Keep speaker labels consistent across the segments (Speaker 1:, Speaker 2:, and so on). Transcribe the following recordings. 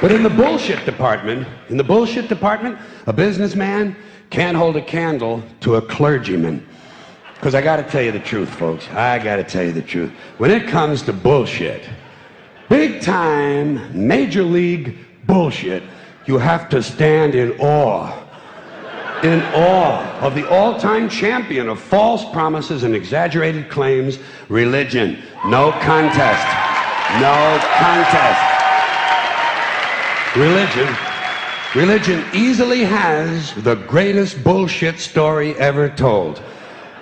Speaker 1: But in the bullshit department, in the bullshit department, a businessman can't hold a candle to a clergyman. Because I got to tell you the truth, folks. I got to tell you the truth. When it comes to bullshit, big time, major league bullshit, you have to stand in awe. In awe of the all time champion of false promises and exaggerated claims, religion. No contest. No contest. Religion. Religion easily has the greatest bullshit story ever told.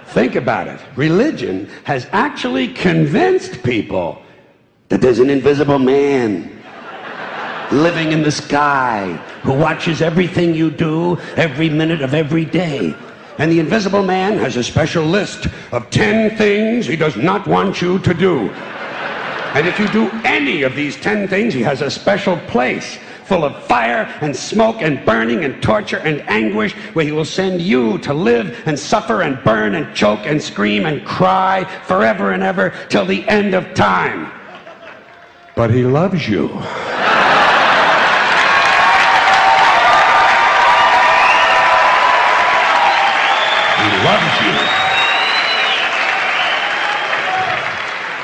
Speaker 1: Think about it. Religion has actually convinced people that there's an invisible man living in the sky who watches everything you do every minute of every day. And the invisible man has a special list of 10 things he does not want you to do. And if you do any of these 10 things, he has a special place full of fire and smoke and burning and torture and anguish where he will send you to live and suffer and burn and choke and scream and cry forever and ever till the end of time. But he loves you. He loves you.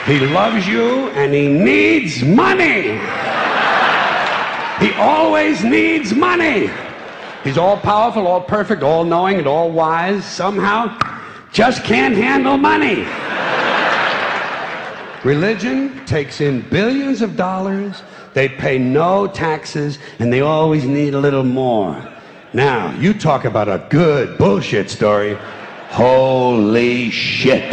Speaker 1: He loves you and he needs money. He always needs money. He's all powerful, all perfect, all knowing, and all wise. Somehow, just can't handle money. Religion takes in billions of dollars. They pay no taxes, and they always need a little more. Now, you talk about a good bullshit story. Holy shit.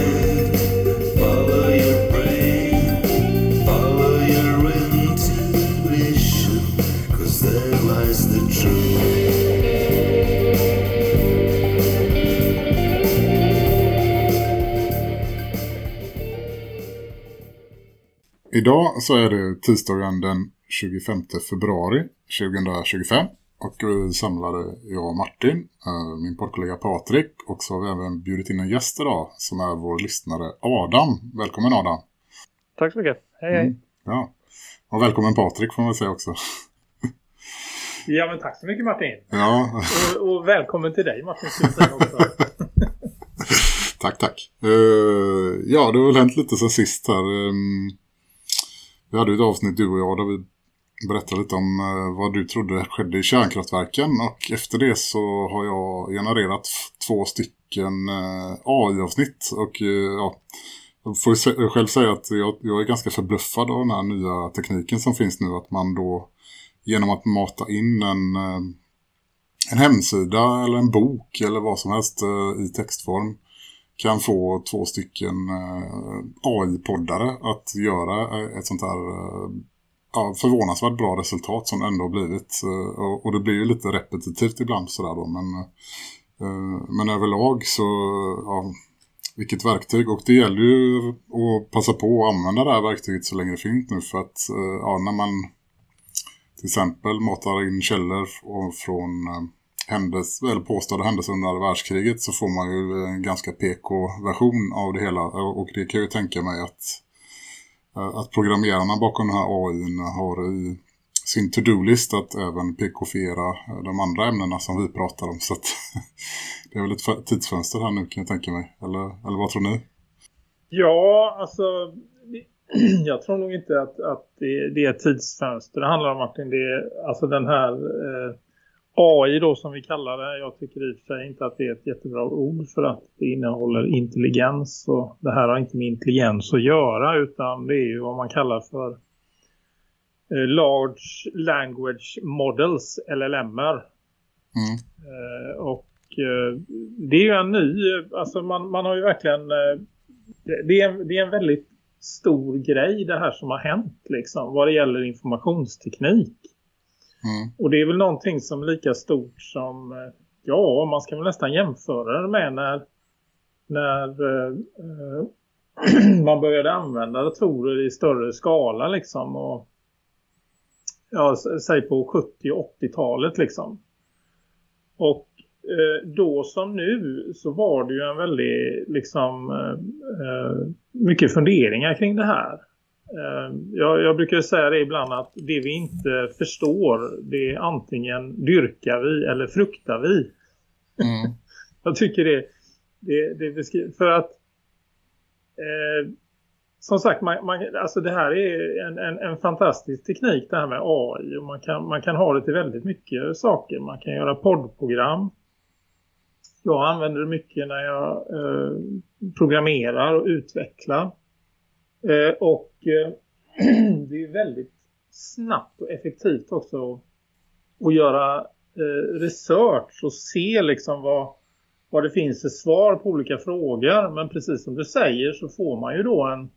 Speaker 2: Idag så är det tisdagen den 25 februari 2025 och vi samlade jag och Martin, eh, min poddkollega Patrik och så har vi även bjudit in en gäst idag som är vår lyssnare Adam. Välkommen Adam!
Speaker 3: Tack så mycket. Hej hej.
Speaker 2: Mm, ja. Och välkommen Patrik får man säga också.
Speaker 3: Ja men tack så mycket Martin.
Speaker 2: Ja,
Speaker 3: Och, och välkommen till dig Martin.
Speaker 2: tack tack. Eh, ja, det har väl hänt lite sen sist här. Ehm, vi hade ju ett avsnitt du och jag där vi berättade lite om eh, vad du trodde skedde i kärnkraftverken. Och efter det så har jag genererat två stycken eh, AI-avsnitt och eh, ja, jag får ju eh, själv säga att jag, jag är ganska förbluffad av den här nya tekniken som finns nu. Att man då genom att mata in en, eh, en hemsida eller en bok eller vad som helst eh, i textform kan få två stycken eh, AI-poddare att göra eh, ett sånt här eh, ja, förvånansvärt bra resultat som det ändå har blivit. Och, det blir ju lite repetitivt ibland sådär då. Men, men överlag så, ja, vilket verktyg. Och det gäller ju att passa på att använda det här verktyget så länge det finns nu. För att ja, när man till exempel matar in källor från eh, eller påstådda händelser under andra världskriget så får man ju en ganska PK-version av det hela. Och det kan jag ju tänka mig att eh, att programmerarna bakom den här AI har i sin to-do-list att även PK-fiera de andra ämnena som vi pratar om. Så att det är väl ett tidsfönster här nu kan jag tänka mig. Eller, eller vad tror ni?
Speaker 3: Ja, alltså jag tror nog inte att, att det, det är ett tidsfönster. Det handlar om att det är alltså den här eh, AI då som vi kallar det. Jag tycker i och för sig inte att det är ett jättebra ord för att det innehåller intelligens. Och det här har inte med intelligens att göra utan det är ju vad man kallar för eh, Large Language Models, LLMer.
Speaker 2: Mm.
Speaker 3: Eh, och eh, det är ju en ny, alltså man, man har ju verkligen, det, det, är en, det är en väldigt stor grej det här som har hänt liksom vad det gäller informationsteknik.
Speaker 2: Mm.
Speaker 3: Och det är väl någonting som är lika stort som, eh, ja man ska väl nästan jämföra det med när, när eh, man började använda datorer i större skala liksom och ja, säg på 70- och 80-talet liksom. Och eh, då som nu så var det ju en väldigt liksom eh, eh, mycket funderingar kring det här. Eh, jag, jag brukar säga det ibland att det vi inte förstår det är antingen dyrkar vi eller fruktar vi.
Speaker 2: Mm.
Speaker 3: Jag tycker det, det, det beskriver, för att eh, som sagt, man, man, alltså det här är en, en, en fantastisk teknik det här med AI och man kan, man kan ha det till väldigt mycket saker. Man kan göra poddprogram. Jag använder det mycket när jag eh, programmerar och utvecklar. Eh, och eh, det är väldigt snabbt och effektivt också att göra eh, research och se liksom vad, vad det finns för svar på olika frågor. Men precis som du säger så får man ju då en,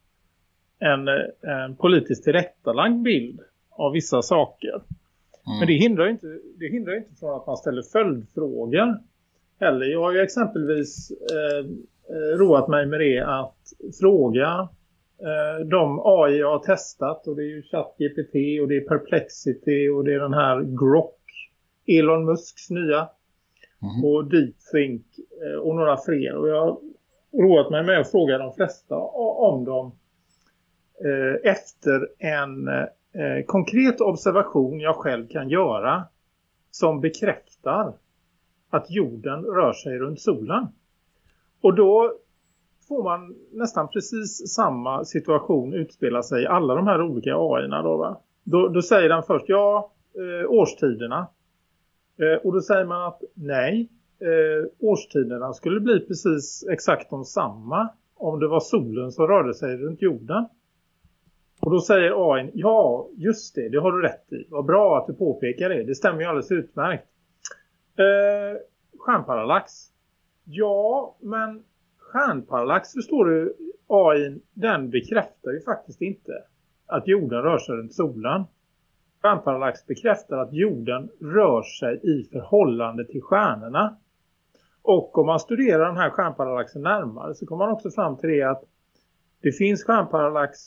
Speaker 3: en, en politiskt tillrättalagd bild av vissa saker. Men det hindrar inte, det hindrar inte från att man ställer följdfrågor. Eller jag har ju exempelvis eh, eh, roat mig med det att fråga eh, de AI jag har testat och det är ju ChatGPT och det är Perplexity och det är den här Grok, Elon Musks nya
Speaker 2: Mhm.
Speaker 3: och DeepThink eh, och några fler. Och jag har roat mig med att fråga de flesta om dem eh, efter en eh, konkret observation jag själv kan göra som bekräftar att jorden rör sig runt solen. Och då får man nästan precis samma situation utspela sig i alla de här olika AI-erna då va? Då, då säger den först, ja, eh, årstiderna. Eh, och då säger man att nej, eh, årstiderna skulle bli precis exakt de samma om det var solen som rörde sig runt jorden. Och då säger AI, ja just det, det har du rätt i. Vad bra att du påpekar det, det stämmer ju alldeles utmärkt. Eh, stjärnparallax. Ja, men stjärnparallax förstår du, AI den bekräftar ju faktiskt inte att jorden rör sig runt solen. Stjärnparallax bekräftar att jorden rör sig i förhållande till stjärnorna. Och om man studerar den här stjärnparallaxen närmare så kommer man också fram till det att det finns stjärnparallax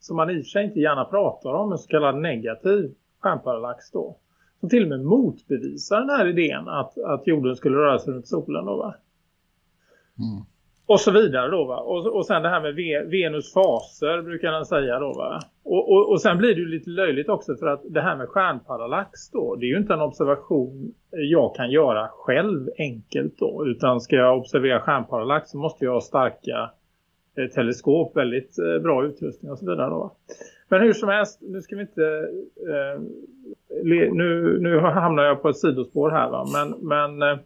Speaker 3: som man i och för sig inte gärna pratar om, en så kallad negativ stjärnparallax då. Som till och med motbevisar den här idén att, att jorden skulle röra sig runt solen då va.
Speaker 2: Mm.
Speaker 3: Och så vidare då va. Och, och sen det här med Venus faser brukar den säga då va. Och, och, och sen blir det ju lite löjligt också för att det här med stjärnparallax då. Det är ju inte en observation jag kan göra själv enkelt då. Utan ska jag observera stjärnparallax så måste jag ha starka eh, teleskop. Väldigt eh, bra utrustning och så vidare då va. Men hur som helst, nu ska vi inte... Eh, le, nu, nu hamnar jag på ett sidospår här va. Men... men eh,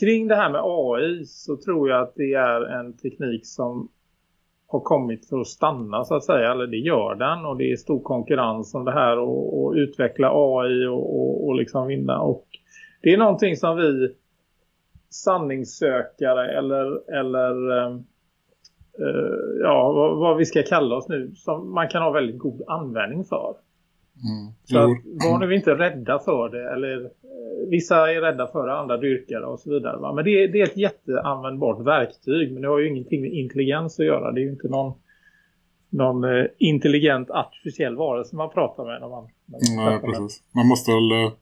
Speaker 3: kring det här med AI så tror jag att det är en teknik som har kommit för att stanna så att säga. Eller det gör den och det är stor konkurrens om det här och, och utveckla AI och, och, och liksom vinna. Och det är någonting som vi sanningssökare eller, eller eh, eh, ja, vad, vad vi ska kalla oss nu som man kan ha väldigt god användning för.
Speaker 2: Mm.
Speaker 3: Så var nu inte rädda för det. Eller, eh, vissa är rädda för det, andra dyrkar och så vidare. Va? Men det, är- det är ett jätteanvändbart verktyg. Men det har ju ingenting med intelligens att göra. Det är ju inte någon, någon eh, intelligent artificiell varelse man pratar med. När man, när man
Speaker 2: Nej,
Speaker 3: pratar med.
Speaker 2: precis. Man måste väl eh,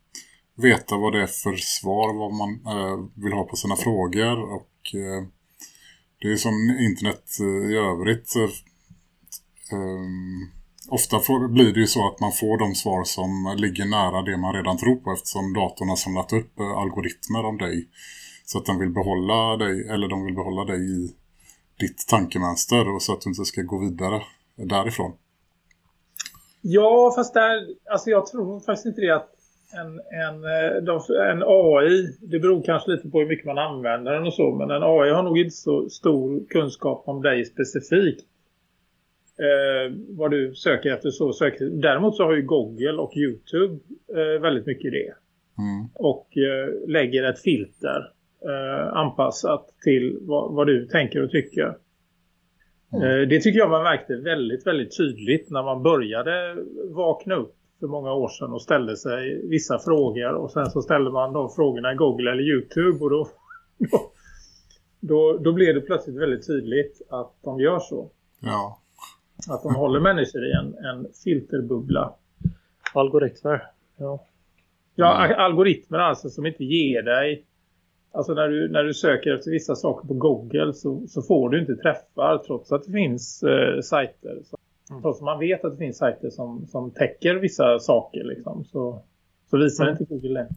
Speaker 2: veta vad det är för svar, vad man eh, vill ha på sina frågor och eh, det är som internet eh, i övrigt. Ehm, ofta får, blir det ju så att man får de svar som ligger nära det man redan tror på eftersom datorn har samlat upp eh, algoritmer om dig så att den vill behålla dig eller de vill behålla dig i ditt tankemönster och så att du inte ska gå vidare därifrån.
Speaker 3: Ja, fast där, alltså jag tror faktiskt inte det att en, en, eh, de, en AI, det beror kanske lite på hur mycket man använder den och så, men en AI har nog inte så stor kunskap om dig specifikt. Eh, vad du söker efter så söker. Däremot så har ju Google och Youtube eh, väldigt mycket det.
Speaker 2: Mm.
Speaker 3: Och eh, lägger ett filter eh, anpassat till vad, vad du tänker och tycker. Eh, det tycker jag man märkte väldigt, väldigt tydligt när man började vakna upp för många år sedan och ställde sig vissa frågor och sen så ställde man de frågorna i Google eller Youtube och då, då, då, då blev det plötsligt väldigt tydligt att de gör så.
Speaker 2: Ja.
Speaker 3: Att de håller människor i en, en filterbubbla.
Speaker 4: Algoritmer. Ja.
Speaker 3: Ja, algoritmer alltså som inte ger dig Alltså när du, när du söker efter vissa saker på Google så, så får du inte träffar trots att det finns eh, sajter. Så,
Speaker 4: Mm.
Speaker 3: Trots att man vet att det finns sajter som, som täcker vissa saker liksom, så, så visar
Speaker 4: Mm.
Speaker 3: inte Google det.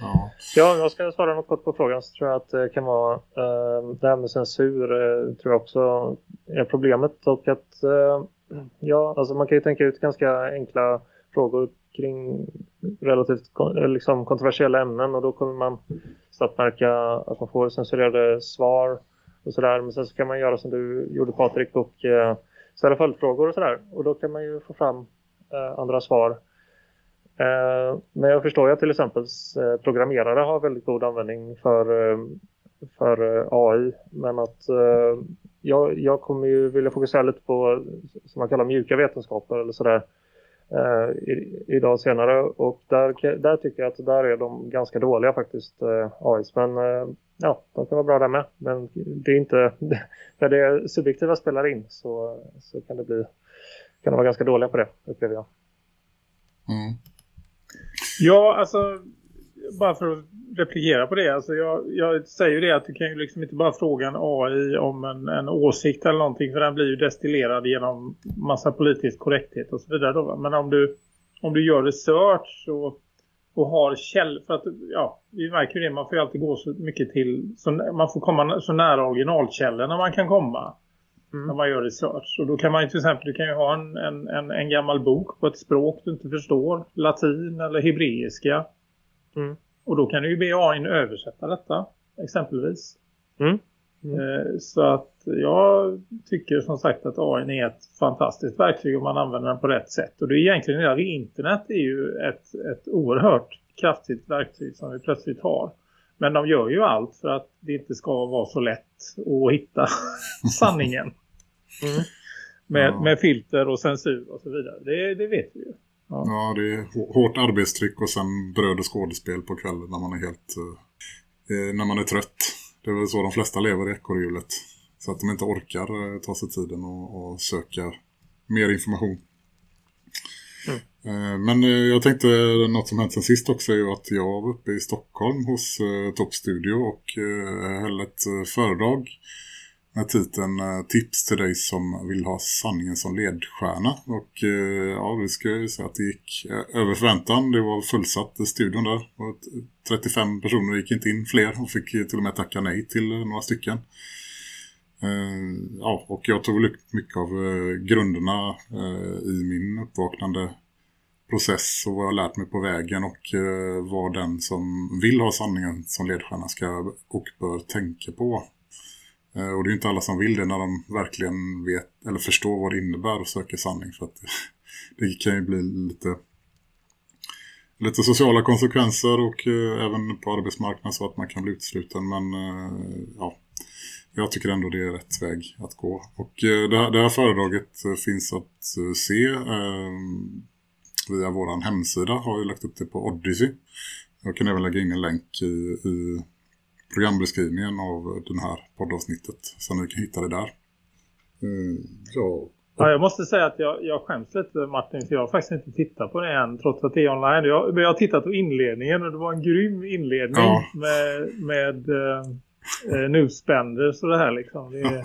Speaker 2: Ja.
Speaker 4: Ja, jag ska svara något kort på frågan så tror jag att det kan vara eh, det här med censur eh, tror jag också är problemet och att eh, ja, alltså man kan ju tänka ut ganska enkla frågor kring relativt eh, liksom kontroversiella ämnen och då kommer man snabbt märka att man får censurerade svar och sådär. Men sen så kan man göra som du gjorde Patrik och eh, ställa följdfrågor och sådär och då kan man ju få fram eh, andra svar. Eh, men jag förstår ju att till exempel eh, programmerare har väldigt god användning för, eh, för AI. Men att jag, jag kommer ju vilja fokusera lite på som man kallar mjuka vetenskaper eller sådär i, idag senare. Och där, där tycker jag att där är de ganska dåliga faktiskt, AIs. Men ja, de kan vara bra där med. Men det är inte, när det subjektiva spelar in så, så kan det bli kan de vara ganska dåliga på det, upplever jag.
Speaker 2: Mm.
Speaker 3: Ja, alltså bara för att replikera på det. Alltså jag, jag säger ju det att du kan ju liksom inte bara fråga en AI om en, en åsikt eller någonting. För den blir ju destillerad genom massa politisk korrekthet och så vidare. Då. Men om du, om du gör research och, och har käll... För att, ja, vi märker ju det. Man får ju alltid gå så mycket till... Så, man får komma så nära originalkällorna man kan komma. När man gör research. Och då kan man ju till exempel, du kan ju ha en, en, en, en gammal bok på ett språk du inte förstår. Latin eller hebreiska.
Speaker 4: Mm.
Speaker 3: Och då kan du ju be AI översätta detta, exempelvis.
Speaker 4: Mm.
Speaker 3: Eh, Så att jag tycker som sagt att AI är ett fantastiskt verktyg om man använder den på rätt sätt. Och det är egentligen hela internet är ju ett, ett oerhört kraftigt verktyg som vi plötsligt har. Men de gör ju allt för att det inte ska vara så lätt att hitta sanningen.
Speaker 4: Mm.
Speaker 3: Med,
Speaker 2: Ja.
Speaker 3: med filter och censur och så vidare. Det, det vet vi ju.
Speaker 2: Ja, det är hå- hårt arbetstryck och sen bröd och skådespel på kvällen när man är helt... eh, eh, när man är trött. Det är väl så de flesta lever i ekorrhjulet. Så att de inte orkar eh, ta sig tiden och, och söka mer information. Eh, Men eh, jag tänkte något som hänt sen sist också är ju att jag var uppe i Stockholm hos eh, Top Studio och eh, höll ett eh, föredrag med titeln eh, Tips till dig som vill ha sanningen som ledstjärna. Och eh, ja, vi ska ju säga att det gick eh, över förväntan. Det var fullsatt i studion där. Och 35 personer gick inte in fler och fick till och med tacka nej till några stycken. Ja, och jag tog väl upp mycket av grunderna i min uppvaknande process och vad jag har lärt mig på vägen och vad den som vill ha sanningen som ledstjärna ska och bör tänka på. Eh, och det är inte alla som vill det när de verkligen vet eller förstår vad det innebär att söka sanning för att det kan ju bli lite lite sociala konsekvenser och eh, även på arbetsmarknaden så att man kan bli utesluten men eh, ja jag tycker ändå det är rätt väg att gå. Och det, här, det här föredraget finns att se via vår hemsida. Har ju lagt upp det på Odyssey. Jag kan även lägga in en länk i, i programbeskrivningen av den här poddavsnittet. Så ni kan hitta det där. Eh, ja,
Speaker 3: Ja, jag måste säga att jag, jag skäms lite Martin för jag har faktiskt inte tittat på det än trots att det är online. Jag, men jag har tittat på inledningen och det var en grym inledning
Speaker 2: Ja.
Speaker 3: med, med eh, eh, newspenders och det här liksom. Det,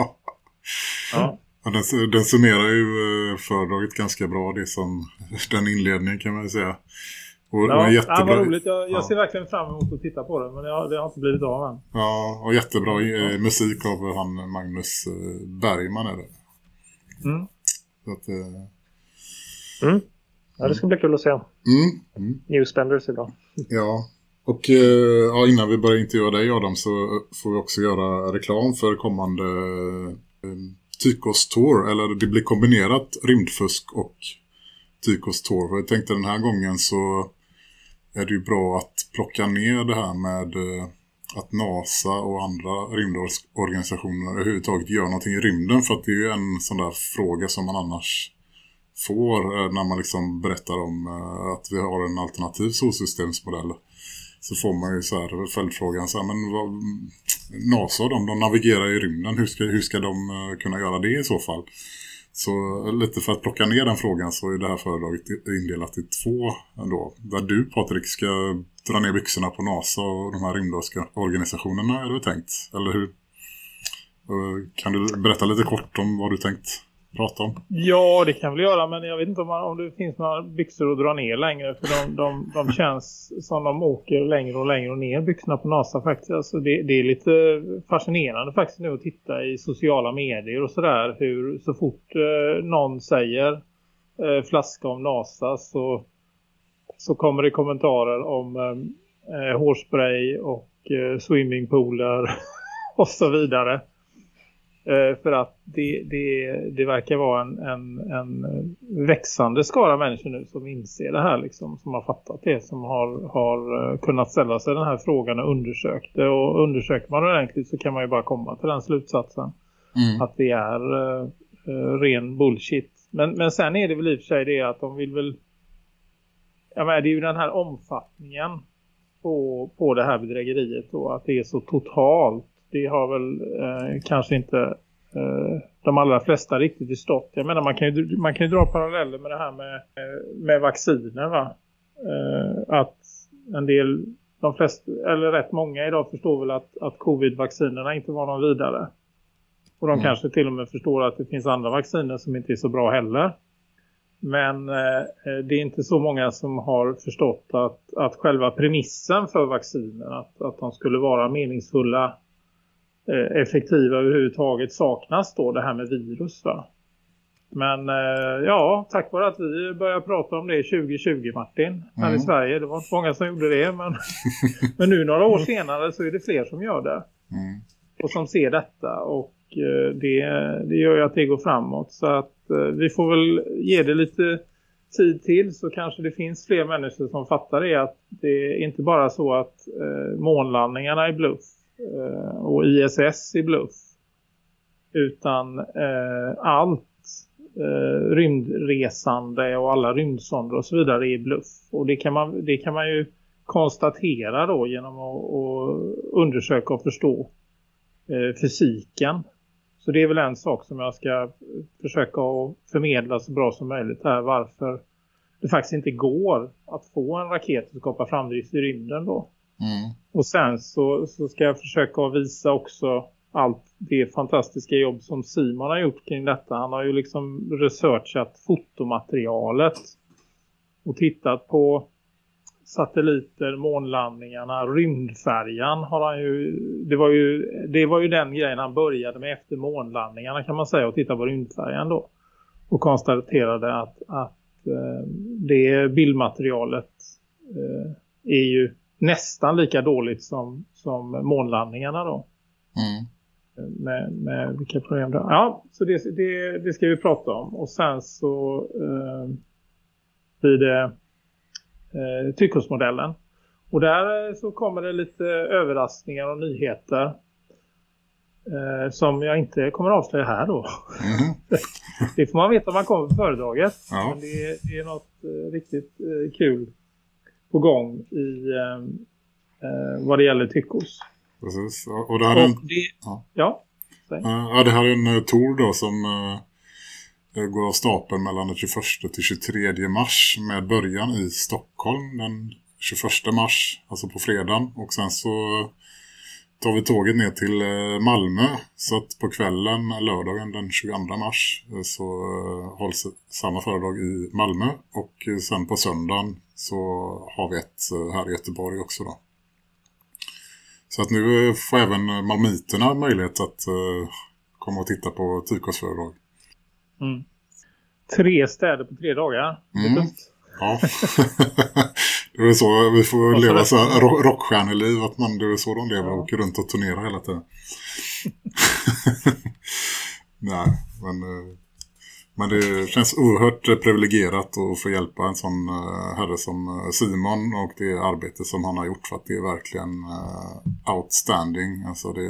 Speaker 3: ja.
Speaker 2: Ja, den, den summerar ju eh, föredraget ganska bra, det som den inledningen kan man säga. Och, och
Speaker 3: Ja,
Speaker 2: en
Speaker 3: ja,
Speaker 2: jättebra,
Speaker 3: vad roligt. Jag, jag
Speaker 2: Ja.
Speaker 3: ser verkligen fram emot att titta på det men det har, det har inte blivit av än.
Speaker 2: ja, och jättebra eh, musik av han Magnus eh, Bergman är det.
Speaker 3: Mm.
Speaker 2: Så att, eh,
Speaker 4: Mm. Ja, det ska bli kul att se.
Speaker 2: mm, mm.
Speaker 4: Newspenders idag.
Speaker 2: Ja, och eh, ja, innan vi börjar intervjua dig Adam så får vi också göra reklam för kommande eh, Tykos Tour. Eller det blir kombinerat rymdfusk och Tykos Tour. För jag tänkte den här gången så är det ju bra att plocka ner det här med eh, att NASA och andra rymdorganisationer överhuvudtaget gör någonting i rymden för att det är ju en sån där fråga som man annars får eh, när man liksom berättar om eh, att vi har en alternativ solsystemsmodell så får man ju så här följdfrågan så här, men vad, mm, NASA de, de navigerar i rymden hur ska, hur ska de kunna göra det i så fall? Så lite för att plocka ner den frågan så är det här föredraget indelat i två ändå. Där du Patrik ska dra ner byxorna på NASA och de här rymdorganisationerna är det tänkt? Eller hur? Eh, kan du berätta lite kort om vad du tänkt prata om?
Speaker 3: Ja, det kan vi göra. Men jag vet inte om, man, om det finns några byxor att dra ner längre. För de, de, de känns som de åker längre och längre och ner byxorna på NASA faktiskt. Alltså det, det är lite fascinerande faktiskt nu att titta i sociala medier och sådär. Hur så fort eh, någon säger eh, flaska om NASA så, så kommer det kommentarer om eh, eh, hårspray och eh, swimmingpooler och så vidare. Eh, för att det, det, det verkar vara en, en, en växande skara människor nu som inser det här liksom, som har fattat det, som har, har eh, kunnat ställa sig den här frågan och undersökt det. Och undersöker man ordentligt så kan man ju bara komma till den slutsatsen
Speaker 2: Mm.
Speaker 3: att det är uh, ren bullshit. Men, men sen är det väl i och för sig det att de vill väl ja men det är ju den här omfattningen på, på det här bedrägeriet då, att det är så totalt. Det har väl eh, kanske inte eh, de allra flesta riktigt förstått. Jag menar man kan ju, man kan ju dra paralleller med det här med, eh, med vacciner va. Eh, att en del, de flesta, eller rätt många idag förstår väl att, att covid-vaccinerna inte var någon vidare. Och de
Speaker 2: Mm.
Speaker 3: kanske till och med förstår att det finns andra vacciner som inte är så bra heller. Men eh, eh, det är inte så många som har förstått att, att själva premissen för vacciner, att, att de skulle vara meningsfulla, effektiva överhuvudtaget saknas då det här med virus va. Men eh, ja, tack vare att vi började prata om det 2020 Martin, här
Speaker 2: Mm.
Speaker 3: i Sverige. Det var inte många som gjorde det, men, men nu några år senare så är det fler som gör det
Speaker 2: Mm.
Speaker 3: och som ser detta och eh, det, det gör ju att det går framåt så att eh, vi får väl ge det lite tid till så kanske det finns fler människor som fattar det att det är inte bara så att eh, månlandningarna är bluff eh, Eh, och ISS är bluff utan eh, allt eh, rymdresande och alla rymdsonder och så vidare är bluff och det kan man, det kan man ju konstatera då genom att, att undersöka och förstå eh, fysiken. Så det är väl en sak som jag ska försöka att förmedla så bra som möjligt här. Varför det faktiskt inte går att få en raket att skapa framdrift i rymden då.
Speaker 2: Mm.
Speaker 3: Och sen så, så ska jag försöka visa också allt det fantastiska jobb som Simon har gjort kring detta. Han har ju liksom researchat fotomaterialet och tittat på satelliter, månlandningarna, rymdfärjan har han ju det var ju det var ju den grejen han började med efter månlandningarna kan man säga och titta på rymdfärjan då och konstaterade att, att eh, det bildmaterialet eh, är ju nästan lika dåligt som, som månlandningarna då
Speaker 2: Mm.
Speaker 3: med, med vilka problem det Ja, så det, det, det ska vi prata om. Och sen så eh, blir det eh, tyckosmodellen. Och där eh, så kommer det lite överraskningar och nyheter eh, som jag inte kommer att avslöja här då.
Speaker 2: Mhm.
Speaker 3: Det får man veta om man kommer på föredraget.
Speaker 2: Ja.
Speaker 3: Men det, är- det är något eh, riktigt eh, kul på gång i eh, eh, vad det gäller tyckos.
Speaker 2: Precis. Och och det här är en,
Speaker 3: Och det,
Speaker 2: ja.
Speaker 3: ja.
Speaker 2: eh, ja, det här är en eh, tour då som eh, går av stapeln mellan den 21 till 23 mars med början i Stockholm den 21 mars, alltså på fredagen. Och sen så tar vi tåget ner till eh, Malmö så att på kvällen, lördagen den 22 mars eh, så eh, hålls samma föredrag i Malmö och sen på söndagen så har vi ett här i Göteborg också då. Så att nu får även malmiterna möjlighet att komma och titta på Tykos-föredrag.
Speaker 3: Mm. Tre städer på tre dagar. Det är
Speaker 2: Mm. Ja, det är så, vi får leva så rockstjärneliv, att man, det är så de lever och åker runt och turnerar hela tiden. Nej, men eh, Men det känns oerhört privilegierat att få hjälpa en sån eh, herre som eh, Simon och det arbete som han har gjort för att det är verkligen outstanding. Alltså det,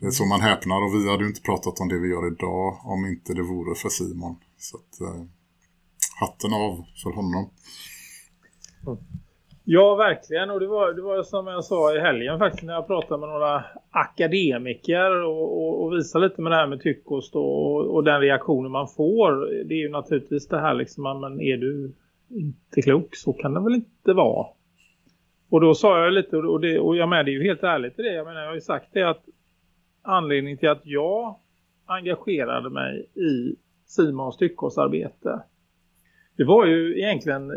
Speaker 2: det är så man häpnar och vi hade ju inte pratat om det vi gör idag om inte det vore för Simon. Så att, hatten av för honom.
Speaker 3: Ja, verkligen. Och det var, det var som jag sa i helgen faktiskt när jag pratade med några akademiker och, och, och visade lite med det här med tyckost och, och den reaktionen man får. Det är ju naturligtvis det här liksom, men är du inte klok så kan det väl inte vara. Och då sa jag lite, och, det, och jag med det är ju helt ärligt i det. Jag menar, jag har ju sagt det att anledningen till att jag engagerade mig i Simons tyckosarbete det var ju egentligen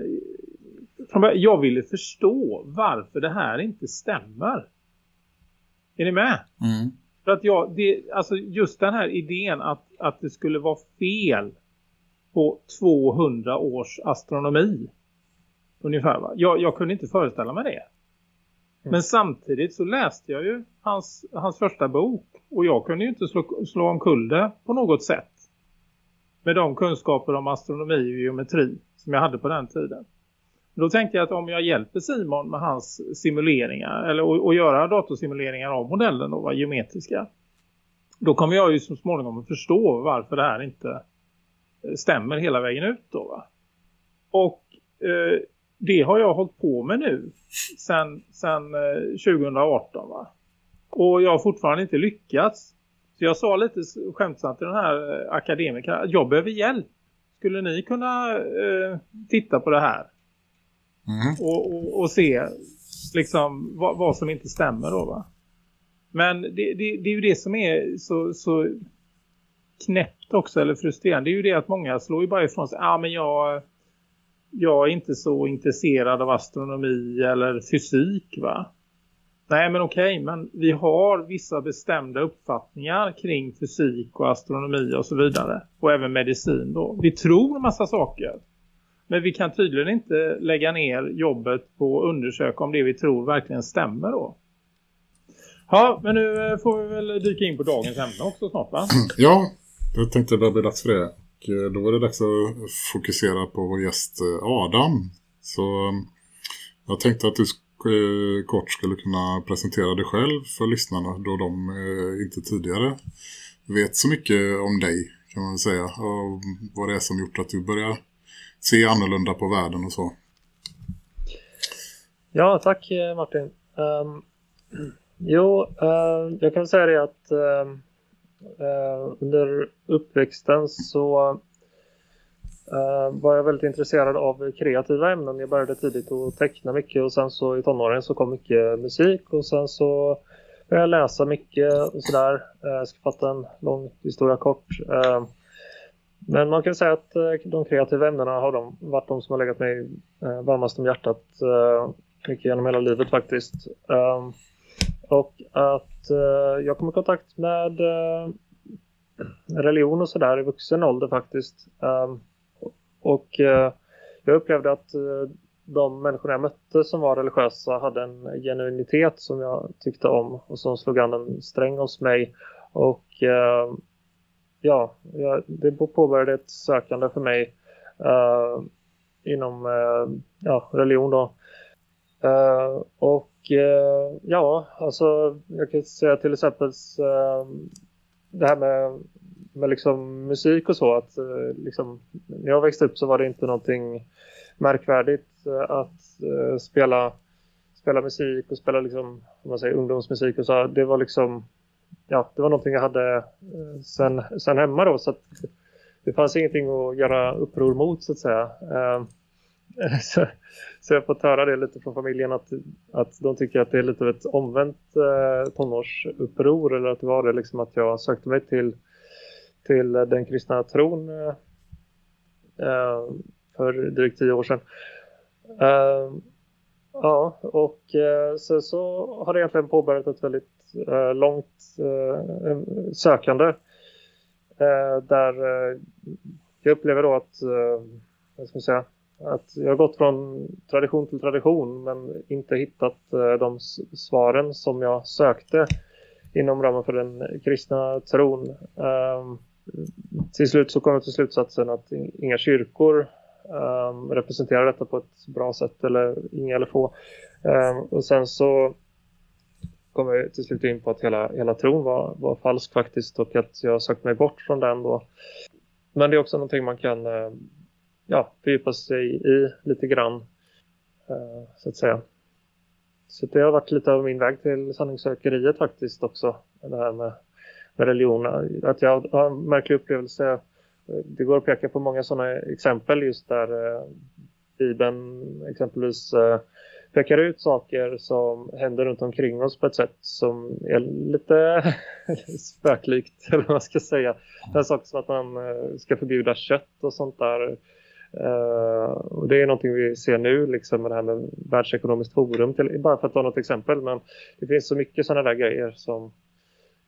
Speaker 3: jag ville förstå varför det här inte stämmer. Är ni med?
Speaker 2: Mm.
Speaker 3: För att jag, det, alltså just den här idén att, att det skulle vara fel på 200 års astronomi. Ungefär va? Jag, jag kunde inte föreställa mig det. Men samtidigt så läste jag ju hans, hans första bok. Och jag kunde ju inte slå, slå omkull det på något sätt. Med de kunskaper om astronomi och geometri som jag hade på den tiden. Då tänkte jag att om jag hjälper Simon med hans simuleringar eller och, och göra datorsimuleringar av modellen då, var geometriska. Då kommer jag ju så småningom att förstå varför det här inte eh, stämmer hela vägen ut då va. Och eh, det har jag hållit på med nu sen, sen eh, 2018 va. Och jag har fortfarande inte lyckats. Så jag sa lite skämtsamt till den här eh, akademikern att jag behöver hjälp. Skulle ni kunna eh, titta på det här?
Speaker 2: Mm.
Speaker 3: och, och, och se liksom vad, vad som inte stämmer då va. Men det, det, det är ju det som är så, så knäppt också eller frustrerande. Det är ju det att många slår ju bara ifrån sig. Ja ah, men jag, jag är inte så intresserad av astronomi eller fysik va. Nej men okej, men vi har vissa bestämda uppfattningar kring fysik och astronomi och så vidare. Och även medicin då. Vi tror en massa saker. Men vi kan tydligen inte lägga ner jobbet på att undersöka om det vi tror verkligen stämmer då. Ja, men nu eh, får vi väl dyka in på dagens ämne också snart va?
Speaker 2: Ja, jag tänkte det börjar bli dags för det. Och eh, då är det dags att fokusera på vår gäst eh, Adam. Så jag tänkte att du Eh, kort skulle kunna presentera dig själv för lyssnarna då de eh, inte tidigare vet så mycket om dig kan man säga. Och vad det är som gjort att du börjar se annorlunda på världen och så.
Speaker 4: Ja, tack eh, Martin. Um, jo, uh, jag kan säga det att uh, under uppväxten så Eh, var jag väldigt intresserad av kreativa ämnen. Jag började tidigt att teckna mycket och sen så i tonåren så kom mycket musik och sen så började jag läsa mycket och sådär. Eh, jag ska fatta en lång historia kort. Eh, men man kan säga att de kreativa ämnena har de, varit de som har legat mig varmast om hjärtat mycket genom hela livet faktiskt. Ehm, och att uh, jag kom i kontakt med uh, religion och sådär i vuxen ålder faktiskt. Um, och eh, jag upplevde att eh, de människor jag mötte som var religiösa hade en genuinitet som jag tyckte om och som slog an en sträng hos mig. Och eh, ja, det påbörjade ett sökande för mig eh, inom ja, religion då. Uh, och ja, alltså jag kan säga till exempel det här med, med liksom musik och så att eh, liksom, när jag växte upp så var det inte någonting märkvärdigt eh, att eh, spela spela musik och spela liksom, man säger, ungdomsmusik och så. Det var liksom ja, det var någonting jag hade sen, sen hemma då så att det fanns ingenting att göra uppror mot så att säga. Så, så jag har fått höra det lite från familjen att, att de tycker att det är lite av ett omvänt eh, tonårsuppror eller att det var det liksom att jag sökte mig till, till den kristna tron eh, eh, för drygt tio år sedan. Eh, ja, och eh, så, så har det egentligen påbörjat ett väldigt eh, långt eh, sökande. Eh, där eh, jag upplever då att, eh, vad ska man säga, att jag har gått från tradition till tradition men inte hittat eh, de svaren som jag sökte inom ramen för den kristna tron. Ehm, till slut så kom jag till slutsatsen att inga kyrkor um, representerar detta på ett bra sätt eller inga eller få. Um, och sen så kom jag till slut in på att hela, hela tron var, var falsk faktiskt och att jag sökt mig bort från den då. Men det är också någonting man kan uh, ja, fördjupa sig i lite grann uh, så att säga. Så det har varit lite av min väg till sanningssökeriet faktiskt också. Det här med, med religion. Att jag har en märklig upplevelse. Det går att peka på många sådana exempel just där eh, Bibeln exempelvis eh, pekar ut saker som händer runt omkring oss på ett sätt som är lite spöklikt eller vad man ska säga. Det är saker som att man eh, ska förbjuda kött och sånt där Uh, och det är någonting vi ser nu liksom med det här med världsekonomiskt forum till, bara för att ta något exempel men det finns så mycket sådana där grejer som,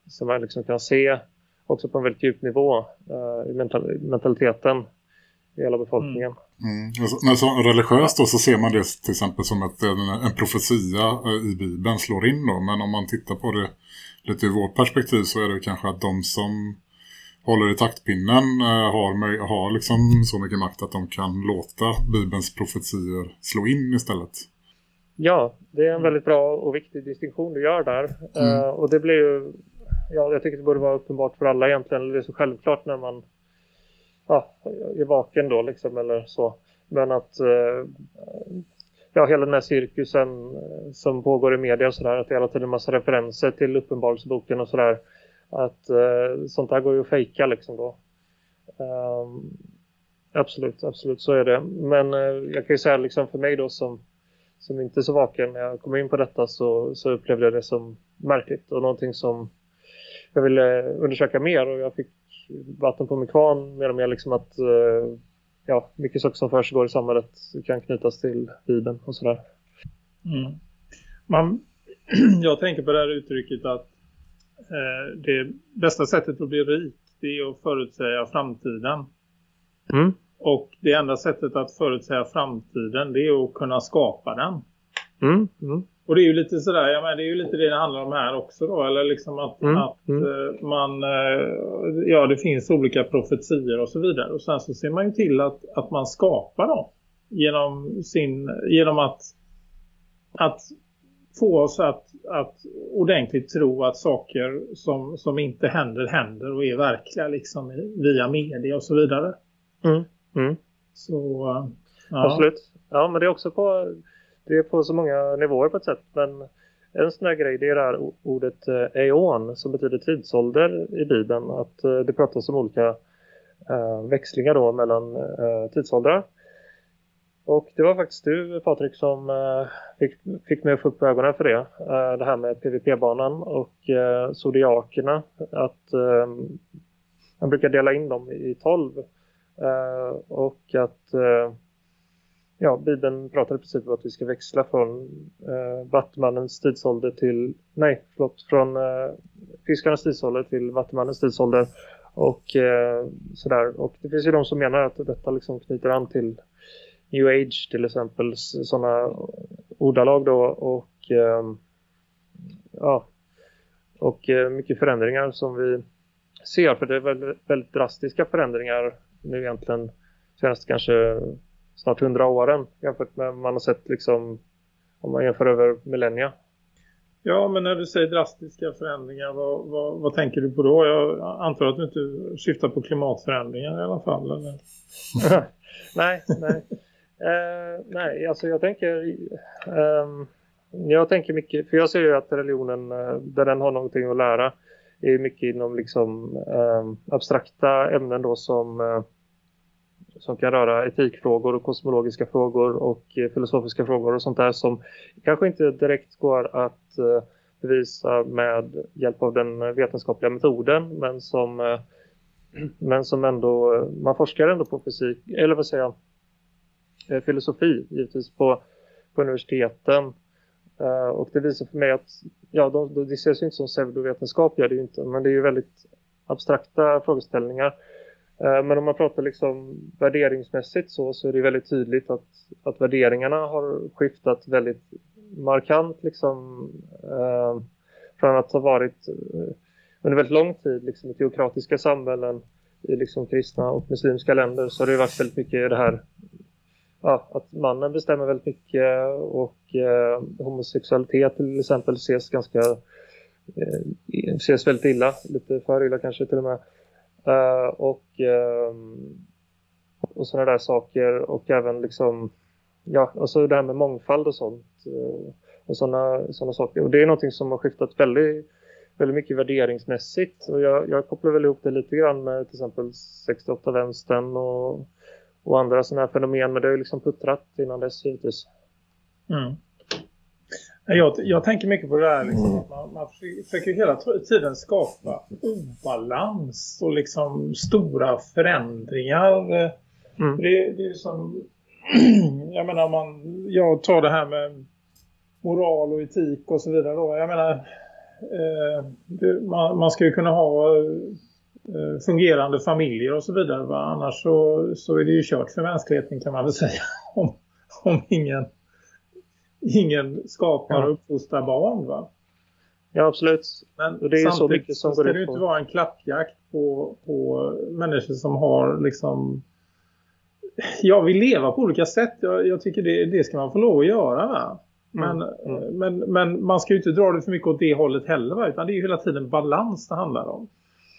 Speaker 4: som man liksom kan se också på en väldigt djup nivå uh, i mental, mentaliteten i hela befolkningen.
Speaker 2: Mm. Mm. Men så religiöst då så ser man det till exempel som att en, en profetia eh, i Bibeln slår in då. Men om man tittar på det lite ur vårt perspektiv så är det kanske att de som håller i taktpinnen eh, har, har liksom så mycket makt att de kan låta Bibelns profetier slå in istället.
Speaker 4: Ja, det är en väldigt bra och viktig distinktion du gör där. Mm. Uh, och det blir ju, ja, jag tycker det borde vara uppenbart för alla egentligen. Det är så självklart när man ja, är vaken då liksom eller så. Men att eh, ja, hela den här cirkusen eh, som pågår i media och sådär, att det hela tiden en massa referenser till uppenbarelseboken och sådär att eh, sånt här går ju att fejka liksom då. Um, absolut, absolut så är det. Men jag kan ju säga liksom för mig då som, som inte är så vaken när jag kom in på detta så, så upplevde jag det som märkligt och någonting som jag ville undersöka mer och jag fick vatten på min kvarn mer och mer liksom att eh, ja, mycket saker som försiggår i samhället kan knytas till Bibeln och sådär.
Speaker 3: Mm. Man, jag tänker på det här uttrycket att eh, det bästa sättet att bli rik det är att förutsäga framtiden. Mm. Och det enda sättet att förutsäga framtiden det är att kunna skapa den. Mm. Mm. Och det är ju lite sådär, ja men det är ju lite det det handlar om här också då. Eller liksom att, mm. att mm. Eh, man, eh, ja det finns olika profetier och så vidare. Och sen så ser man ju till att, att man skapar dem. Genom, sin, genom att, att få oss att, att ordentligt tro att saker som, som inte händer, händer och är verkliga liksom via media och så vidare. Mm. Mm. Så,
Speaker 4: ja. Absolut. Ja, men det är också på, det är på så många nivåer på ett sätt. Men en sån här grej det är det här ordet eh, eon som betyder tidsålder i Bibeln. Att eh, det pratas om olika eh, växlingar då mellan tidsåldrar. Och det var faktiskt du Patrik som fick, fick mig att få upp ögonen för det. Det här med PVP-banan och zodiakerna. Att man brukar dela in dem i tolv. och att ja, Bibeln pratar i princip om att vi ska växla från eh, Vattmannens tidsålder till, nej förlåt, från eh, fiskarnas tidsålder till Vattumannens tidsålder och eh, sådär. Och det finns ju de som menar att detta liksom knyter an till New Age till exempel sådana ordalag då och eh, ja och eh, mycket förändringar som vi ser för det är väldigt, väldigt drastiska förändringar nu egentligen senaste kanske snart hundra åren jämfört med man har sett liksom om man jämför över millennia.
Speaker 3: Ja, men när du säger drastiska förändringar, vad, vad, vad, tänker du på då? Jag antar att du inte syftar på klimatförändringar i alla fall, eller?
Speaker 4: nej, nej. Uh, nej, alltså jag tänker um, jag tänker mycket, för jag ser ju att religionen uh, där den har någonting att lära är mycket inom liksom um, abstrakta ämnen då som uh, som kan röra etikfrågor och kosmologiska frågor och eh, filosofiska frågor och sånt där som kanske inte direkt går att eh, bevisa med hjälp av den vetenskapliga metoden men som eh, men som ändå man forskar ändå på fysik eller vad säger jag filosofi givetvis på, på universiteten. Och det visar för mig att ja, de, de, det ses ju inte som pseudovetenskap, gör det ju inte, men det är ju väldigt abstrakta frågeställningar. Eh, men om man pratar liksom värderingsmässigt så, så är det väldigt tydligt att, att värderingarna har skiftat väldigt markant liksom, eh, från att ha varit eh, under väldigt lång tid liksom, i teokratiska samhällen i liksom kristna och muslimska länder så har det varit väldigt mycket det här ja, att mannen bestämmer väldigt mycket och eh, homosexualitet till exempel ses ganska eh, ses väldigt illa, lite för illa kanske till och med. Och eh, och ehm, sådana där saker och även liksom ja, alltså det här med mångfald och sånt eh, och sådana såna saker. Och det är någonting som har skiftat väldigt, väldigt mycket värderingsmässigt och jag, jag kopplar väl ihop det lite grann med till exempel 68 vänstern och, och andra sådana här fenomen men det har ju liksom puttrat innan dess givetvis.
Speaker 3: Mm. Jag, jag tänker mycket på det här liksom, att man, man försöker hela tiden skapa obalans och liksom stora förändringar.
Speaker 4: Mm.
Speaker 3: Det, det är som jag menar man, jag tar det här med moral och etik och så vidare då. Jag menar eh, det, man, man ska ju kunna ha eh, fungerande familjer och så vidare va? annars så, så är det ju kört för mänskligheten kan man väl säga om, om ingen ingen skapar och uppfostrar barn va.
Speaker 4: Ja absolut.
Speaker 3: Men
Speaker 4: Och det är så mycket som går
Speaker 3: ska det inte vara en klappjakt på, på människor som har liksom jag vill leva på olika sätt. Jag, jag tycker det, det ska man få lov att göra va? Men,
Speaker 4: Mm,
Speaker 3: men, men man ska ju inte dra det för mycket åt det hållet heller va? Utan det är ju hela tiden balans det handlar om.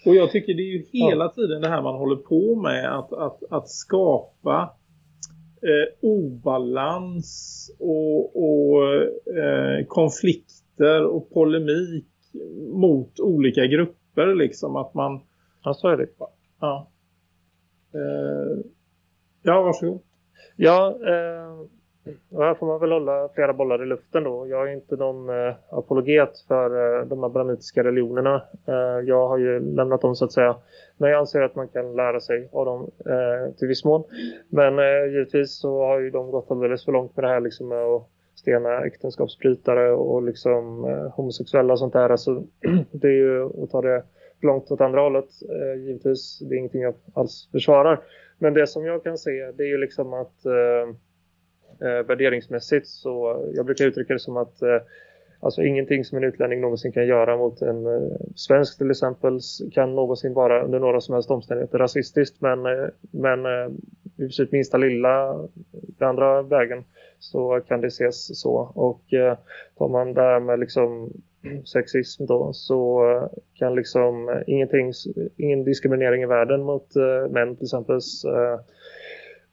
Speaker 3: Och jag tycker det är ju hela tiden det här man håller på med att, att, att skapa eh, obalans och, och eh, konflikter och polemik mot olika grupper liksom att man
Speaker 4: Ja så är det.
Speaker 3: ja eh, ja varsågod
Speaker 4: Ja, eh, och här får man väl hålla flera bollar i luften då. Jag är inte någon eh, apologet för eh, de abramitiska religionerna. Eh, jag har ju lämnat dem så att säga. Men jag anser att man kan lära sig av dem eh, till viss mån. Men eh, givetvis så har ju de gått alldeles för långt med det här liksom med att stena äktenskapsbrytare och liksom eh, homosexuella och sånt där. Alltså, det är ju att ta det för långt åt andra hållet. Eh, givetvis, det är ingenting jag alls försvarar. Men det som jag kan se det är ju liksom att eh, eh, värderingsmässigt så jag brukar uttrycka det som att eh, alltså ingenting som en utlänning någonsin kan göra mot en eh, svensk till exempel kan någonsin vara under några som helst omständigheter rasistiskt men, eh, men eh, i princip minsta lilla den andra vägen så kan det ses så. Och eh, tar man det här med liksom sexism då så eh, kan liksom ingenting, ingen diskriminering i världen mot eh, män till exempel eh,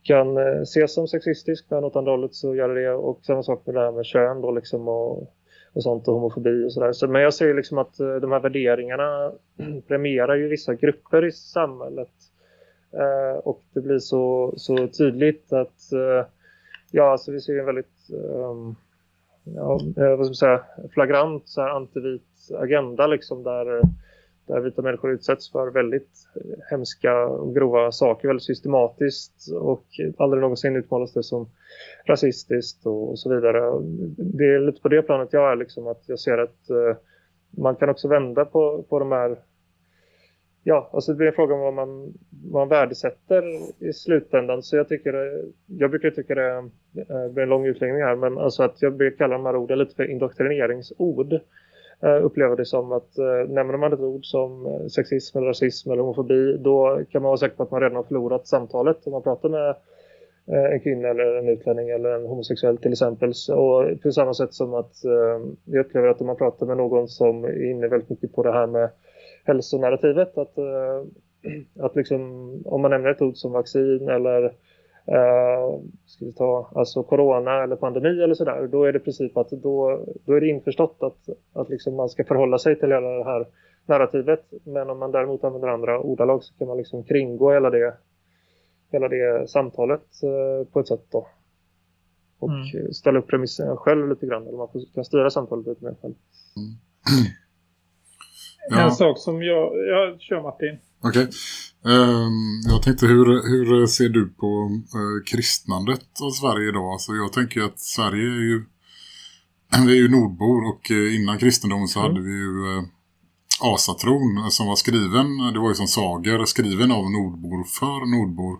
Speaker 4: kan eh, ses som sexistisk men åt andra hållet så gör det det och samma sak med det här med kön då liksom och, och sånt och homofobi och sådär. Så, men jag ser liksom att eh, de här värderingarna premierar ju vissa grupper i samhället eh, och det blir så, så tydligt att eh, ja alltså vi ser ju en väldigt ehm, ja, eh, vad ska man säga, flagrant så här antivit agenda liksom där, där vita människor utsätts för väldigt hemska och grova saker väldigt systematiskt och aldrig någonsin utmålas det som rasistiskt och, och så vidare. Det är lite på det planet jag är liksom att jag ser att eh, man kan också vända på, på de här Ja, alltså det blir en fråga om vad man, vad man värdesätter i slutändan. Så jag tycker, eh, jag brukar tycka det, eh, det blir en lång utläggning här, men alltså att jag brukar kalla de här orden lite för indoktrineringsord. Eh, upplever det som att eh, nämner man ett ord som eh, sexism eller rasism eller homofobi, då kan man vara säker på att man redan har förlorat samtalet. Om man pratar med eh, en kvinna eller en utlänning eller en homosexuell till exempel. Så- Och på samma sätt som att eh, jag upplever att om man pratar med någon som är inne väldigt mycket på det här med hälsonarrativet. Att, eh, att liksom, om man nämner ett ord som vaccin eller eh, ska vi ta, alltså corona eller pandemi eller sådär. Då är det i princip att då, då är det införstått att, att liksom man ska förhålla sig till hela det här narrativet. Men om man däremot använder andra ordalag så kan man liksom kringgå hela det, hela det samtalet eh, på ett sätt då. Och
Speaker 3: Mm.
Speaker 4: ställa upp premisserna själv lite grann. Eller man får- kan styra samtalet lite mer själv.
Speaker 2: Ja.
Speaker 3: en sak som jag jag kör Martin
Speaker 2: Okej. Ehm, jag tänkte, hur, hur ser du på uh, kristnandet av Sverige idag? Alltså jag tänker att Sverige är ju, vi är ju nordbor och eh, innan kristendomen så hade vi ju uh, asatron som var skriven, det var ju som sager skriven av nordbor för nordbor.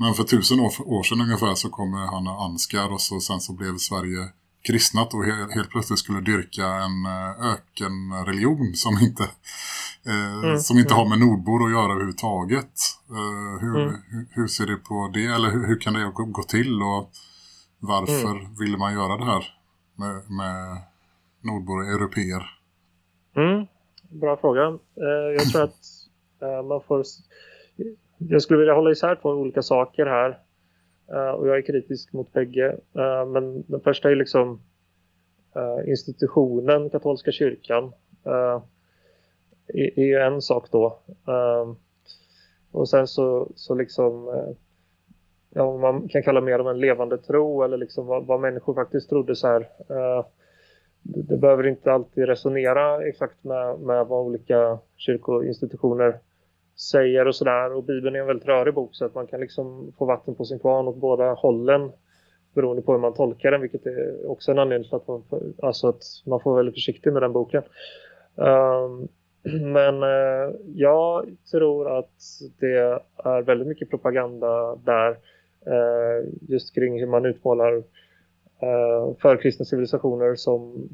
Speaker 2: Men för tusen år, sedan ungefär så kom eh, Hanna Anskar och så, sen så blev Sverige kristnat och helt, plötsligt skulle dyrka en eh, ökenreligion som inte Eh,
Speaker 4: Mm,
Speaker 2: som inte
Speaker 4: mm.
Speaker 2: har med nordbor att göra överhuvudtaget. Eh, hur,
Speaker 4: Mm.
Speaker 2: hur, hur ser du på det? Eller hur, hur kan det gå, gå till? Och varför
Speaker 4: Mm.
Speaker 2: ville man göra det här med, med nordbor och europeer?
Speaker 4: Mm, bra fråga. Eh, jag tror att eh, man får... Jag skulle vilja hålla isär två olika saker här. Eh, och jag är kritisk mot bägge. Men den första är liksom institutionen katolska kyrkan. Är, ju en sak då. Ehm, och sen så, så liksom... Eh, ja, man kan kalla mer om en levande tro eller liksom vad, vad människor faktiskt trodde så här. Eh, det, det behöver inte alltid resonera exakt med, med vad olika kyrkoinstitutioner säger och sådär. Och Bibeln är en väldigt rörig bok så att man kan liksom få vatten på sin kvarn åt båda hållen beroende på hur man tolkar den, vilket är också en anledning till att man, alltså att man får vara väldigt försiktig med den boken. Um, men eh, jag tror att det är väldigt mycket propaganda där eh, just kring hur man utmålar eh, förkristna civilisationer som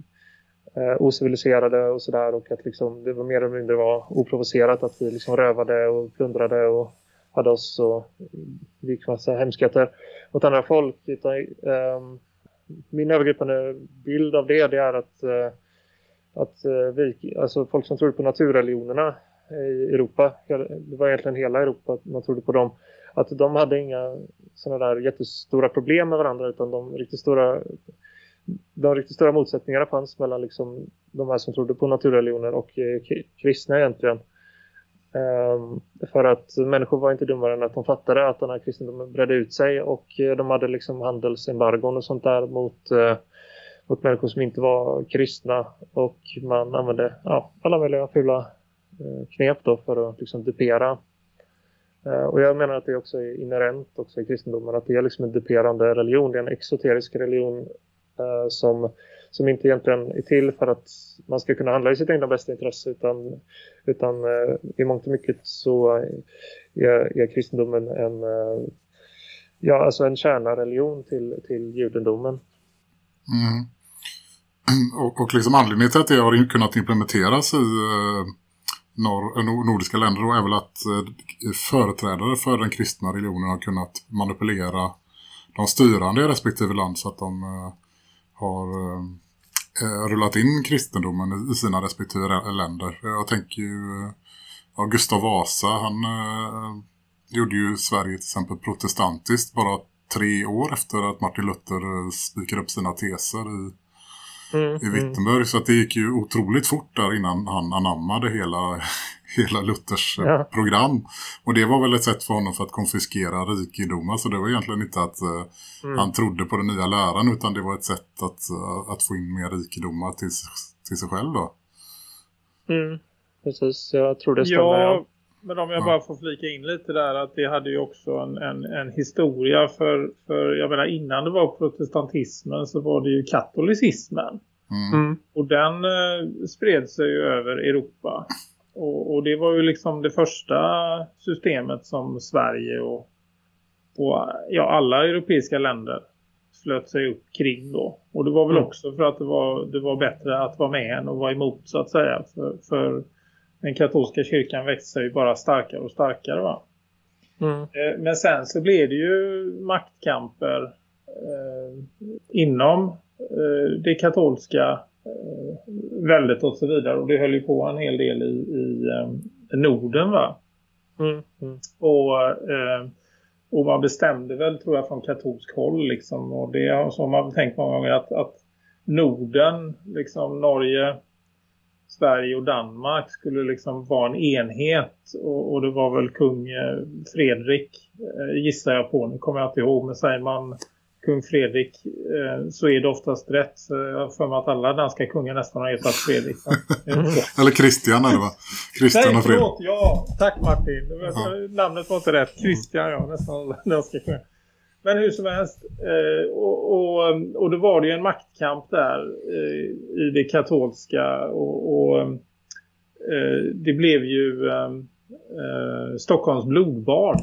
Speaker 4: eh, ociviliserade och sådär och att liksom det var mer eller mindre var oprovocerat att vi liksom rövade och plundrade och hade oss och gick massa hemskheter åt andra folk. Utan, eh, min övergripande bild av det, det är att, eh, att eh, vi, alltså folk som trodde på naturreligionerna i Europa, det var egentligen hela Europa man trodde på dem, att de hade inga sådana där jättestora problem med varandra utan de riktigt stora de riktigt stora motsättningarna fanns mellan liksom de här som trodde på naturreligioner och eh, kristna egentligen. Ehm, för att människor var inte dummare än att de fattade att den här kristendomen bredde ut sig och eh, de hade liksom handelsembargon och sånt där mot, eh, mot människor som inte var kristna och man använde ja, alla möjliga fula eh, knep då för att liksom dupera eh, Och jag menar att det också är inherent också i kristendomen att det är liksom en duperande religion, det är en exoterisk religion eh, som, som inte egentligen är till för att man ska kunna handla i sitt egna bästa intresse utan, utan i mångt och mycket så är, är kristendomen en, ja, alltså en kärnareligion till, till judendomen.
Speaker 2: Mm. Och, och liksom anledningen till att det har kunnat implementeras i eh, eh, nor nordiska länder då är väl att eh, företrädare för den kristna religionen har kunnat manipulera de styrande i respektive land så att de eh, har eh, eh rullat in kristendomen i, i sina respektive länder. Jag tänker ju eh, ja, Gustav Vasa, han eh, gjorde ju Sverige till exempel protestantiskt bara tre år efter att Martin Luther spikade upp sina teser i
Speaker 4: Mm,
Speaker 2: i
Speaker 4: mm.
Speaker 2: Wittenberg så att det gick ju otroligt fort där innan han anammade hela, hela Luthers eh,
Speaker 4: Ja.
Speaker 2: program. Och det var väl ett sätt för honom för att konfiskera rikedomar så det var egentligen inte att eh,
Speaker 4: Mm.
Speaker 2: han trodde på den nya läran utan det var ett sätt att, eh, att få in mer rikedomar till, till sig själv då.
Speaker 4: Mm, precis, jag tror det stämmer.
Speaker 3: Ja,
Speaker 4: Ja.
Speaker 3: Men om jag
Speaker 2: Ja.
Speaker 3: bara får flika in lite där att det hade ju också en, en, en historia för, för jag menar innan det var protestantismen så var det ju katolicismen.
Speaker 2: Mm.
Speaker 4: Mm,
Speaker 3: Och den eh, spred sig ju över Europa. Och, och det var ju liksom det första systemet som Sverige och, och ja, alla europeiska länder slöt sig upp kring då. Och det var väl
Speaker 4: Mm.
Speaker 3: också för att det var, det var bättre att vara med än att vara emot så att säga. För, för den katolska kyrkan växte sig ju bara starkare och starkare va.
Speaker 4: mm,
Speaker 3: Eh, Men sen så blev det ju maktkamper eh, inom eh, det katolska eh, väldet och så vidare. Och det höll ju på en hel del i, i eh, Norden va.
Speaker 4: mm, mm.
Speaker 3: Och, eh, och man bestämde väl tror jag från katolsk håll liksom. Och det har man tänkt många gånger att, att Norden, liksom Norge, Sverige och Danmark skulle liksom vara en enhet. Och, och det var väl kung eh, Fredrik, eh, gissar jag på. Nu kommer jag inte ihåg, men säger man kung Fredrik eh, så är det oftast rätt. För mig att alla danska kungar nästan har hetat Fredrik.
Speaker 2: Eller Christian är det va? Christian
Speaker 3: Nej,
Speaker 2: och Fredrik.
Speaker 3: förlåt. Ja, tack Martin.
Speaker 2: Ja.
Speaker 3: Namnet var inte rätt. Christian, ja. Nästan alla danska kungar. Men hur som helst. Eh, och, och, och då var det ju en maktkamp där eh, i det katolska. Och, och eh, det blev ju eh, eh, Stockholms blodbad.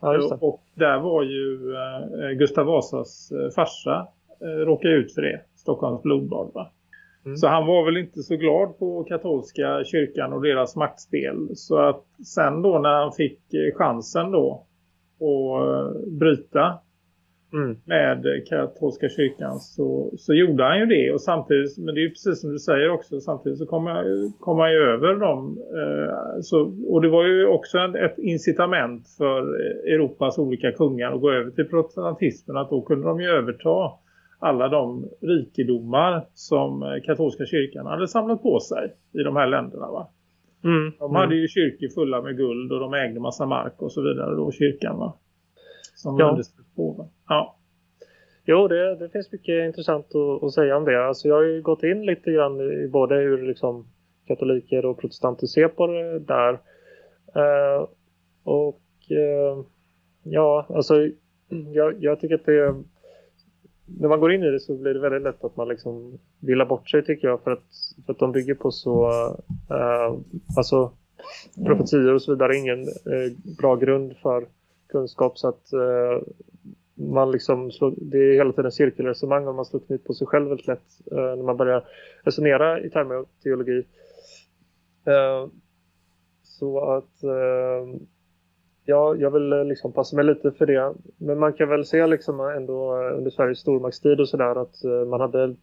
Speaker 4: Ja.
Speaker 3: Och där var ju eh, Gustav Vasas eh, farsa eh, råkade ut för det. Stockholms blodbad va?
Speaker 4: Mm.
Speaker 3: Så han var väl inte så glad på katolska kyrkan och deras maktspel. Så att sen då när han fick eh, chansen då att eh, bryta
Speaker 4: Mm.
Speaker 3: med katolska kyrkan så, så gjorde han ju det och samtidigt, men det är ju precis som du säger också, samtidigt så kom han, kom han ju över dem eh, så, och det var ju också en, ett incitament för Europas olika kungar att gå över till protestantismen att då kunde de ju överta alla de rikedomar som eh, katolska kyrkan hade samlat på sig i de här länderna va.
Speaker 4: Mm.
Speaker 3: De hade ju kyrkor fulla med guld och de ägde massa mark och så vidare då, kyrkan va. Som
Speaker 4: Ja.
Speaker 3: understött på va. Ja.
Speaker 4: Jo, det, det finns mycket intressant att, att säga om det. Alltså jag har ju gått in lite grann i både hur liksom katoliker och protestanter ser på det där. Eh, och eh, ja, alltså jag, jag tycker att det när man går in i det så blir det väldigt lätt att man liksom villar bort sig tycker jag för att, för att de bygger på så eh, alltså profetier och så vidare ingen eh, bra grund för kunskap så att eh, man liksom slår, det är hela tiden cirkelresonemang och man slår knut på sig själv väldigt lätt eh, när man börjar resonera i termer av teologi. Eh, så att eh, ja, jag vill eh, liksom passa mig lite för det. Men man kan väl se liksom eh, ändå eh, under Sveriges stormaktstid och sådär att man hade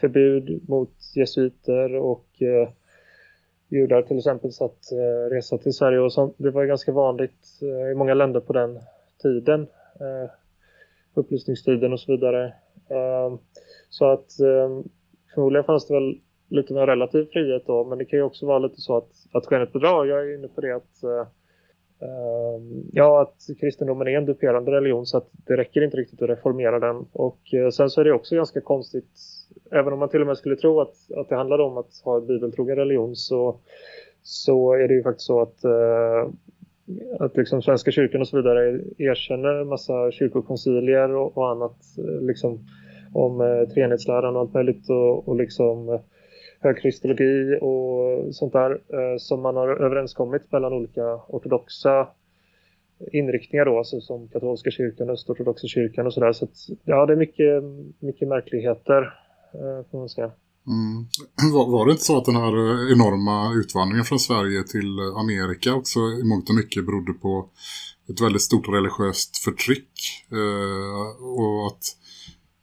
Speaker 4: förbud mot jesuiter och eh, judar till exempel så att eh, resa till Sverige och sånt. Det var ju ganska vanligt eh, i många länder på den tiden. Eh, upplysningstiden och så vidare. Eh, så att eh, förmodligen fanns det väl lite mer relativ frihet då. Men det kan ju också vara lite så att, att skenet bedrar. Jag är inne på det att eh, Ehm, ja, att kristendomen är en duperande religion så att det räcker inte riktigt att reformera den. Och eh, sen så är det också ganska konstigt, även om man till och med skulle tro att, att det handlar om att ha en bibeltrogen religion så, så är det ju faktiskt så att, eh, att liksom Svenska kyrkan och så vidare erkänner en massa kyrkokoncilier och, och annat eh, liksom om eh, treenighetsläran och allt möjligt och, och liksom eh, högkristologi och sånt där eh, som man har överenskommit mellan olika ortodoxa inriktningar då, alltså som katolska kyrkan, östortodoxa kyrkan och sådär. Så att, ja, det är mycket, mycket märkligheter eh, får man säga.
Speaker 2: Mm. Var, var det inte så att den här eh, enorma utvandringen från Sverige till Amerika också i mångt och mycket berodde på ett väldigt stort religiöst förtryck eh, och att,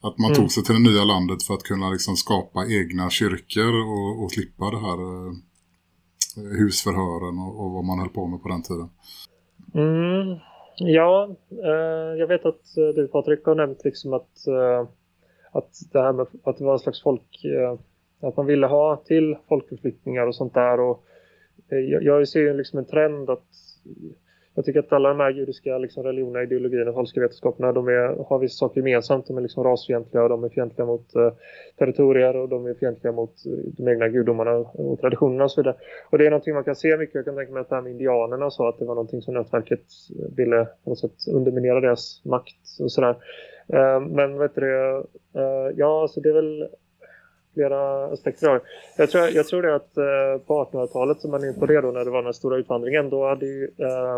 Speaker 2: att man
Speaker 4: Mm.
Speaker 2: tog sig till det nya landet för att kunna liksom skapa egna kyrkor och, och slippa det här eh, husförhören och, och vad man höll på med på den tiden.
Speaker 4: Mm, ja, eh, jag vet att eh, du Patrik har nämnt liksom att, eh, att det här med att det var en slags folk, eh, att man ville ha till folkförflyttningar och sånt där och eh, jag, jag ser ju liksom en trend att jag tycker att alla de här judiska liksom, religionerna, ideologierna och falska vetenskaperna de är, har vissa saker gemensamt. De är liksom rasfientliga och de är fientliga mot eh, territorier och de är fientliga mot eh, de egna gudomarna och traditionerna och så vidare. Och det är någonting man kan se mycket. Jag kan tänka mig att det här med indianerna sa att det var någonting som nätverket ville på något sätt underminera deras makt och sådär. Eh, men vet du det, eh, ja alltså det är väl flera aspekter av. Jag tror, jag tror det att eh, på 1800-talet som man är inne på det då när det var den stora utvandringen då hade ju eh,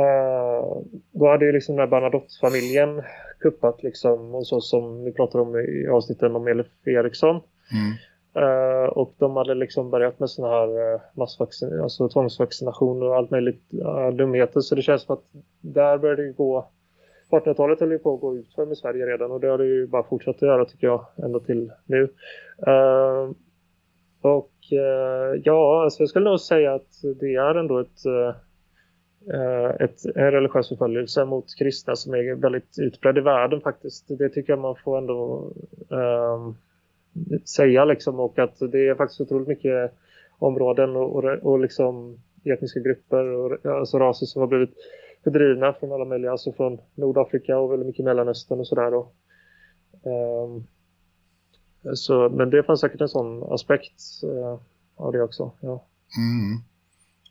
Speaker 4: eh, då hade ju liksom den här Bernadotte-familjen kuppat liksom och så som vi pratade om i avsnitten om Elif Eriksson.
Speaker 2: Mm.
Speaker 4: Eh, och de hade liksom börjat med såna här uh, massvaccin, alltså tvångsvaccination och allt möjligt uh, dumheter. Så det känns som att där började det gå, 1800-talet höll ju på att gå ut för med Sverige redan och det har det ju bara fortsatt att göra tycker jag ända till nu. Uh, och uh, ja, alltså jag skulle nog säga att det är ändå ett, uh, ett, en religiös förföljelse mot kristna som är väldigt utbredd i världen faktiskt. Det tycker jag man får ändå ehm, säga liksom och att det är faktiskt otroligt mycket områden och, och, och liksom etniska grupper och alltså raser som har blivit fördrivna från alla möjliga, alltså från Nordafrika och väldigt mycket Mellanöstern och sådär. Um, så, men det fanns säkert en sån aspekt uh, av det också, ja.
Speaker 2: Mm.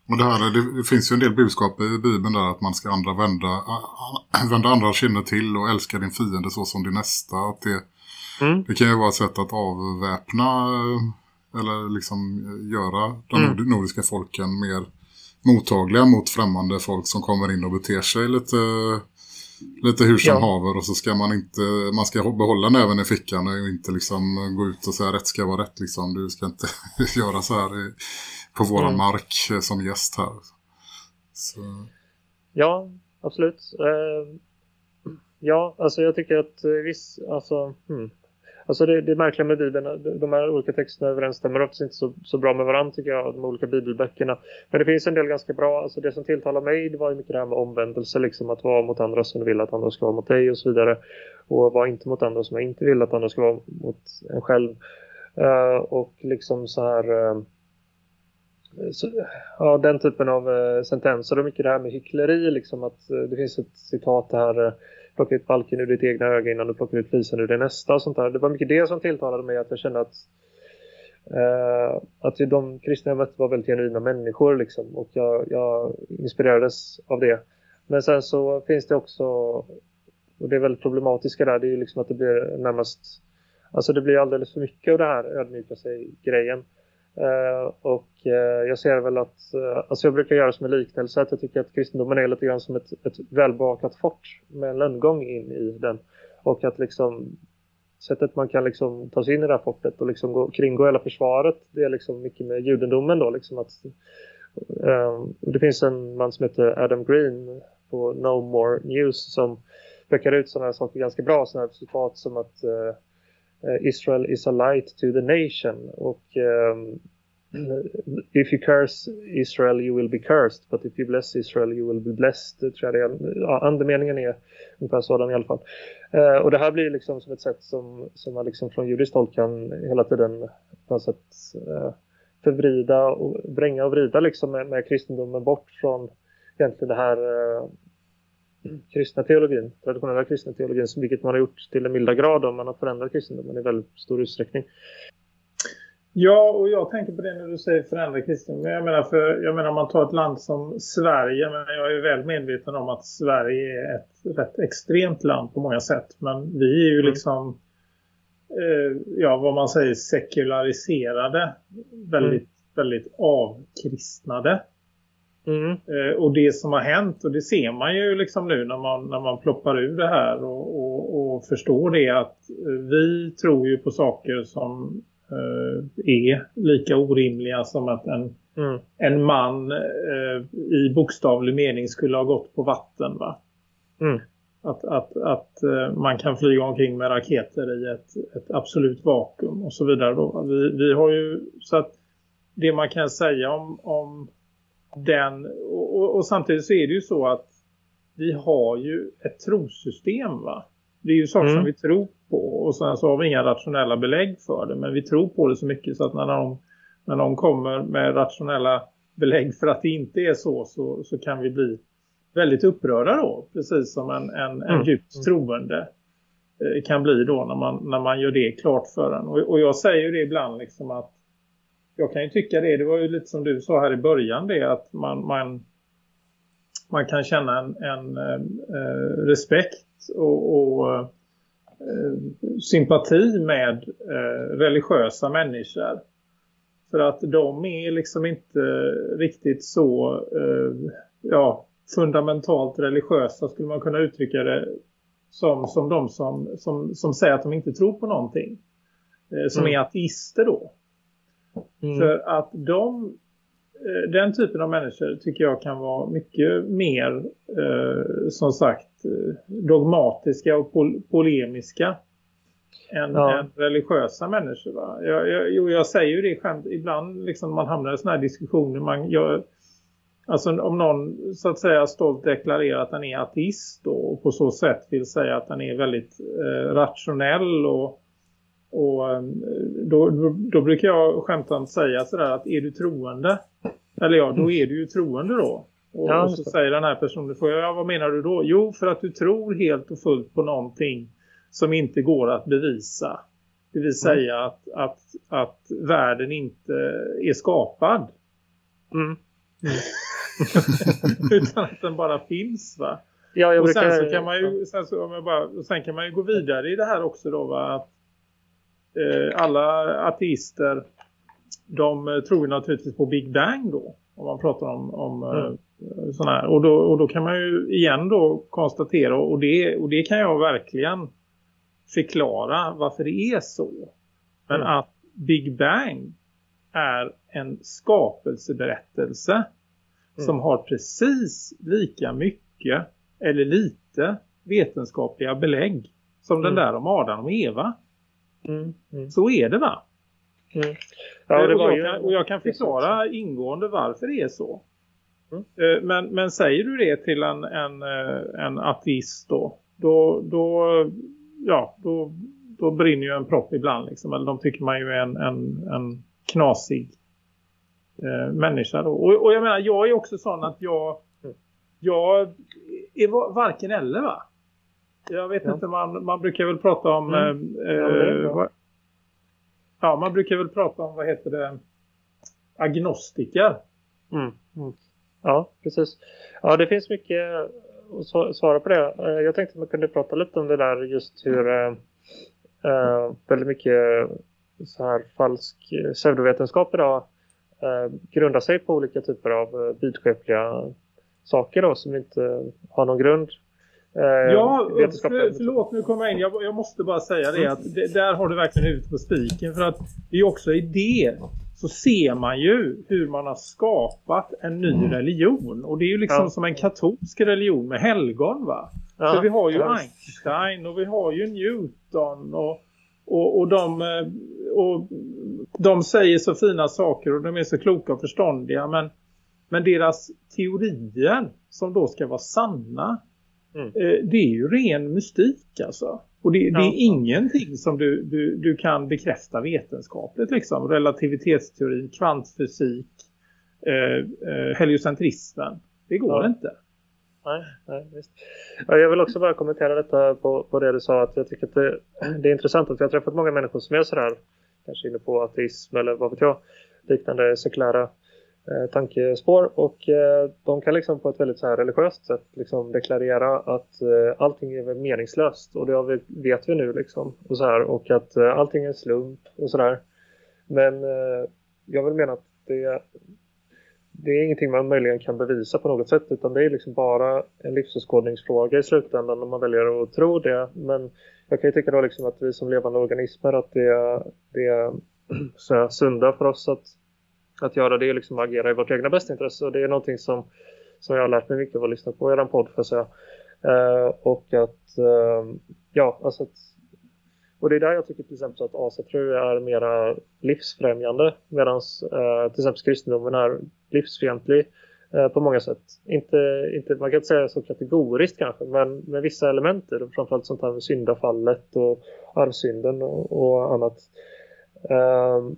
Speaker 2: Och det, här, det, finns ju en del budskap i Bibeln där att man ska andra vända, vända andra kinder till och älska din fiende så som din nästa. Att det,
Speaker 4: Mm.
Speaker 2: det kan ju vara ett sätt att avväpna eh, eller liksom göra de
Speaker 4: Mm.
Speaker 2: nord- nordiska folken mer mottagliga mot främmande folk som kommer in och beter sig lite Lite hur som
Speaker 4: Ja.
Speaker 2: haver och så ska man inte, man ska behålla näven i fickan och inte liksom gå ut och säga rätt ska vara rätt liksom. Du ska inte göra så här i- på våran
Speaker 4: Mm.
Speaker 2: mark eh, som gäst här. Så,
Speaker 4: Ja, absolut. Eh, ja, alltså jag tycker att eh, viss, alltså, hmm alltså det, det är märkliga med Bibeln, de- här olika texterna överensstämmer också inte så, så bra med varandra tycker jag, de olika bibelböckerna. Men det finns en del ganska bra, alltså det som tilltalar mig det var ju mycket det här med omvändelse, liksom att vara mot andra som du vill att andra ska vara mot dig och så vidare. Och vara inte mot andra som jag inte vill att andra ska vara mot en själv. Uh, och liksom så här... Uh, så, ja, den typen av eh, uh, sentenser och mycket det här med hyckleri. Liksom att, det finns ett citat här. Plocka ut balken ur ditt egna öga innan du plockar ut flisen ur det nästa. Och sånt där. Det var mycket det som tilltalade mig. Att jag kände att, Uh, att de kristna jag mötte var väldigt genuina människor. Liksom, och jag, jag inspirerades av det. Men sen så finns det också, och det är väldigt problematiska där, det är ju liksom att det blir närmast, alltså det blir alldeles för mycket av det här ödmjuka sig-grejen. Eh, och eh, jag ser väl att, eh, alltså jag brukar göra som en liknelse att jag tycker att kristendomen är lite grann som ett, ett välbakat fort med en lönngång in i den. Och att liksom sättet man kan liksom ta sig in i det här fortet och liksom gå, kringgå hela försvaret det är liksom mycket med judendomen då liksom att eh, det finns en man som heter Adam Green på No More News som pekar ut sådana här saker ganska bra sådana här citat som att eh, eh, Eh, Israel is a light to the nation och um, if you curse Israel you will be cursed but if you bless Israel you will be blessed Det tror jag det är. Ja, andemeningen är ungefär sådan i alla fall. Eh, och det här blir liksom som ett sätt som, som man liksom från judiskt håll kan hela tiden på något sätt eh, förvrida och vränga och vrida liksom med, med kristendomen bort från egentligen det här eh, kristna teologin, traditionella kristna teologin, vilket man har gjort till en milda grad om man har förändrat kristendomen i väldigt stor utsträckning.
Speaker 3: Ja, och jag tänker på det när du säger förändra kristen. Men jag menar, för, jag menar om man tar ett land som Sverige. Men jag är väl medveten om att Sverige är ett rätt extremt land på många sätt. Men vi är ju
Speaker 4: Mm.
Speaker 3: liksom, eh, ja vad man säger, sekulariserade. Väldigt, väldigt avkristnade.
Speaker 4: Mm.
Speaker 3: Eh, och det som har hänt, och det ser man ju liksom nu när man, när man ploppar ur det här och, och, och förstår det att eh, vi tror ju på saker som eh, är lika orimliga som att en,
Speaker 4: Mm.
Speaker 3: en man eh, i bokstavlig mening skulle ha gått på vatten va?
Speaker 4: Mm.
Speaker 3: Att, att, att eh, man kan flyga omkring med raketer i ett, ett absolut vakuum och så vidare. Då. Vi, vi har ju så att det man kan säga om, om den och, och, och samtidigt så är det ju så att vi har ju ett trosystem va. Det är ju saker
Speaker 4: Mm.
Speaker 3: som vi tror på och sen så har vi inga rationella belägg för det men vi tror på det så mycket så att när de, när de kommer med rationella belägg för att det inte är så så, så kan vi bli väldigt upprörda då precis som en, en, en
Speaker 4: Mm.
Speaker 3: djupt troende eh, kan bli då när man, när man gör det klart för en. Och, och jag säger ju det ibland liksom att jag kan ju tycka det, det var ju lite som du sa här i början det att man, man, man kan känna en, en eh, respekt och, och eh, sympati med eh, religiösa människor. För att de är liksom inte riktigt så eh, ja, fundamentalt religiösa skulle man kunna uttrycka det som, som de som, som, som säger att de inte tror på någonting. Eh, som
Speaker 4: Mm.
Speaker 3: är ateister då.
Speaker 4: Mm.
Speaker 3: För att de, eh, den typen av människor tycker jag kan vara mycket mer, eh, som sagt, eh, dogmatiska och pol polemiska än,
Speaker 4: Ja.
Speaker 3: än religiösa människor. Va? Jag, jag, jo, jag säger ju det skämt, ibland liksom man hamnar i sådana här diskussioner. Man, jag, alltså om någon så att säga stolt deklarerar att den är ateist då, och på så sätt vill säga att den är väldigt eh, rationell och och eh, då, då, då brukar jag skämtsamt säga sådär att är du troende? Eller ja, då är du ju troende då. Och,
Speaker 4: Ja,
Speaker 3: och så säger den här personen, får jag, ja, vad menar du då? Jo, för att du tror helt och fullt på någonting som inte går att bevisa. Det vill säga att, att, att världen inte är skapad.
Speaker 4: Mm.
Speaker 3: utan att den bara finns va?
Speaker 4: Ja, jag
Speaker 3: och
Speaker 4: brukar...
Speaker 3: sen så kan man ju sen, så, om jag bara, och sen kan man ju gå vidare i det här också då va? Att alla ateister de eh, tror naturligtvis på Big Bang då. Om man pratar om, om eh, Såna här. Och, då, och då kan man ju igen då konstatera och det, och det kan jag verkligen förklara varför det är så. Men
Speaker 4: Mm.
Speaker 3: att Big Bang är en skapelseberättelse som har precis lika mycket eller lite vetenskapliga belägg som den
Speaker 4: Mm.
Speaker 3: där om Adam och Eva.
Speaker 4: Mm. Mm.
Speaker 3: Så är det va?
Speaker 4: Mm. Ja, det
Speaker 3: och,
Speaker 4: var
Speaker 3: jag
Speaker 4: ju...
Speaker 3: kan, och jag kan förklara ingående varför det är så.
Speaker 4: Mm.
Speaker 3: Eh, Men, men säger du det till en, en, eh, en ateist då, då, då, ja, då, då brinner ju en propp ibland. Liksom. Eller de tycker man ju är en, en, en knasig eh, människa. Då. Och, och jag menar, jag är också sån att jag, jag är va- varken eller va? Jag vet
Speaker 4: Ja.
Speaker 3: inte, man, man brukar väl prata om...
Speaker 4: Mm.
Speaker 3: Eh,
Speaker 4: Ja,
Speaker 3: eh, vad- ja, man brukar väl prata om, vad heter det, agnostiker.
Speaker 4: Mm. Mm. Ja, precis. Ja, det finns mycket att sva- svara på det. Eh, Jag tänkte att man kunde prata lite om det där just hur eh, eh, väldigt mycket så här falsk pseudovetenskap idag eh, grundar sig på olika typer av vidskepliga saker då som inte har någon grund. Eh,
Speaker 3: Ja, för, förlåt nu kommer jag in. Jag, jag måste bara säga det
Speaker 4: Mm.
Speaker 3: att det, där har du verkligen huvudet på spiken. För att det är också i det så ser man ju hur man har skapat en ny religion. Och det är ju liksom
Speaker 4: Mm. Ja.
Speaker 3: som en katolsk religion med helgon va?
Speaker 4: Ja,
Speaker 3: För vi har ju
Speaker 4: ja.
Speaker 3: Einstein och vi har ju Newton och, och, och, de, eh, och de säger så fina saker och de är så kloka och förståndiga men, men deras teorier som då ska vara sanna
Speaker 4: Mm.
Speaker 3: eh, det är ju ren mystik alltså. Och det, det
Speaker 4: Ja.
Speaker 3: är ingenting som du, du, du kan bekräfta vetenskapligt liksom. Relativitetsteorin, kvantfysik, eh, eh, heliocentrismen. Det går
Speaker 4: Ja.
Speaker 3: inte.
Speaker 4: Nej, nej, visst. Ja, jag vill också bara kommentera detta på, på det du sa. Att jag tycker att det, det är intressant att vi har träffat många människor som är sådär, kanske inne på ateism eller vad vet jag, liknande sekulära Eh, tankespår. Och eh, de kan liksom på ett väldigt så här religiöst sätt liksom deklarera att eh, allting är meningslöst. Och det vet vi nu liksom. Och, så här, och att allting är en slump och sådär. Men jag vill mena att det, det är ingenting man möjligen kan bevisa på något sätt utan det är liksom bara en livsåskådningsfråga i slutändan om man väljer att tro det. Men jag kan ju tycka då liksom att vi som levande organismer att det, är- det är så här sunda för oss att, att göra det är liksom att agera i vårt egna bästa intresse och det är någonting som, som jag har lärt mig mycket av att lyssna på i er podd för att säga. Eh, och att eh, ja, alltså att och det är där jag tycker till exempel att asatru är mera livsfrämjande medan eh, till exempel kristendomen är livsfientlig eh, på många sätt. Inte, inte, man kan inte säga så kategoriskt kanske men med vissa element i det, framförallt sånt här med syndafallet och arvsynden och, och annat. Ehm,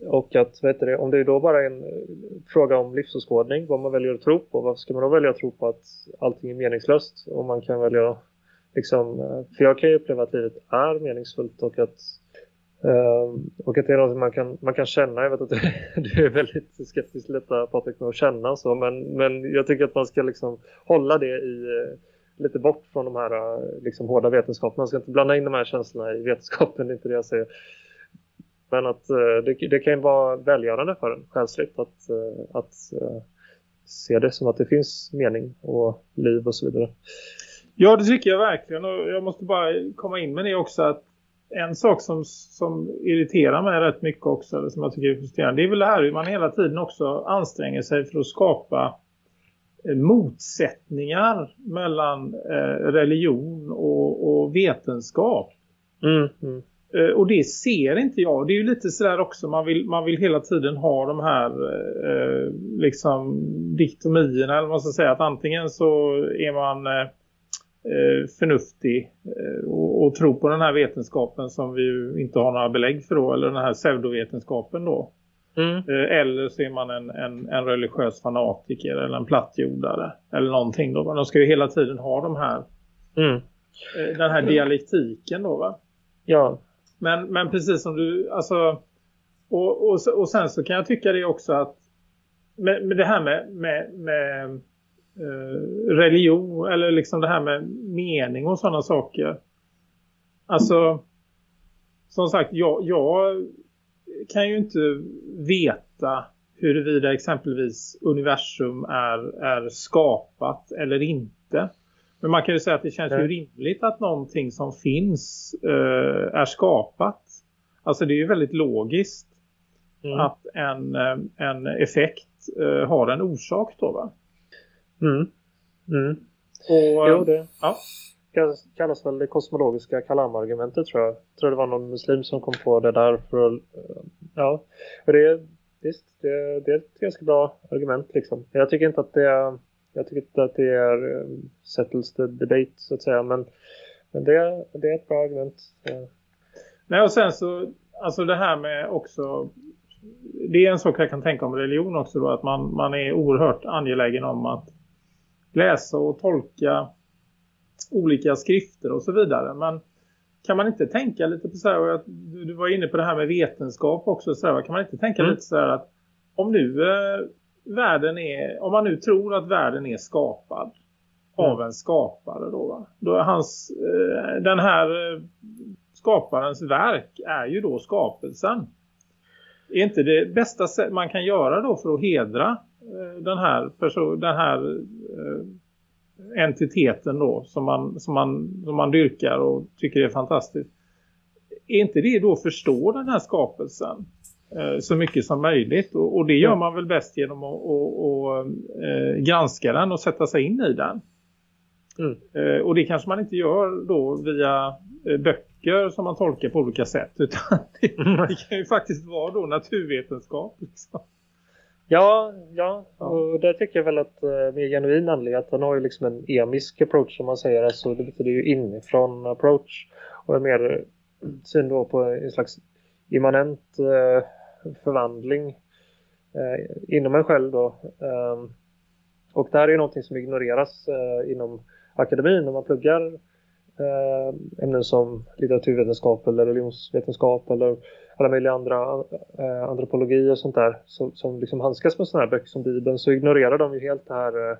Speaker 4: och att, vet du om det är då bara en eh, fråga om livsåskådning, vad man väljer att tro på, varför ska man då välja att tro på att allting är meningslöst? Och man kan välja liksom, eh, för jag kan ju uppleva att livet är meningsfullt och att ehm, och att det är något man kan, man kan känna. Jag vet att du, är väldigt skeptisk till detta Patrik med att känna så. Men, men jag tycker att man ska liksom hålla det i, eh, lite bort från de här liksom, hårda vetenskaperna. Man ska inte blanda in de här känslorna i vetenskapen, det är inte det jag säger. Men att eh, det, det kan ju vara välgörande för en själsligt att, eh, att eh, se det som att det finns mening och liv och så vidare.
Speaker 3: Ja, det tycker jag verkligen. Och jag måste bara komma in med det också att en sak som, som irriterar mig rätt mycket också, eller som jag tycker är frustrerande, det är väl det här hur man hela tiden också anstränger sig för att skapa motsättningar mellan eh, religion och, och vetenskap.
Speaker 4: Mm, mm.
Speaker 3: Eh, och det ser inte jag. Det är ju lite sådär också. Man vill, man vill hela tiden ha de här eh, liksom diktomierna. Eller man ska säga. Att antingen så är man eh, eh, förnuftig eh, och, och tror på den här vetenskapen som vi inte har några belägg för då. Eller den här pseudovetenskapen då.
Speaker 4: Mm.
Speaker 3: Eller så är man en, en, en religiös fanatiker eller en plattjordare. Eller någonting då. Men de ska ju hela tiden ha de här,
Speaker 4: Mm.
Speaker 3: den här dialektiken då va.
Speaker 4: Ja,
Speaker 3: men, men precis som du, alltså, och, och, och sen så kan jag tycka det också att med, med det här med, med, med eh, religion eller liksom det här med mening och sådana saker. Alltså, som sagt, jag, jag kan ju inte veta huruvida exempelvis universum är, är skapat eller inte. Men man kan ju säga att det känns ju rimligt att någonting som finns eh, är skapat. Alltså det är ju väldigt logiskt
Speaker 4: Mm.
Speaker 3: att en, eh, en effekt eh, har en orsak då va?
Speaker 4: Mm. Mm.
Speaker 3: Och,
Speaker 4: Jo, det
Speaker 3: ja.
Speaker 4: kallas- väl det kosmologiska kalam-argumentet tror jag. Jag tror det var någon muslim som kom på det där för att, eh, ja, och det, visst, det, det är ett ganska bra argument liksom. Jag tycker inte att det är, jag tycker inte att det är eh, settles the debate så att säga, men, men det, det är ett bra argument.
Speaker 3: Nej, och sen så, alltså det här med också, det är en sak jag kan tänka om religion också då, att man, man är oerhört angelägen om att läsa och tolka olika skrifter och så vidare. Men kan man inte tänka lite på så här, och du, var inne på det här med vetenskap också, så här, kan man inte tänka
Speaker 4: Mm.
Speaker 3: lite så här att om nu världen är, om man nu tror att världen är skapad av en skapare då va? Då är hans, eh, den här eh, skaparens verk är ju då skapelsen. Är inte det bästa sätt man kan göra då för att hedra eh, den här, den här eh, entiteten då som man, som, man, som man dyrkar och tycker är fantastiskt. Är inte det då att förstå den här skapelsen så mycket som möjligt? Och, och det gör man väl bäst genom att och, och, eh, granska den och sätta sig in i den.
Speaker 4: Mm.
Speaker 3: Eh, och det kanske man inte gör då via eh, böcker som man tolkar på olika sätt. Utan det, det kan ju faktiskt vara då naturvetenskap. Liksom.
Speaker 4: Ja, ja, och där tycker jag väl att med genuin andlig att han har ju liksom en emisk approach som man säger, alltså det betyder ju inifrån approach och en mer eh, syn då på en slags immanent eh, förvandling eh, inom en själv då. Eh, och det här är ju någonting som ignoreras eh, inom akademin när man pluggar eh, ämnen som litteraturvetenskap eller religionsvetenskap eller alla möjliga andra eh, antropologi och sånt där som, som liksom handskas med sådana här böcker som Bibeln så ignorerar de ju helt det här eh,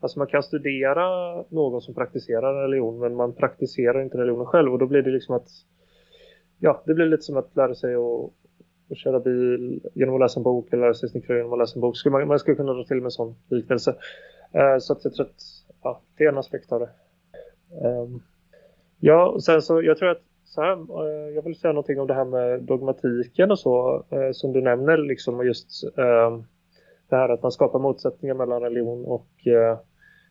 Speaker 4: alltså man kan studera någon som praktiserar religion men man praktiserar inte religionen själv och då blir det liksom att ja, det blir lite som att lära sig att, att köra bil genom att läsa en bok eller lära sig snickra genom att läsa en bok. Skulle man, man skulle kunna dra till med en sån liknelse. Eh, så att jag tror att ja, det är en aspekt av det. Um, ja, och sen så jag tror att så här, eh, jag vill säga någonting om det här med dogmatiken och så eh, som du nämner liksom och just ehm, det här att man skapar motsättningar mellan religion och eh,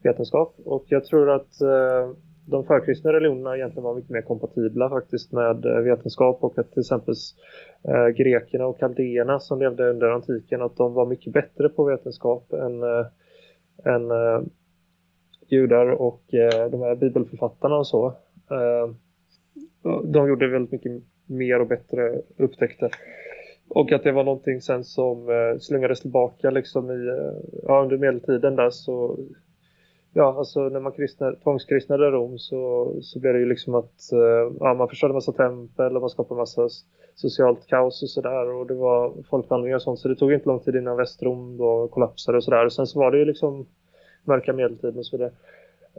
Speaker 4: vetenskap och jag tror att eh, de förkristna religionerna egentligen var mycket mer kompatibla faktiskt med eh, vetenskap och att till exempel eh, grekerna och kaldéerna som levde under antiken att de var mycket bättre på vetenskap än, eh, än eh, judar och eh, de här bibelförfattarna och så. Eh, de gjorde väldigt mycket mer och bättre upptäckter. Och att det var någonting sen som eh, slungades tillbaka liksom i, ja, under medeltiden där så ja, alltså när man kristnade, tvångskristnade Rom så, så blev det ju liksom att eh, ja, man förstörde massa tempel och man skapade massa socialt kaos och sådär. Och det var folkvandringar och sånt så det tog inte lång tid innan Västrom då kollapsade och sådär. Och sen så var det ju liksom mörka medeltiden och så vidare.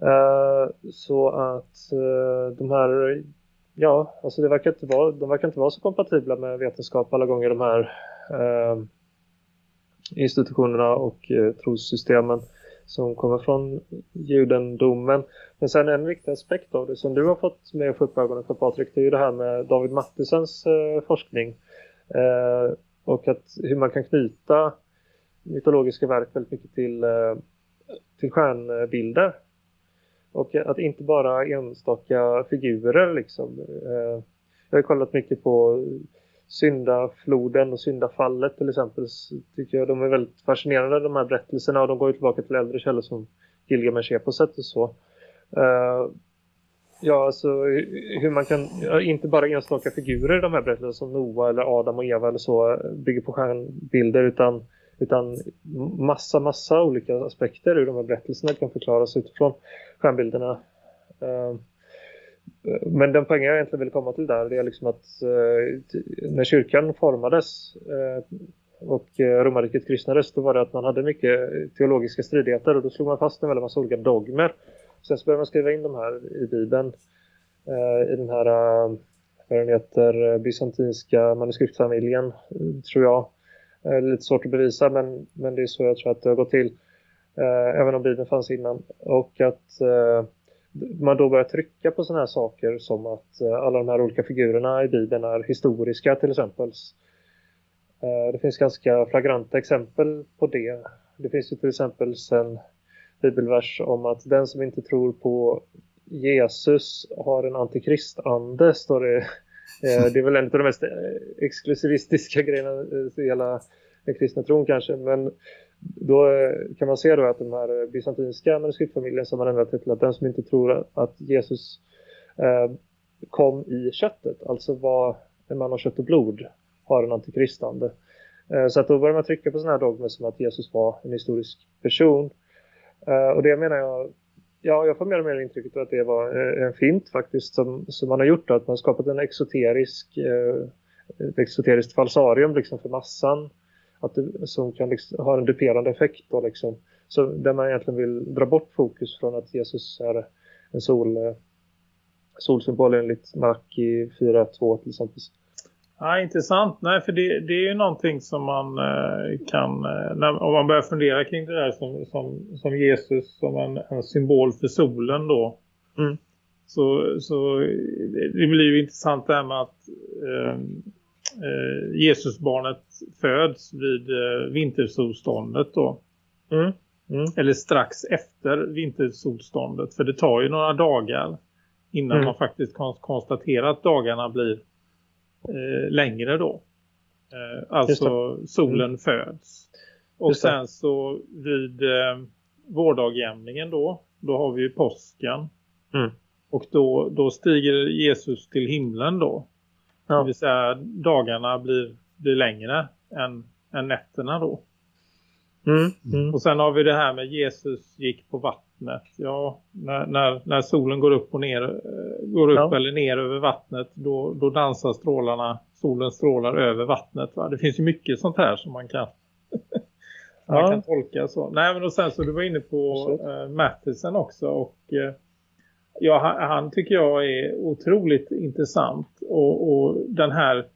Speaker 4: Uh, så att uh, de här ja, alltså det verkar inte vara, de verkar inte vara så kompatibla med vetenskap alla gånger de här uh, institutionerna och uh, trossystemen som kommer från judendomen. Men sen en viktig aspekt av det som du har fått med att få upp ögonen för Patrik det är ju det här med David Mattisens eh, forskning. Eh, och att hur man kan knyta mytologiska verk väldigt mycket till, eh, till stjärnbilder. Och att inte bara enstaka figurer liksom. Eh, jag har kollat mycket på syndafloden och syndafallet till exempel. Tycker jag de är väldigt fascinerande de här berättelserna och de går ju tillbaka till äldre källor som Gilgamesh Eposet och så. Uh, ja, alltså hur man kan, inte bara enstaka figurer i de här berättelserna som Noah eller Adam och Eva eller så eh, bygger på stjärnbilder utan, utan massa, massa olika aspekter ur de här berättelserna kan förklaras utifrån stjärnbilderna. Uh, men den poängen jag egentligen vill komma till där det är liksom att eh, när kyrkan formades eh, och eh, romarriket kristnades då var det att man hade mycket teologiska stridigheter och då slog man fast en väldigt massa olika dogmer. Sen så började man skriva in de här i Bibeln eh, i den här eh, vad den heter, bysantinska manuskriptfamiljen tror jag. Eh, lite svårt att bevisa men, men det är så jag tror att det har gått till. Eh, även om Bibeln fanns innan. Och att eh, man då börjar trycka på sådana här saker som att eh, alla de här olika figurerna i Bibeln är historiska till exempel. Eh, det finns ganska flagranta exempel på det. Det finns ju till exempel en bibelvers om att den som inte tror på Jesus har en antikristande, står det. Eh, det är väl en av de mest exklusivistiska grejerna i hela den kristna tron kanske. Men då eh, kan man se då att den här eh, bysantinska manuskriptfamiljen som har ändrat till att den som inte tror att Jesus eh, kom i köttet, alltså var en man av kött och blod, har en antikristande. Så att då börjar man trycka på sådana här dogmer som att Jesus var en historisk person. Och det menar jag Ja, jag får mer och mer intrycket att det var en fint faktiskt som, som man har gjort. Att man skapat en exoterisk, eh, ett exoteriskt falsarium liksom för massan. Att det, som kan liksom, ha en duperande effekt då liksom. Så där man egentligen vill dra bort fokus från att Jesus är en sol, eh, solsymbol enligt Maki 4.2 till exempel.
Speaker 3: Ja, intressant. Nej, för det, det är ju någonting som man eh, kan, eh, när, om man börjar fundera kring det där som, som, som Jesus som en, en symbol för solen då. Mm. Så, så det blir ju intressant det här med att eh, eh Jesusbarnet föds vid eh, vintersolståndet då. Mm. Mm. Eller strax efter vintersolståndet. För det tar ju några dagar innan mm. man faktiskt konstaterar att dagarna blir eh, längre då. Eh, alltså solen mm. föds. Och sen så vid eh, vårdagjämningen då, då har vi ju påsken. Mm. Och då, då stiger Jesus till himlen då. Ja. Det vill säga dagarna blir, blir längre än, än nätterna då. Mm. Mm. Och sen har vi det här med Jesus gick på vattnet. Ja, när, när, när solen går upp och ner eh, går upp ja. eller ner över vattnet då, då dansar strålarna, solens strålar över vattnet. Va? Det finns ju mycket sånt här som man kan man ja. kan tolka så. Nej men och sen så du var inne på uh, Mattison också och uh, ja, han, han, tycker jag är otroligt intressant och, och den här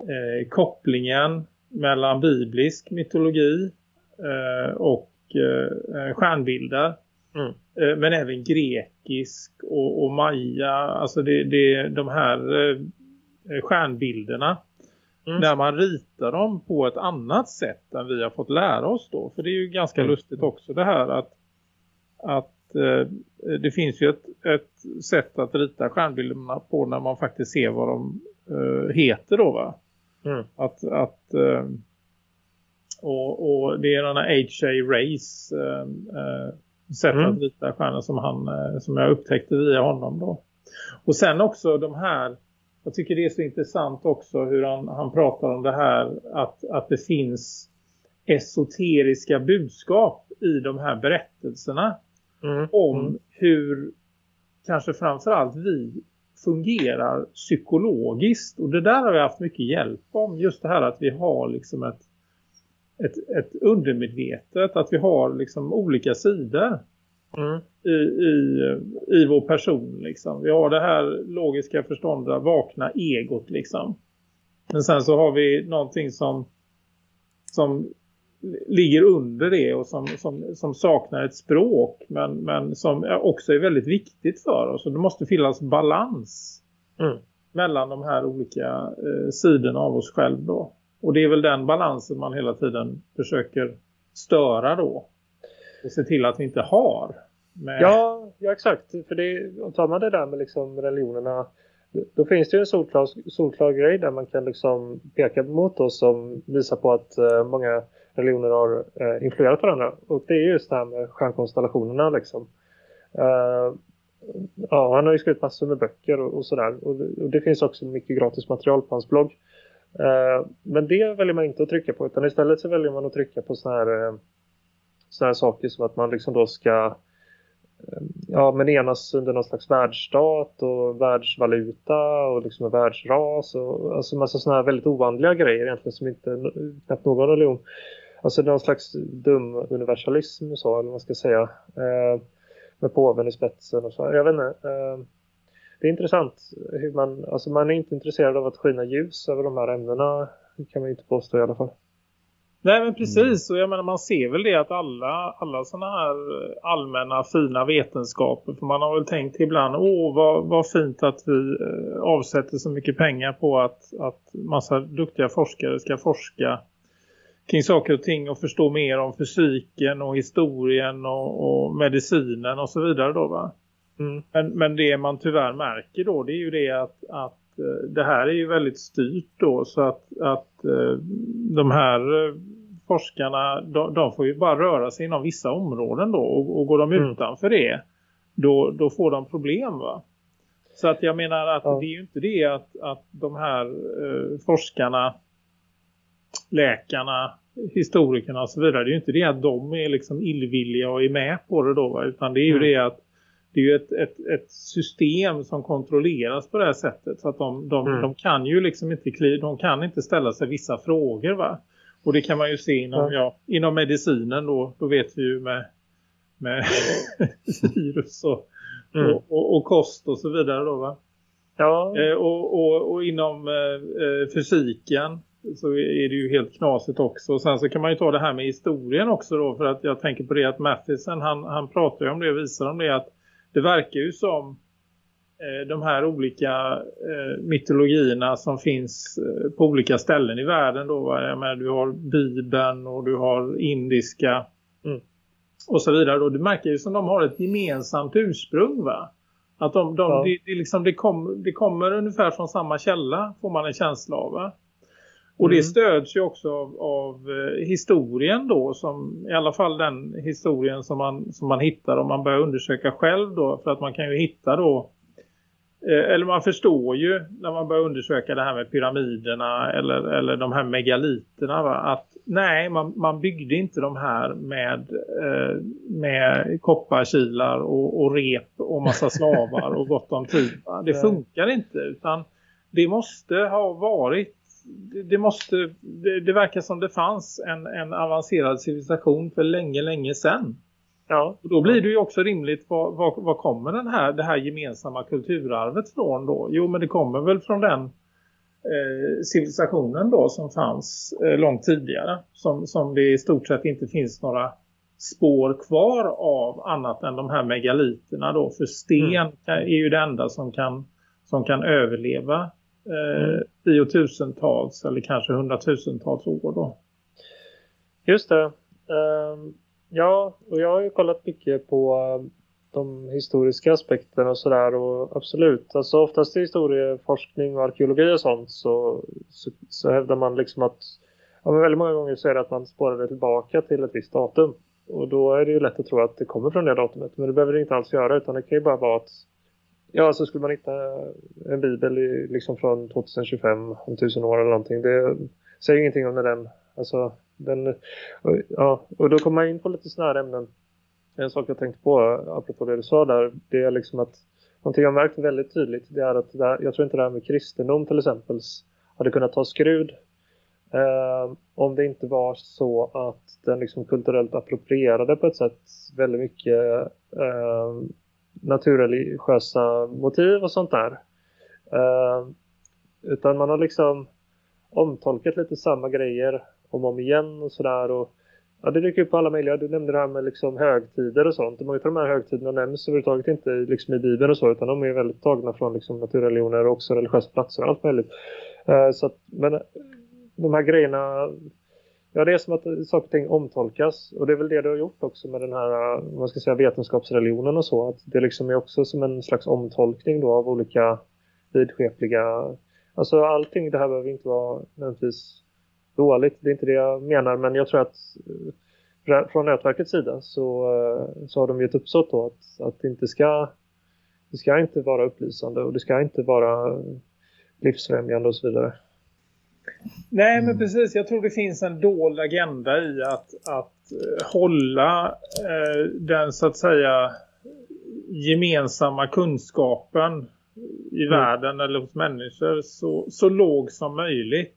Speaker 3: uh, kopplingen mellan biblisk mytologi Eh, och eh, stjärnbilder. Mm. Eh, men även grekisk och, och maya. Alltså det, det, de här stjärnbilderna. Mm. När man ritar dem på ett annat sätt än vi har fått lära oss då. För det är ju ganska mm. lustigt också det här att, att eh, det finns ju ett, ett sätt att rita stjärnbilderna på när man faktiskt ser vad de eh, heter då va. Mm. Att, att eh, och, och det är den här H.A. Rays äh, äh, sätt mm. att rita stjärnor som, han, äh, som jag upptäckte via honom då. Och sen också de här, jag tycker det är så intressant också hur han, han pratar om det här att, att det finns esoteriska budskap i de här berättelserna mm. om mm. hur kanske framförallt vi fungerar psykologiskt och det där har vi haft mycket hjälp om just det här att vi har liksom ett ett, ett undermedvetet. Att vi har liksom olika sidor mm. i, i, i vår person. Liksom. Vi har det här logiska förståndet, vakna egot liksom. Men sen så har vi någonting som, som ligger under det och som, som, som saknar ett språk men, men som också är väldigt viktigt för oss. Och det måste finnas balans mm. mellan de här olika eh, sidorna av oss själv då. Och det är väl den balansen man hela tiden försöker störa då. Och se till att vi inte har.
Speaker 4: Med... Ja, ja, exakt. För det, tar man det där med liksom religionerna då finns det ju en solklar, solklar grej där man kan liksom peka mot oss som visar på att uh, många religioner har eh, influerat varandra. Och det är just det här med stjärnkonstellationerna liksom. Eh, ja, han har ju skrivit massor med böcker och, och sådär. Och, och, det finns också mycket gratis material på hans blogg. Eh, men det väljer man inte att trycka på utan istället så väljer man att trycka på sådana här, eh, såna här saker som att man liksom då ska eh, ja, men enas under någon slags världsstat och världsvaluta och liksom en världsras och alltså massa sådana här väldigt ovanliga grejer egentligen som inte knappt någon religion alltså någon slags dum universalism och så eller vad man ska säga. Eh, med påven i spetsen och så, jag vet inte eh, det är intressant hur man, alltså man är inte intresserad av att skina ljus över de här ämnena, det kan man inte påstå i alla fall.
Speaker 3: Nej men precis, och jag menar man ser väl det att alla, alla sådana här eh, allmänna fina vetenskaper, för man har väl tänkt ibland, åh vad, vad fint att vi eh, avsätter så mycket pengar på att, att massa duktiga forskare ska forska kring saker och ting och förstå mer om fysiken och historien och, och medicinen och så vidare då va.
Speaker 4: Mm.
Speaker 3: Men, men det man tyvärr märker då det är ju det att, att eh, det här är ju väldigt styrt då så att, att eh, de här eh, forskarna de, de får ju bara röra sig inom vissa områden då och, och går de
Speaker 4: Mm.
Speaker 3: utanför det då, då får de problem va. Så att jag menar att
Speaker 4: Ja.
Speaker 3: det är ju inte det att, att de här eh, forskarna läkarna, historikerna och så vidare. Det är ju inte det att de är liksom illvilliga och är med på det då utan det är ju
Speaker 4: Mm.
Speaker 3: det att det är ju ett, ett, ett system som kontrolleras på det här sättet så att de, de,
Speaker 4: Mm.
Speaker 3: de kan ju liksom inte de kan inte ställa sig vissa frågor va. Och det kan man ju se inom,
Speaker 4: Ja.
Speaker 3: ja, inom medicinen då, då vet vi ju med, med virus och,
Speaker 4: Mm.
Speaker 3: och, och, och kost och så vidare då va.
Speaker 4: Ja,
Speaker 3: Eh, och, och, och inom eh, eh, fysiken så är det ju helt knasigt också. Och sen så kan man ju ta det här med historien också då. För att jag tänker på det att Matheson han, han pratar ju om det och visar om det. Att det verkar ju som eh, de här olika eh, mytologierna som finns eh, på olika ställen i världen då. Va? Jag menar, du har Bibeln och du har indiska
Speaker 4: Mm.
Speaker 3: och så vidare. Då. Det märker ju som de har ett gemensamt ursprung va? Att de, de,
Speaker 4: Ja.
Speaker 3: det, det, liksom, det, kom, det kommer ungefär från samma källa får man en känsla av va? Och det
Speaker 4: Mm.
Speaker 3: stöds ju också av, av eh, historien då som i alla fall den historien som man, som man hittar om man börjar undersöka själv då för att man kan ju hitta då eh, eller man förstår ju när man börjar undersöka det här med pyramiderna eller, eller de här megaliterna va? att nej man, man byggde inte de här med, eh, med kopparkilar och, och rep och massa slavar och gott om tid va? det funkar inte utan det måste ha varit det, måste det, det verkar som det fanns en, en avancerad civilisation för länge länge sedan
Speaker 4: ja.
Speaker 3: och då blir det ju också rimligt var, kommer den här, det här gemensamma kulturarvet från då? Jo men det kommer väl från den eh, civilisationen då som fanns eh, långt tidigare. Som, som det i stort sett inte finns några spår kvar av annat än de här megaliterna då. För sten kan- är ju det enda som kan, som kan överleva eh, tiotusentals eller kanske hundratusentals år då.
Speaker 4: Just det. Um, ja, och jag har ju kollat mycket på eh, de historiska aspekterna och sådär och absolut, alltså oftast i historieforskning och arkeologi och sånt så, så, så hävdar man liksom att ja, men väldigt många gånger så är det att man spårar det tillbaka till ett visst datum och då är det ju lätt att tro att det kommer från det datumet men det behöver det inte alls göra utan det kan ju bara vara att ja, så skulle man hitta en bibel i, liksom från 2025 om tusen år eller någonting det säger ingenting om när den alltså den, och, ja, och då kommer man in på lite sådana här ämnen. En sak jag tänkte på, apropå det du sa där, det är liksom att någonting jag märkt väldigt tydligt, det är att det här, jag tror inte det här med kristendom till exempel hade kunnat ta skrud eh, om det inte var så att den liksom kulturellt approprierade på ett sätt väldigt mycket eh, naturreligiösa motiv och sånt där. Eh, utan man har liksom omtolkat lite samma grejer om och om igen och sådär. Och, ja, det dyker upp på alla möjliga. Du nämnde det här med liksom högtider och sånt. Många av de här högtiderna nämns överhuvudtaget inte liksom i Bibeln och så. Utan de är väldigt tagna från liksom naturreligioner och också religiösa platser och allt möjligt. Eh, så att, men de här grejerna... Ja, det är som att saker och ting omtolkas. Och det är väl det du har gjort också med den här vad ska jag säga, vetenskapsreligionen och så. Att det liksom är också som en slags omtolkning då av olika vidskepliga... Alltså allting det här behöver inte vara nödvändigtvis dåligt. Det är inte det jag menar. Men jag tror att eh, från nätverkets sida så, eh, så har de gett uppsåt då att, att det inte ska det ska inte vara upplysande och det ska inte vara livsfrämjande och så vidare.
Speaker 3: Nej men precis, jag tror det finns en dold agenda i att, att eh, hålla eh, den så att säga gemensamma kunskapen i världen eller hos människor så, så låg som möjligt.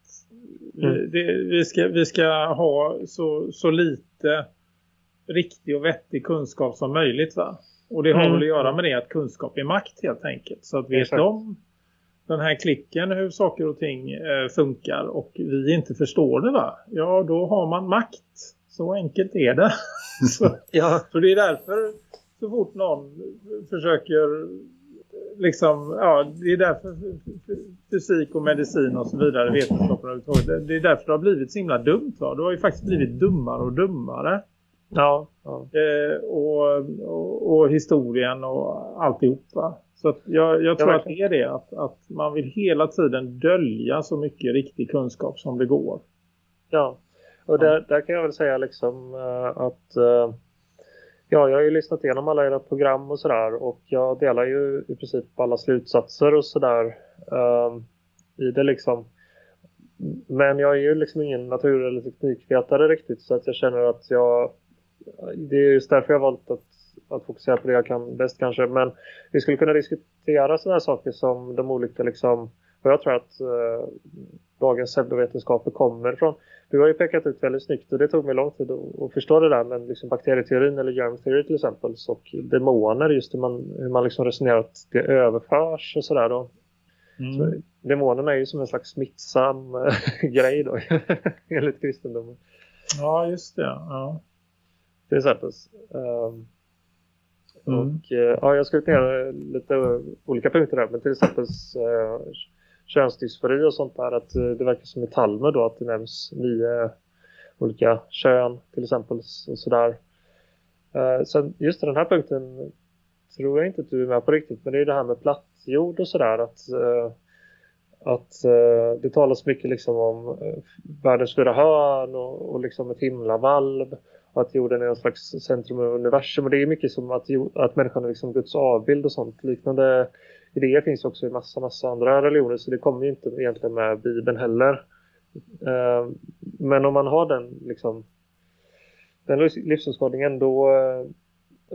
Speaker 4: Mm.
Speaker 3: Vi, det, vi, ska, vi ska ha så, så lite riktig och vettig kunskap som möjligt va? Och det har
Speaker 4: Mm.
Speaker 3: väl att göra med det att kunskap är makt helt enkelt. Så att vet
Speaker 4: Exakt.
Speaker 3: de den här klicken hur saker och ting eh, funkar och vi inte förstår det va? Ja, då har man makt. Så enkelt är det. så,
Speaker 4: Ja,
Speaker 3: så det är därför så fort någon försöker liksom, ja, det är därför fysik och medicin och så vidare vetenskapen överhuvudtaget. Det- är därför det har blivit så himla dumt va? Det har ju faktiskt blivit dummare och dummare.
Speaker 4: ja, ja.
Speaker 3: Eh, och, och, och historien och alltihopa. Så jag, jag tror att det är det. Att, att man vill hela tiden dölja så mycket riktig kunskap som det går.
Speaker 4: Ja, och där, där kan jag väl säga liksom eh, att eh, ja, jag har ju lyssnat igenom alla era program och sådär och jag delar ju i princip alla slutsatser och sådär eh, i det liksom. Men jag är ju liksom ingen natur- eller teknikvetare riktigt så att jag känner att jag det är just därför jag valt att, att fokusera på det jag kan bäst kanske. Men vi skulle kunna diskutera sådana här saker som de olika liksom, vad jag tror att eh, dagens pseudovetenskaper kommer ifrån. Du har ju pekat ut väldigt snyggt och det tog mig lång tid att, att förstå det där. Men liksom bakterieteorin eller germ theory till exempel och demoner, just hur man, hur man liksom resonerar att det överförs och sådär då. Så, demonerna är ju som en slags smittsam eh, grej då, enligt kristendomen.
Speaker 3: Ja, just det. Ja.
Speaker 4: Till exempel. Um,
Speaker 3: Mm.
Speaker 4: Och eh, ja, jag har skrivit ner lite olika punkter där. Men till exempel eh, könsdysfori och sånt där. Att eh, det verkar som i Talmud då att det nämns nio olika kön till exempel. Och sådär. Sen just den här punkten tror jag inte att du är med på riktigt. Men det är det här med plattjord och sådär. Att, att det talas mycket liksom om världens fyra hörn och, och liksom ett himlavalv att jorden är en slags centrum av universum. Och det är mycket som att, att människan är liksom Guds avbild och sånt. Liknande idéer finns också i massa, massa andra religioner. Så det kommer ju inte egentligen med Bibeln heller. Eh, men om man har den liksom den livsomskådningen livsåskådningen då eh,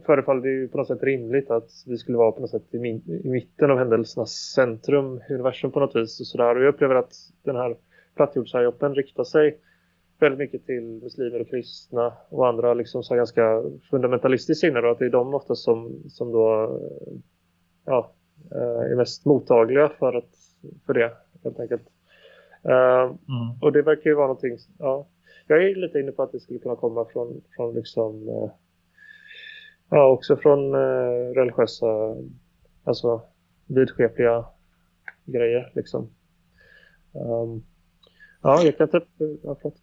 Speaker 4: förefaller det ju på något sätt rimligt att vi skulle vara på något sätt i, min, i mitten av händelsernas centrum i universum på något vis och sådär. Och jag upplever att den här plattjordshajoppen riktar sig väldigt mycket till muslimer och kristna och andra liksom så ganska fundamentalistiskt sinnade att det är de ofta som, som då ja, eh, är mest mottagliga för, att, för det helt enkelt. Eh,
Speaker 3: Mm.
Speaker 4: och det verkar ju vara någonting, ja. Jag är lite inne på att det skulle kunna komma från, från liksom, eh, ja också från religiösa, alltså vidskepliga grejer liksom. Um, ja, jag kan upp, ja, förlåt.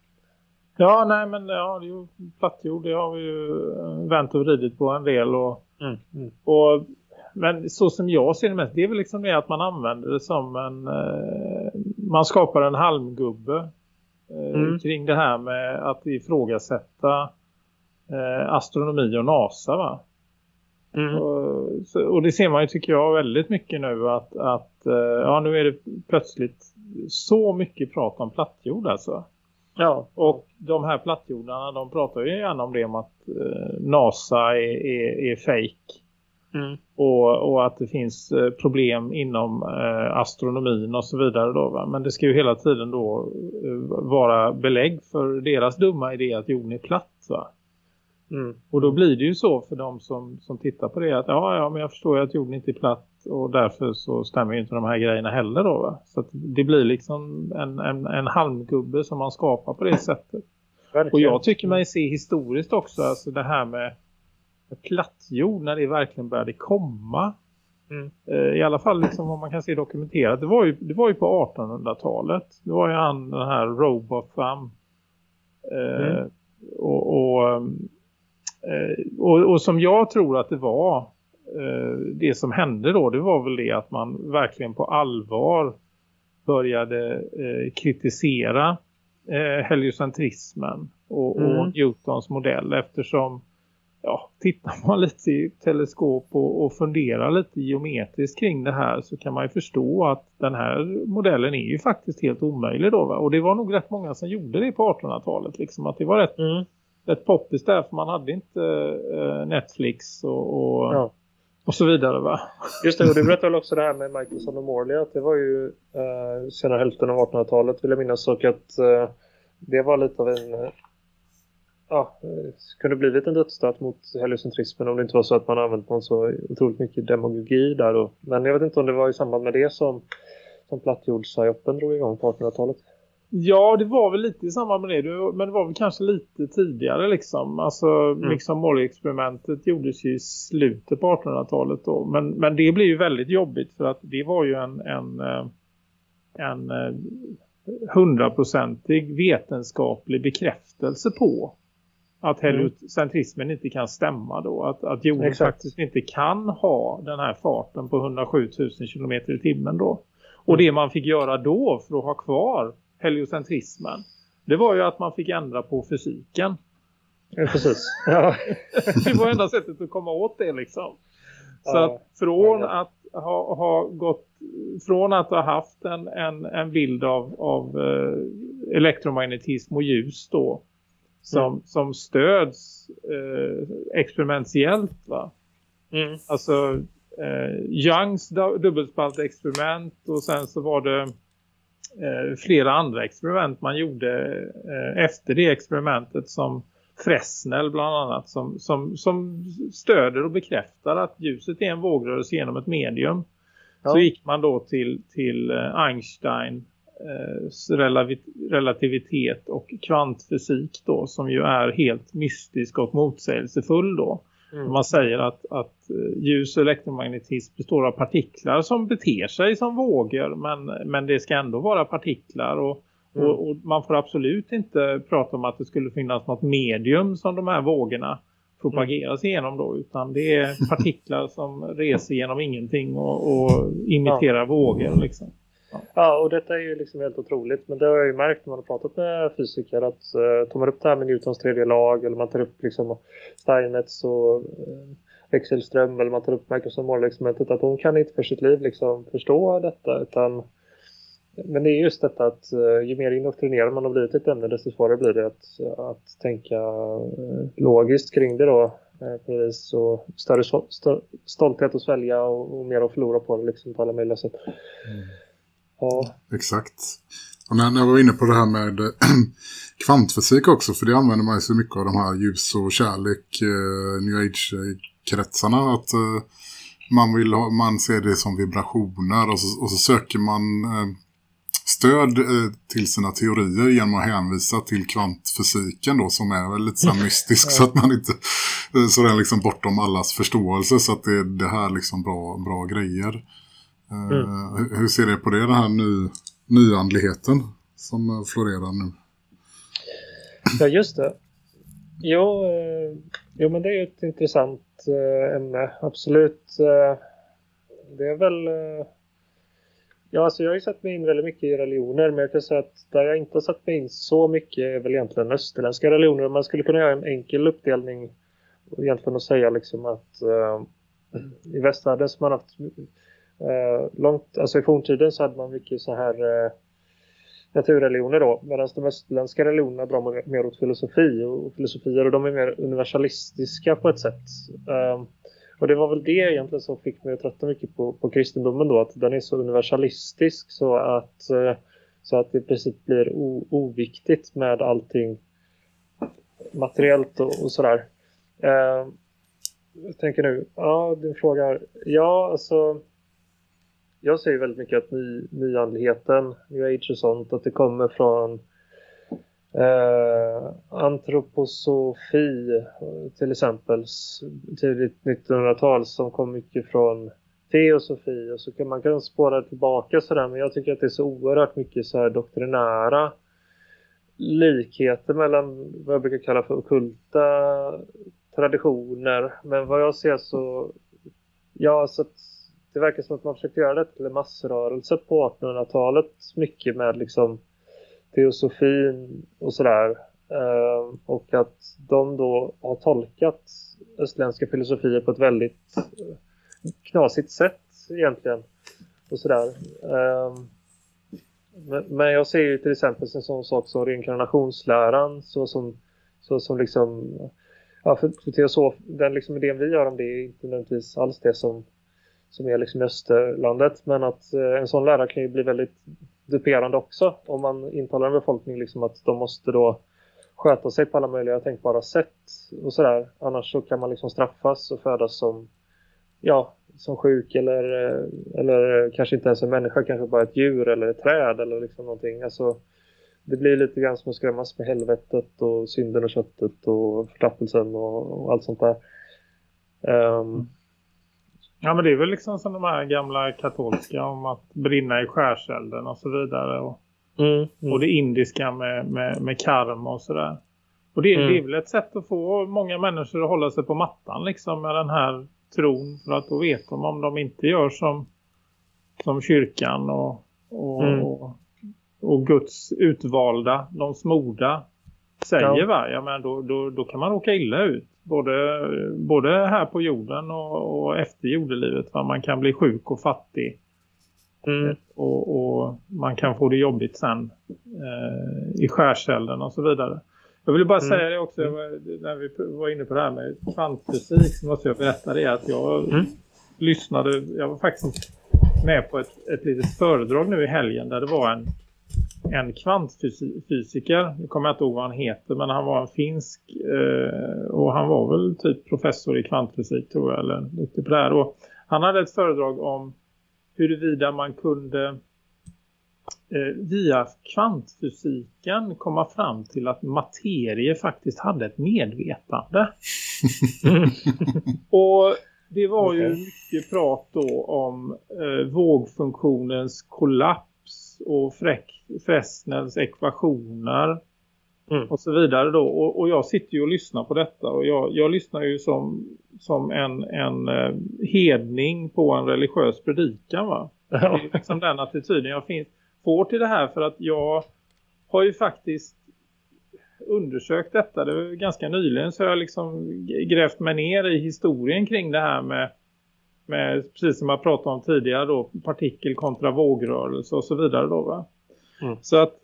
Speaker 3: Ja, nej men ja, det är ju plattjord, det har vi ju eh, vänt och vridit på en del och,
Speaker 4: Mm, mm.
Speaker 3: och men så som jag ser det mest, det är väl liksom det att man använder det som en eh, man skapar en halmgubbe eh,
Speaker 4: Mm.
Speaker 3: kring det här med att ifrågasätta eh, astronomi och NASA va?
Speaker 4: Mm.
Speaker 3: Och, och det ser man ju tycker jag väldigt mycket nu att, att eh, ja nu är det plötsligt så mycket prat om plattjord alltså.
Speaker 4: Ja,
Speaker 3: Och de här plattjordarna de pratar ju gärna om det om att eh, NASA är, är, är fake.
Speaker 4: mm.
Speaker 3: Och, och att det finns eh, problem inom eh, astronomin och så vidare då va? Men det ska ju hela tiden då vara belägg för deras dumma idé att jorden är platt va?
Speaker 4: Mm.
Speaker 3: Och då blir det ju så för de som, som tittar på det att ja, ja men jag förstår ju att jorden inte är platt och därför så stämmer ju inte de här grejerna heller då va? Så det blir liksom en, en, en halmgubbe som man skapar på det sättet.
Speaker 4: Verkligen.
Speaker 3: Och jag tycker mig se historiskt också alltså det här med med plattjord när det verkligen började komma.
Speaker 4: Mm.
Speaker 3: Eh, I alla fall liksom vad man kan se dokumenterat. Det var ju, det var ju på 1800-talet. Det var ju han den här Robotham. Eh,
Speaker 4: Mm.
Speaker 3: och, och, eh, och, och som jag tror att det var eh, det som hände då det var väl det att man verkligen på allvar började eh, kritisera eh, heliocentrismen och, och
Speaker 4: Mm.
Speaker 3: Newtons modell eftersom ja, tittar man lite i teleskop och, och funderar lite geometriskt kring det här så kan man ju förstå att den här modellen är ju faktiskt helt omöjlig då va? Och det var nog rätt många som gjorde det på 1800-talet liksom att det var rätt,
Speaker 4: Mm.
Speaker 3: Rätt poppis där för man hade inte eh, Netflix och, och,
Speaker 4: Ja.
Speaker 3: och så vidare va?
Speaker 4: Just det, och du berättade väl också det här med Michelson och Morley att det var ju eh, senare hälften av 1800-talet vill jag minnas och att eh, det var lite av en eh, ja, kunde blivit en dödsstöt mot heliocentrismen om det inte var så att man använt någon så otroligt mycket demagogi där och, men jag vet inte om det var i samband med det som som plattjordspsyopen drog igång på 1800-talet.
Speaker 3: Ja, det var väl lite i samband med det. Men det var väl kanske lite tidigare liksom. Alltså liksom Molly-experimentet gjordes ju i slutet på 1800-talet då. Men, men det blev ju väldigt jobbigt för att det var ju en, en, eh, en eh, hundraprocentig vetenskaplig bekräftelse på att heliocentrismen inte kan stämma då. Att, att jorden
Speaker 4: Exakt.
Speaker 3: faktiskt inte kan ha den här farten på 107 000 km i timmen då. Och det man fick göra då för att ha kvar heliocentrismen det var ju att man fick ändra på fysiken.
Speaker 4: Ja, precis. Ja.
Speaker 3: Det var enda sättet att komma åt det liksom. Så
Speaker 4: Ja.
Speaker 3: att från
Speaker 4: Ja,
Speaker 3: att ha, ha gått från att ha haft en, en, en bild av, av eh, elektromagnetism och ljus då som, som stöds eh, experimentiellt va.
Speaker 4: Mm.
Speaker 3: Alltså eh, Youngs du- dubbelspaltexperiment och sen så var det flera andra experiment man gjorde eh, efter det experimentet som Fresnel bland annat som, som, som stöder och bekräftar att ljuset är en vågrörelse genom ett medium.
Speaker 4: Ja.
Speaker 3: Så gick man då till, till eh, Einstein eh, relativitet och kvantfysik då som ju är helt mystisk och motsägelsefull då.
Speaker 4: Mm.
Speaker 3: Man säger att, att eh, ljus och elektromagnetism består av partiklar som beter sig som vågor men, men det ska ändå vara partiklar och,
Speaker 4: Mm.
Speaker 3: och, och man får absolut inte prata om att det skulle finnas något medium som de här vågorna propageras igenom då utan det är partiklar som reser genom ingenting och, och imiterar vågor liksom.
Speaker 4: Ja, och detta är ju liksom helt otroligt. Men det har jag ju märkt när man har pratat med fysiker att uh, tar man upp det här med Newtons tredje lag eller man tar upp liksom Steinmetz och eh, uh, växelström eller man tar upp Microsoft-experimentet att de kan inte för sitt liv liksom förstå detta utan men det är just detta att uh, ju mer indoktrinerad man har blivit i ett ämne desto svårare blir det att, att tänka uh, logiskt kring det då uh, och större stolthet att svälja och, och mer att förlora på det liksom på alla möjliga sätt. Mm. Ja,
Speaker 2: Exakt. Och när när jag var inne på det här med eh, kvantfysik också, för det använder man ju så mycket av de här ljus och kärlek, eh, new age-kretsarna, att eh, man, vill ha, man ser det som vibrationer och så, och så söker man eh, stöd eh, till sina teorier genom att hänvisa till kvantfysiken då, som är väl lite så mystisk så att man inte, eh, så den liksom bortom allas förståelse så att det, det här är liksom bra, bra grejer. Eh, hur- Hur ser det på det, den här ny, nyandligheten som eh, florerar nu?
Speaker 4: Ja, just det. Jo, eh, jo men det är ett intressant ämne. Absolut. Det är väl... Ja, alltså jag har ju satt mig in väldigt mycket i religioner. Men jag kan säga att där jag inte har satt mig in så mycket är väl egentligen österländska religioner. Man skulle kunna göra en enkel uppdelning. Och egentligen att säga liksom att i västvärlden som man haft eh, långt... Alltså i forntiden så hade man mycket så här... Eh, naturreligioner då. Medan de västländska religionerna drar mer- åt filosofi och filosofier och de är mer universalistiska på ett sätt. Eh, och det var väl det egentligen som fick mig att trötta mycket på, på kristendomen då. Att den är så universalistisk så att, eh, så att det i princip blir o, oviktigt med allting materiellt och, och sådär. Ehm, jag tänker nu, ja din fråga ja alltså jag säger väldigt mycket att ny, nyandligheten, new age och sånt, att det kommer från eh, antroposofi till exempel tidigt 1900-tal som kom mycket från teosofi och så kan man kan spåra tillbaka sådär men jag tycker att det är så oerhört mycket så här doktrinära likheter mellan vad jag brukar kalla för okulta traditioner. Men vad jag ser så ja så att det verkar som att man försökte göra det till en massrörelse på 1800-talet mycket med liksom teosofin och sådär. Ehm, och att de då har tolkat östländska filosofier på ett väldigt knasigt sätt egentligen. Och sådär. Ehm, men, men jag ser ju till exempel en sån sak som reinkarnationsläran så som, så som liksom ja, för, för teosof, den liksom idén vi gör om det är inte nödvändigtvis alls det som som är liksom i Österlandet. Men att eh, en sån lärare kan ju bli väldigt duperande också. Om man intalar en befolkning liksom att de måste då sköta sig på alla möjliga tänkbara sätt och sådär. Annars så kan man liksom straffas och födas som, ja, som sjuk eller, eh, eller kanske inte ens en människa, kanske bara ett djur eller ett träd eller liksom någonting. Alltså, det blir lite grann som att skrämmas med helvetet och synden och köttet och förtappelsen och, och allt sånt där. Um,
Speaker 3: Ja men det är väl liksom som de här gamla katolska om att brinna i skärselden och så vidare. Och,
Speaker 4: mm, mm.
Speaker 3: och det indiska med, med, med karma och sådär. Och det,
Speaker 4: Mm.
Speaker 3: det är väl ett sätt att få många människor att hålla sig på mattan liksom med den här tron. För att då vet de om de inte gör som, som kyrkan och, och,
Speaker 4: Mm.
Speaker 3: och, och Guds utvalda, de smorda säger
Speaker 4: Ja.
Speaker 3: va? Ja men då, då, då kan man råka illa ut. Både, både här på jorden och, och efter jordelivet. Va? Man kan bli sjuk och fattig.
Speaker 4: Mm.
Speaker 3: Och, och man kan få det jobbigt sen eh, i skärselden och så vidare. Jag vill bara
Speaker 4: Mm.
Speaker 3: säga det också, var- när vi var inne på det här med kvantfysik så måste jag berätta det att jag
Speaker 4: Mm.
Speaker 3: lyssnade, jag var faktiskt med på ett, ett litet föredrag nu i helgen där det var en, en kvantfysiker, nu kommer jag inte ihåg vad han heter men han var en finsk eh, och han var väl typ professor i kvantfysik tror jag eller lite på det här. Och han hade ett föredrag om huruvida man kunde eh, via kvantfysiken komma fram till att materie faktiskt hade ett medvetande. Och det var ju mycket prat då om eh, vågfunktionens kollaps och Fräck, Fresnels ekvationer
Speaker 4: Mm.
Speaker 3: och så vidare då. Och, och jag sitter ju och lyssnar på detta och jag, jag lyssnar ju som, som en, en eh, hedning på en religiös predikan va. Det är liksom den attityden jag finns, får till det här för att jag har ju faktiskt undersökt detta. Det var ganska nyligen så har jag liksom grävt mig ner i historien kring det här med, med precis som jag pratade om tidigare då, partikel kontra vågrörelse och så vidare då va.
Speaker 4: Mm.
Speaker 3: Så att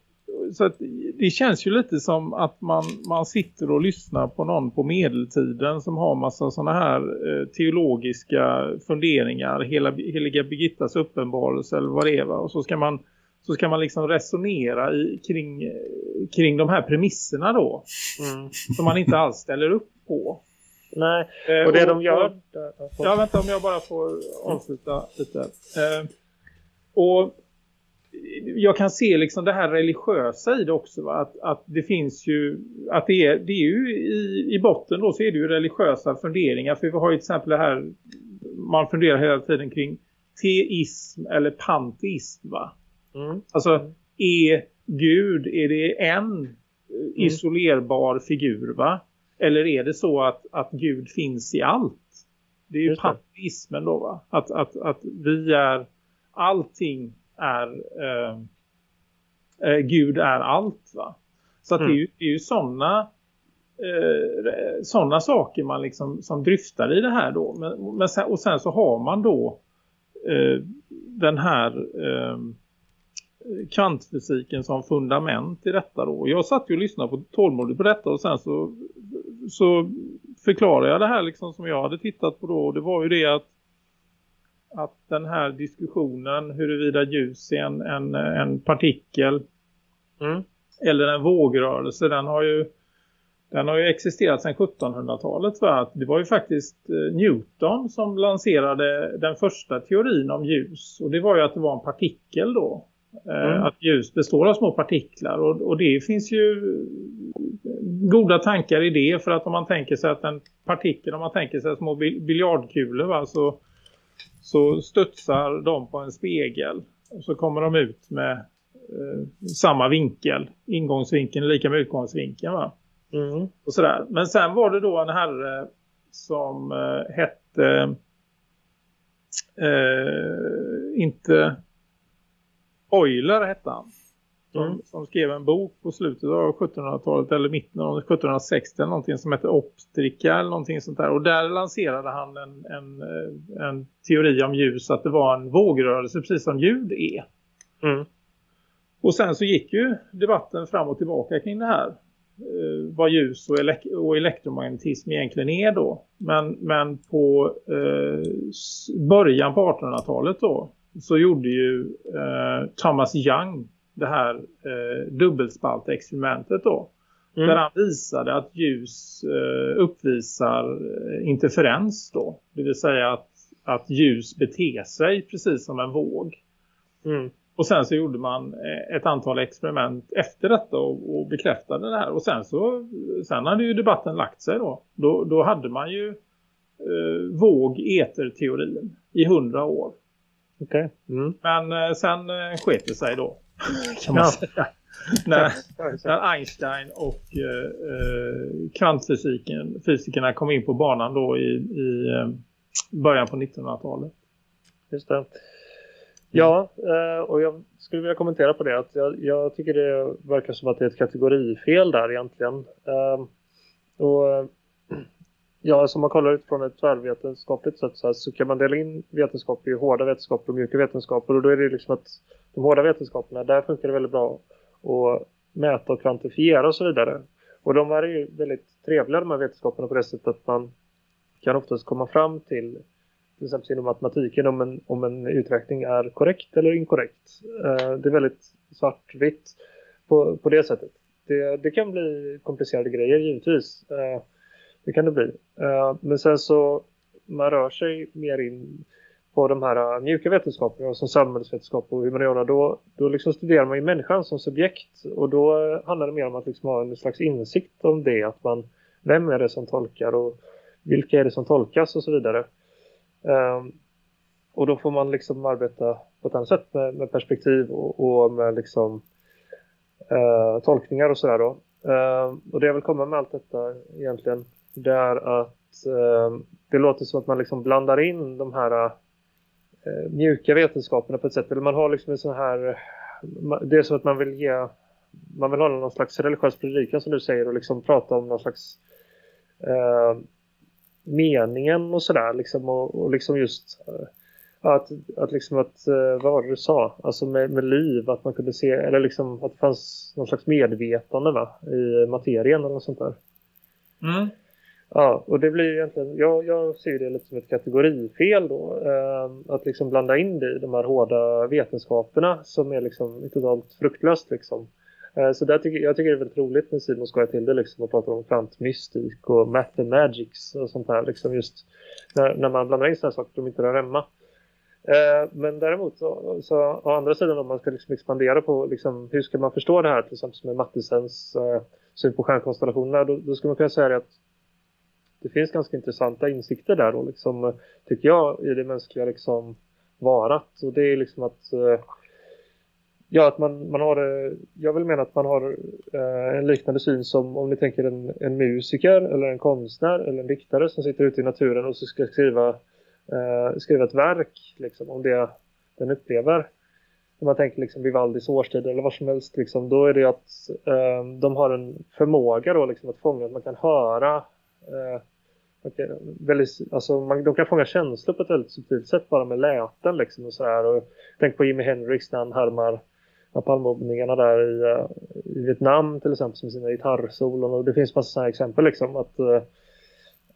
Speaker 3: så att det känns ju lite som att man, man sitter och lyssnar på någon på medeltiden som har massa sådana här eh, teologiska funderingar, hela, heliga Birgittas uppenbarelse eller vad det är va? Och så ska man, så ska man liksom resonera i, kring, kring de här premisserna då
Speaker 4: Mm.
Speaker 3: som man inte alls ställer upp på.
Speaker 4: Nej,
Speaker 3: Eh,
Speaker 4: och det de gör...
Speaker 3: Ja, vänta om jag bara får avsluta lite. Eh, och jag kan se liksom det här religiösa i det också. Va? Att, att det finns ju, att det är, det är ju i, i botten då så är det ju religiösa funderingar. För vi har ju till exempel det här, man funderar hela tiden kring teism eller panteism va?
Speaker 4: Mm.
Speaker 3: Alltså, är Gud, är det en eh, isolerbar figur va? Eller är det så att, att Gud finns i allt? Det är ju panteismen då va? Att, att, att vi är, allting är, eh, eh, Gud är allt va? Så att det är ju, det är ju sådana eh, sådana saker man liksom som dryftar i det här då. Men, men sen, och sen så har man då eh, den här eh, kvantfysiken som fundament i detta då. Jag satt ju och lyssnade på tålmodigt på detta och sen så, så förklarade jag det här liksom som jag hade tittat på då. Och det var ju det att, att den här diskussionen huruvida ljus är en, en, en partikel
Speaker 4: Mm.
Speaker 3: eller en vågrörelse, den har ju den har ju existerat sedan 1700-talet. va? Att Det var ju faktiskt eh, Newton som lanserade den första teorin om ljus. Och det var ju att det var en partikel då. Eh,
Speaker 4: Mm.
Speaker 3: Att ljus består av små partiklar. Och, och det finns ju goda tankar i det. För att om man tänker sig att en partikel, om man tänker sig små bil- biljardkulor va, så, så studsar de på en spegel. Och så kommer de ut med eh, samma vinkel. Ingångsvinkeln lika med utgångsvinkeln va.
Speaker 4: Mm.
Speaker 3: Och sådär. Men sen var det då en herre som eh, hette eh, inte Euler hette han. Som,
Speaker 4: Mm.
Speaker 3: som skrev en bok på slutet av 1700-talet eller mitten av 1760 eller någonting som hette Optrika eller någonting sånt där. Och där lanserade han en, en, eh, en teori om ljus att det var en vågrörelse precis som ljud är.
Speaker 4: Mm.
Speaker 3: Och sen så gick ju debatten fram och tillbaka kring det här. Eh, vad ljus och, elek- och elektromagnetism egentligen är då. Men, men på eh, början på 1800-talet då så gjorde ju eh, Thomas Young det här eh, dubbelspaltexperimentet då.
Speaker 4: Mm.
Speaker 3: Där han visade att ljus eh, uppvisar eh, interferens då. Det vill säga att, att ljus beter sig precis som en våg.
Speaker 4: Mm.
Speaker 3: Och sen så gjorde man eh, ett antal experiment efter detta och, och bekräftade det här. Och sen så sen hade ju debatten lagt sig då. Då, då hade man ju eh, våg-eterteorin i hundra år.
Speaker 4: Okej. Mm.
Speaker 3: Men eh, sen eh, sket det sig då. Kan man säga. när, när Einstein och eh, eh, kvantfysiken fysikerna kom in på banan då i, i eh, början på 1900-talet.
Speaker 4: Just det. Ja, eh, och jag skulle vilja kommentera på det. Att jag, jag tycker det verkar som att det är ett kategorifel där egentligen. Eh, och ja, alltså som man kollar utifrån ett tvärvetenskapligt sätt så, här, så kan man dela in vetenskap i hårda vetenskaper och mjuka vetenskaper. Och då är det liksom att de hårda vetenskaperna, där funkar det väldigt bra att mäta och kvantifiera och så vidare. Och de här är ju väldigt trevliga de här vetenskaperna på det sättet att man kan oftast komma fram till till exempel inom matematiken om en, om en uträkning är korrekt eller inkorrekt. Eh, det är väldigt svartvitt på, på det sättet. Det, det kan bli komplicerade grejer givetvis. Eh, det kan det bli. Eh, men sen så man rör sig mer in på de här eh, mjuka vetenskaperna som samhällsvetenskap och humaniora då, då liksom studerar man ju människan som subjekt och då eh, handlar det mer om att liksom ha en slags insikt om det att man, vem är det som tolkar och vilka är det som tolkas och så vidare. Och då får man liksom arbeta på ett annat sätt med, med perspektiv och, och med liksom tolkningar och sådär då. uh, och det jag vill komma med allt detta egentligen det är att eh, det låter som att man liksom blandar in de här eh, mjuka vetenskaperna på ett sätt. Eller man har liksom en sån här det är som att man vill ge man vill ha någon slags religiös predikan som du säger och liksom prata om någon slags eh, meningen och sådär liksom och, och liksom just eh, att, att liksom att, eh, vad var det du sa? Alltså med, med liv, att man kunde se, eller liksom att det fanns någon slags medvetande va? i materien eller något sånt där.
Speaker 3: Mm.
Speaker 4: Ja, och det blir ju egentligen, jag, jag ser det lite som ett kategorifel då. Eh, att liksom blanda in det i de här hårda vetenskaperna som är liksom totalt fruktlöst liksom. Eh, så där tycker, jag tycker det är väldigt roligt när Simon skojar till det liksom och pratar om kvantmystik och mathematics och sånt där liksom just när, när man blandar in sådana saker som inte rör hemma. Eh, men däremot så, så å andra sidan om man ska liksom expandera på liksom, hur ska man förstå det här till exempel med Mattisens eh, syn på stjärnkonstellationerna då, då ska man kunna säga det att det finns ganska intressanta insikter där då liksom, tycker jag i det mänskliga liksom varat. Och det är liksom att eh, ja att man, man har eh, jag vill mena att man har eh, en liknande syn som om ni tänker en, en musiker eller en konstnär eller en diktare som sitter ute i naturen och så ska skriva eh, skriva ett verk liksom, om det den upplever. Om man tänker liksom Vivaldis årstid eller vad som helst liksom, då är det att eh, de har en förmåga då liksom att fånga att man kan höra eh, väldigt, alltså man, de kan fånga känslor på ett väldigt subtilt sätt bara med läten liksom och sådär och tänk på Jimi Hendrix när han härmar napalmbombningarna där i, eh, i Vietnam till exempel som sina gitarrsolon. Och det finns massa sådana här exempel liksom att eh,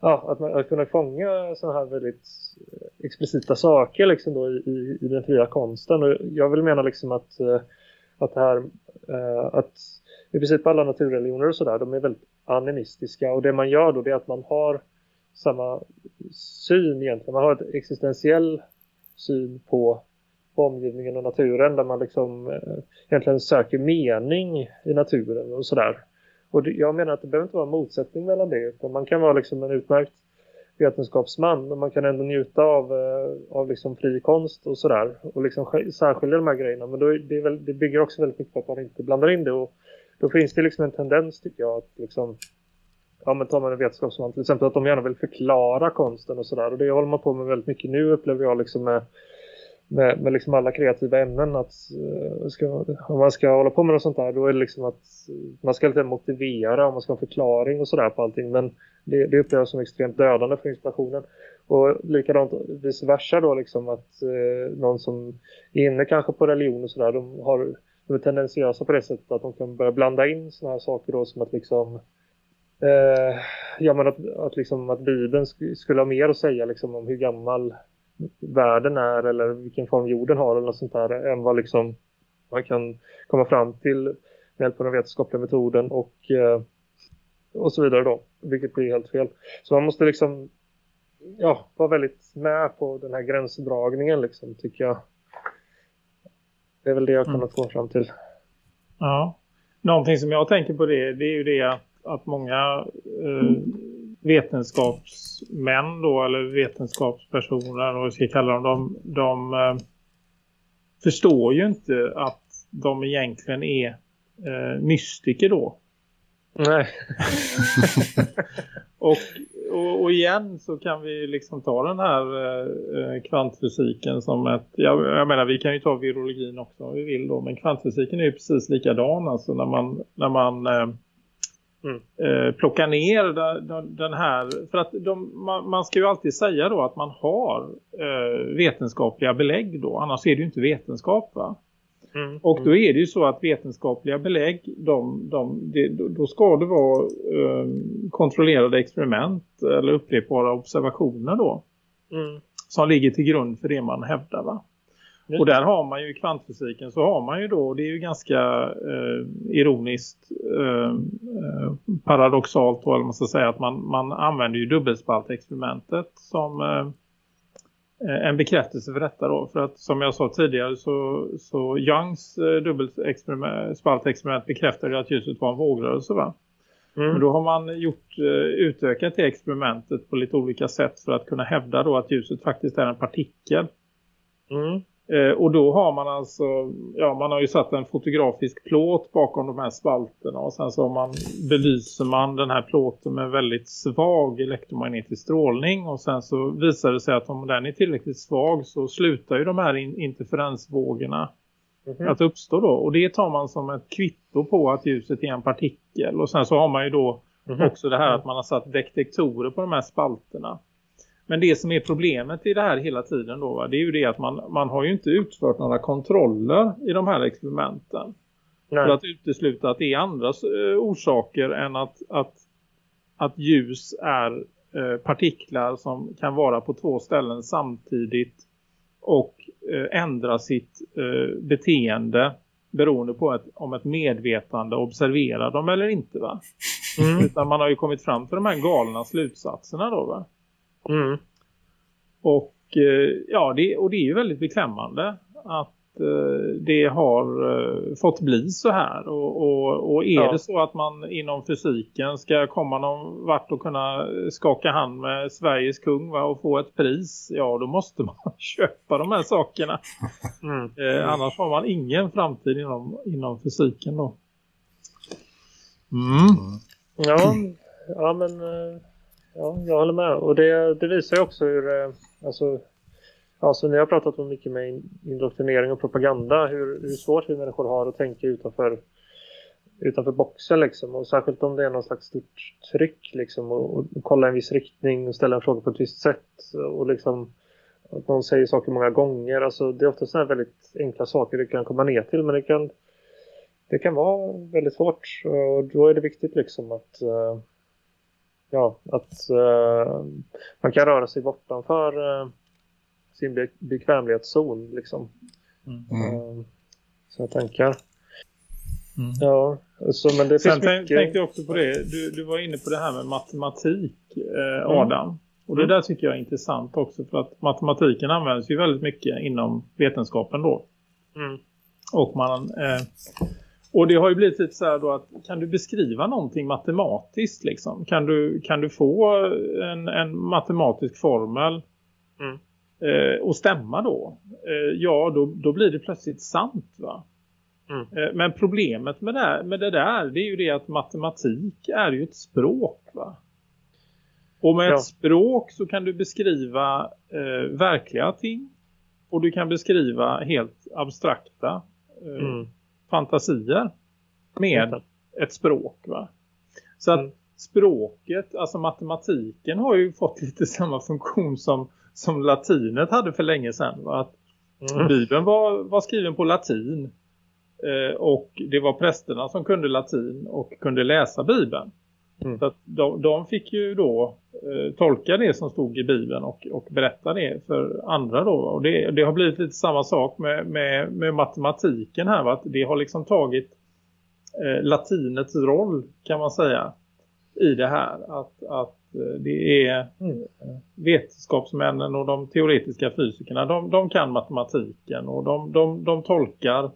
Speaker 4: ja, att man att kunna fånga sådana här väldigt eh, explicita saker liksom då i, i, den fria konsten. Och jag vill mena liksom att att det här att i princip alla naturreligioner och sådär de är väldigt animistiska. Och det man gör då det är att man har samma syn egentligen. Man har ett existentiell syn på, på omgivningen och naturen där man liksom eh, egentligen söker mening i naturen och sådär. Och det, jag menar att det behöver inte vara en motsättning mellan det utan man kan vara liksom en utmärkt vetenskapsman men man kan ändå njuta av, eh, av liksom fri konst och sådär och liksom särskilja de här grejerna men då är det, är väl, det bygger också väldigt mycket på att man inte blandar in det och då finns det liksom en tendens tycker jag att liksom ja men tar man en vetenskapsman till exempel att de gärna vill förklara konsten och sådär. Och det håller man på med väldigt mycket nu upplever jag liksom med, med, med liksom alla kreativa ämnen. Att eh, ska, om man ska hålla på med något sånt där då är det liksom att eh, man ska lite motivera och man ska ha en förklaring och sådär på allting. Men det, det upplever jag som extremt dödande för inspirationen. Och likadant vice versa då liksom att eh, någon som är inne kanske på religion och sådär de har de är tendensiösa på det sättet att de kan börja blanda in sådana här saker då som att liksom Eh, ja men att, att, liksom, att Bibeln sk skulle ha mer att säga liksom, om hur gammal världen är eller vilken form jorden har eller något sånt där än vad liksom man kan komma fram till med hjälp av den vetenskapliga metoden och, eh, och så vidare då, vilket blir helt fel. Så man måste liksom ja, var väldigt med på den här gränsdragningen liksom, tycker jag. Det är väl det jag kunnat få fram till.
Speaker 3: Ja. Någonting som jag tänker på det, det är ju det att, många eh, vetenskapsmän då, eller vetenskapspersoner, vad vi ska kalla dem, de, de eh, förstår ju inte att de egentligen är eh, mystiker då.
Speaker 4: Nej.
Speaker 3: Och, och, och igen så kan vi liksom ta den här eh, kvantfysiken som ett, jag, jag menar vi kan ju ta virologin också om vi vill då, men kvantfysiken är ju precis likadan alltså när man, när man eh,
Speaker 4: Mm.
Speaker 3: eh, plockar ner den, här, för att de, man, ska ju alltid säga då att man har eh, vetenskapliga belägg då, annars är det ju inte vetenskap va?
Speaker 4: Mm.
Speaker 3: Och då är det ju så att vetenskapliga belägg, de, de, det, då ska det vara eh, kontrollerade experiment eller upprepbara observationer då.
Speaker 4: Mm.
Speaker 3: Som ligger till grund för det man hävdar va. Och där har man ju i kvantfysiken så har man ju då, det är ju ganska eh, ironiskt eh, eh, paradoxalt då, eller man ska säga att man, man använder ju dubbelspaltexperimentet som eh, en bekräftelse för detta då. För att som jag sa tidigare så, så Youngs eh, dubbelspaltexperiment bekräftade att ljuset var en vågrörelse va? Men
Speaker 4: Mm.
Speaker 3: då har man gjort, eh, utökat det experimentet på lite olika sätt för att kunna hävda då att ljuset faktiskt är en partikel.
Speaker 4: Mm.
Speaker 3: Eh, och då har man alltså, ja man har ju satt en fotografisk plåt bakom de här spalterna och sen så har man, belyser man den här plåten med väldigt svag elektromagnetisk strålning och sen så visar det sig att om den är tillräckligt svag så slutar ju de här in interferensvågorna
Speaker 4: Mhm.
Speaker 3: att uppstå då. Och det tar man som ett kvitto på att ljuset är en partikel och sen så har man ju då
Speaker 4: Mhm.
Speaker 3: också det här att man har satt detektorer på de här spalterna. Men det som är problemet i det här hela tiden då, va, det är ju det att man, man har ju inte utfört några kontroller i de här experimenten. För
Speaker 4: Nej.
Speaker 3: att utesluta att det är andra eh, orsaker än att, att, att ljus är eh, partiklar som kan vara på två ställen samtidigt och eh, ändra sitt eh, beteende beroende på ett, om ett medvetande observerar dem eller inte va?
Speaker 4: Mm.
Speaker 3: Utan man har ju kommit fram till de här galna slutsatserna då va?
Speaker 4: Mm.
Speaker 3: Och, eh, ja, det, och det är ju väldigt beklämmande att eh, det har eh, fått bli så här. Och, och, och är
Speaker 4: Ja.
Speaker 3: det så att man inom fysiken ska komma någon vart och kunna skaka hand med Sveriges kung va, och få ett pris, ja då måste man köpa de här sakerna.
Speaker 4: Mm.
Speaker 3: Eh, annars har man ingen framtid inom, inom fysiken då. Mm.
Speaker 4: Ja, ja men ja, jag håller med. Och det, det visar ju också hur, eh, alltså, alltså ni har pratat om mycket med indoktrinering och propaganda, hur, hur svårt vi människor har att tänka utanför, utanför boxen liksom. Och särskilt om det är någon slags stort tryck liksom och, och kolla en viss riktning och ställa en fråga på ett visst sätt och liksom att någon säger saker många gånger. Alltså det är ofta sådana här väldigt enkla saker det kan komma ner till men det kan det kan vara väldigt svårt och då är det viktigt liksom att Uh, ja, att eh, man kan röra sig bortanför eh, sin be bekvämlighetszon liksom.
Speaker 2: Mm.
Speaker 4: Eh, så jag tänker.
Speaker 3: Mm.
Speaker 4: Ja, så men det
Speaker 3: Sen
Speaker 4: finns
Speaker 3: tänk,
Speaker 4: mycket.
Speaker 3: tänkte jag också på det. Du, du var inne på det här med matematik, eh,
Speaker 4: Mm.
Speaker 3: Adam. Och det där tycker jag är intressant också. För att matematiken används ju väldigt mycket inom vetenskapen då.
Speaker 4: Mm.
Speaker 3: Och man... Och det har ju blivit lite så här då att kan du beskriva någonting matematiskt liksom? Kan du, kan du få en, en matematisk formel
Speaker 4: Mm.
Speaker 3: eh, och stämma då? Eh, ja, då, då blir det plötsligt sant va?
Speaker 4: Mm.
Speaker 3: Eh, Men problemet med det, med det där det är ju det att matematik är ju ett språk va? Och med
Speaker 4: Ja.
Speaker 3: ett språk så kan du beskriva eh, verkliga ting och du kan beskriva helt abstrakta eh,
Speaker 4: Mm.
Speaker 3: Fantasier med ett språk va? Så att
Speaker 4: Mm.
Speaker 3: språket, alltså matematiken har ju fått lite samma funktion som, som latinet hade för länge sedan va? Att
Speaker 4: Mm.
Speaker 3: Bibeln var, var skriven på latin eh, och det var prästerna som kunde latin och kunde läsa Bibeln.
Speaker 4: Mm.
Speaker 3: Så att de, de fick ju då tolka det som stod i Bibeln och, och berätta det för andra då. Och det, det har blivit lite samma sak med, med, med matematiken här. Va? Att det har liksom tagit eh, latinets roll kan man säga i det här. Att, att eh, det är mm, vetenskapsmännen och de teoretiska fysikerna. De, de kan matematiken och de, de, de tolkar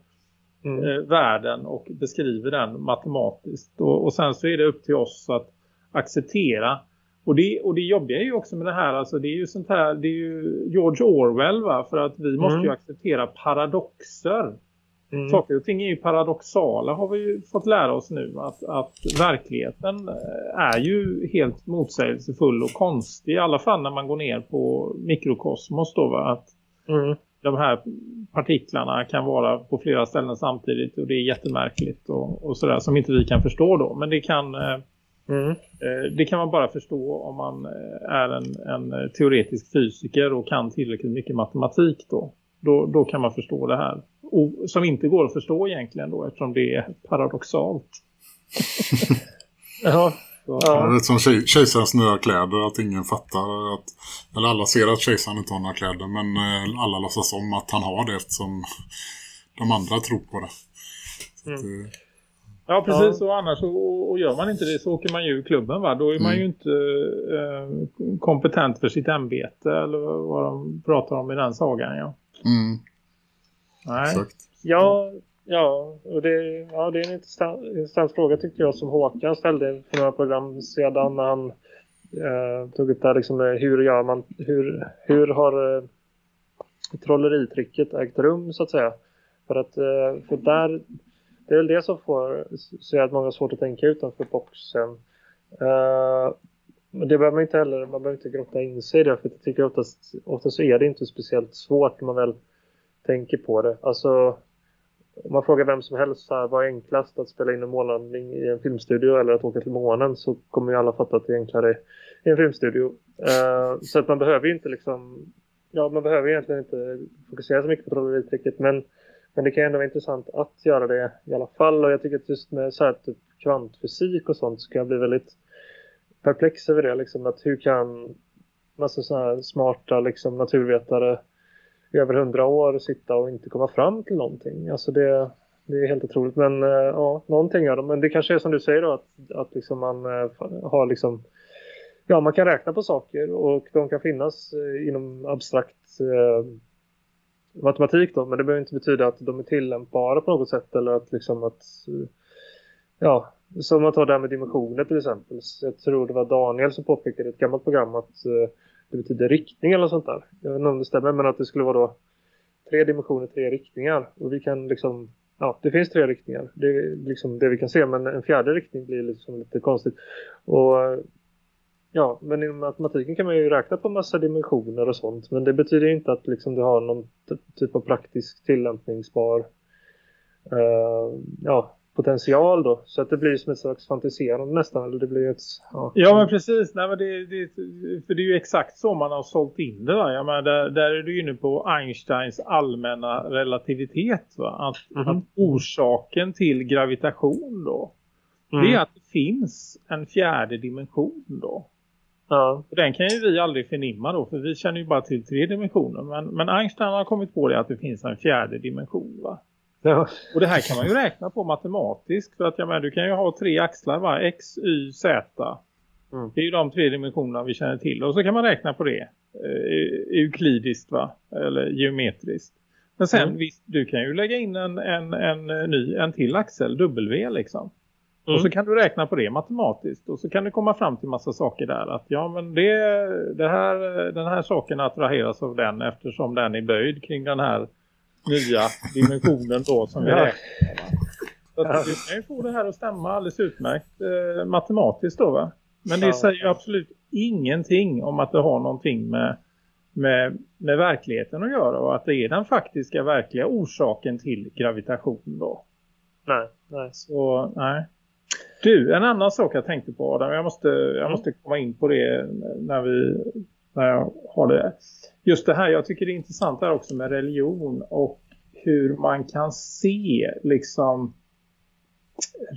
Speaker 3: mm. eh, världen och beskriver den matematiskt. Och, och sen så är det upp till oss att acceptera och det, och det jobbiga är ju också med det här, alltså det är ju sånt här, det är ju George Orwell va, för att vi måste ju mm. acceptera paradoxer. Mm. Saker och ting är ju paradoxala har vi ju fått lära oss nu att, att verkligheten eh, är ju helt motsägelsefull och konstig i alla fall när man går ner på mikrokosmos då va, att mm. de här partiklarna kan vara på flera ställen samtidigt och det är jättemärkligt och, och sådär som inte vi kan förstå då men det kan eh, Mm. Eh, det kan man bara förstå om man eh, är en, en, teoretisk fysiker och kan tillräckligt mycket matematik då. Då, då kan man förstå det här. Och, som inte går att förstå egentligen då eftersom det är paradoxalt.
Speaker 2: ja. Så. Ja. Det är som kejsarens nya kläder att ingen fattar att, eller alla ser att kejsaren inte har några kläder men eh, alla låtsas om att han har det eftersom de andra tror på det. Mm. Att,
Speaker 3: Ja, precis. Ja. Och annars och, och gör man inte det så åker man ju ur klubben va? Då är mm. man ju inte eh, kompetent för sitt ämbete eller vad de pratar om i den sagan, ja.
Speaker 2: Mm.
Speaker 4: Nej. Exakt. Ja, ja, och det, ja, det är en intressant, intressant fråga tyckte jag som Håkan ställde för några program sedan när han eh, tog upp det här liksom, hur gör man, hur, hur har eh, trolleritricket ägt rum så att säga. För att eh, för där det är väl det som får så att många har svårt att tänka utanför boxen. Uh, men det behöver man inte heller, man behöver inte grotta in sig i det för jag tycker oftast, oftast så är det inte speciellt svårt när man väl tänker på det. Alltså om man frågar vem som helst här, vad är enklast att spela in en månlandning i en filmstudio eller att åka till månen så kommer ju alla fatta att det är enklare i en filmstudio. Uh, så att man behöver ju inte liksom, ja man behöver egentligen inte fokusera så mycket på trolleritricket men men det kan ändå vara intressant att göra det i alla fall. Och jag tycker att just med så här, typ kvantfysik och sånt så kan jag bli väldigt perplex över det. Liksom, att hur kan massa sådana här smarta liksom, naturvetare i över hundra år sitta och inte komma fram till någonting. Alltså det, det är helt otroligt. Men eh, ja, någonting gör de. Men det kanske är som du säger då att, att liksom man eh, har liksom ja, man kan räkna på saker och de kan finnas eh, inom abstrakt matematik då, men det behöver inte betyda att de är tillämpbara på något sätt eller att liksom att ja, som man tar det här med dimensioner till exempel. Jag tror det var Daniel som påpekade i ett gammalt program att eh, det betyder riktning eller sånt där. Jag vet inte om det stämmer men att det skulle vara då tre dimensioner, tre riktningar och vi kan liksom ja, det finns tre riktningar. Det är liksom det vi kan se men en fjärde riktning blir liksom lite konstigt. Och Ja, men inom matematiken kan man ju räkna på massa dimensioner och sånt. Men det betyder inte att liksom du har någon typ av praktisk tillämpningsbar uh, ja, potential då. Så att det blir som ett slags fantiserande nästan. Eller det blir ett,
Speaker 3: ja. ja men precis. Nej, men det, det, för det är ju exakt så man har sålt in det. Va? Jag menar, där, där är du inne på Einsteins allmänna relativitet. Va? Att, mm -hmm. att orsaken till gravitation då. Mm. Det är att det finns en fjärde dimension då. Ja. Den kan ju vi aldrig förnimma då för vi känner ju bara till tre dimensioner. Men, men Einstein har kommit på det att det finns en fjärde dimension va? Ja. Och det här kan man ju räkna på matematiskt för att jag menar, du kan ju ha tre axlar va? X, Y, Z. Mm. Det är ju de tre dimensionerna vi känner till. Och så kan man räkna på det. Eh, euklidiskt va? Eller geometriskt. Men sen mm. visst, du kan ju lägga in en, en, en, ny, en till axel, W liksom. Mm. Och så kan du räkna på det matematiskt. Och så kan du komma fram till massa saker där. Att ja men det, det här, den här saken attraheras av den eftersom den är böjd kring den här nya dimensionen då som vi ja. räknar. Så att du kan ju få det här att stämma alldeles utmärkt eh, matematiskt då va? Men det säger ju absolut ingenting om att det har någonting med, med, med verkligheten att göra. Och att det är den faktiska verkliga orsaken till gravitation då.
Speaker 4: Nej, nej.
Speaker 3: Så, nej. Du, en annan sak jag tänkte på Adam. Jag måste, jag måste komma in på det när, vi, när jag har det. Just det här, jag tycker det är intressant här också med religion och hur man kan se liksom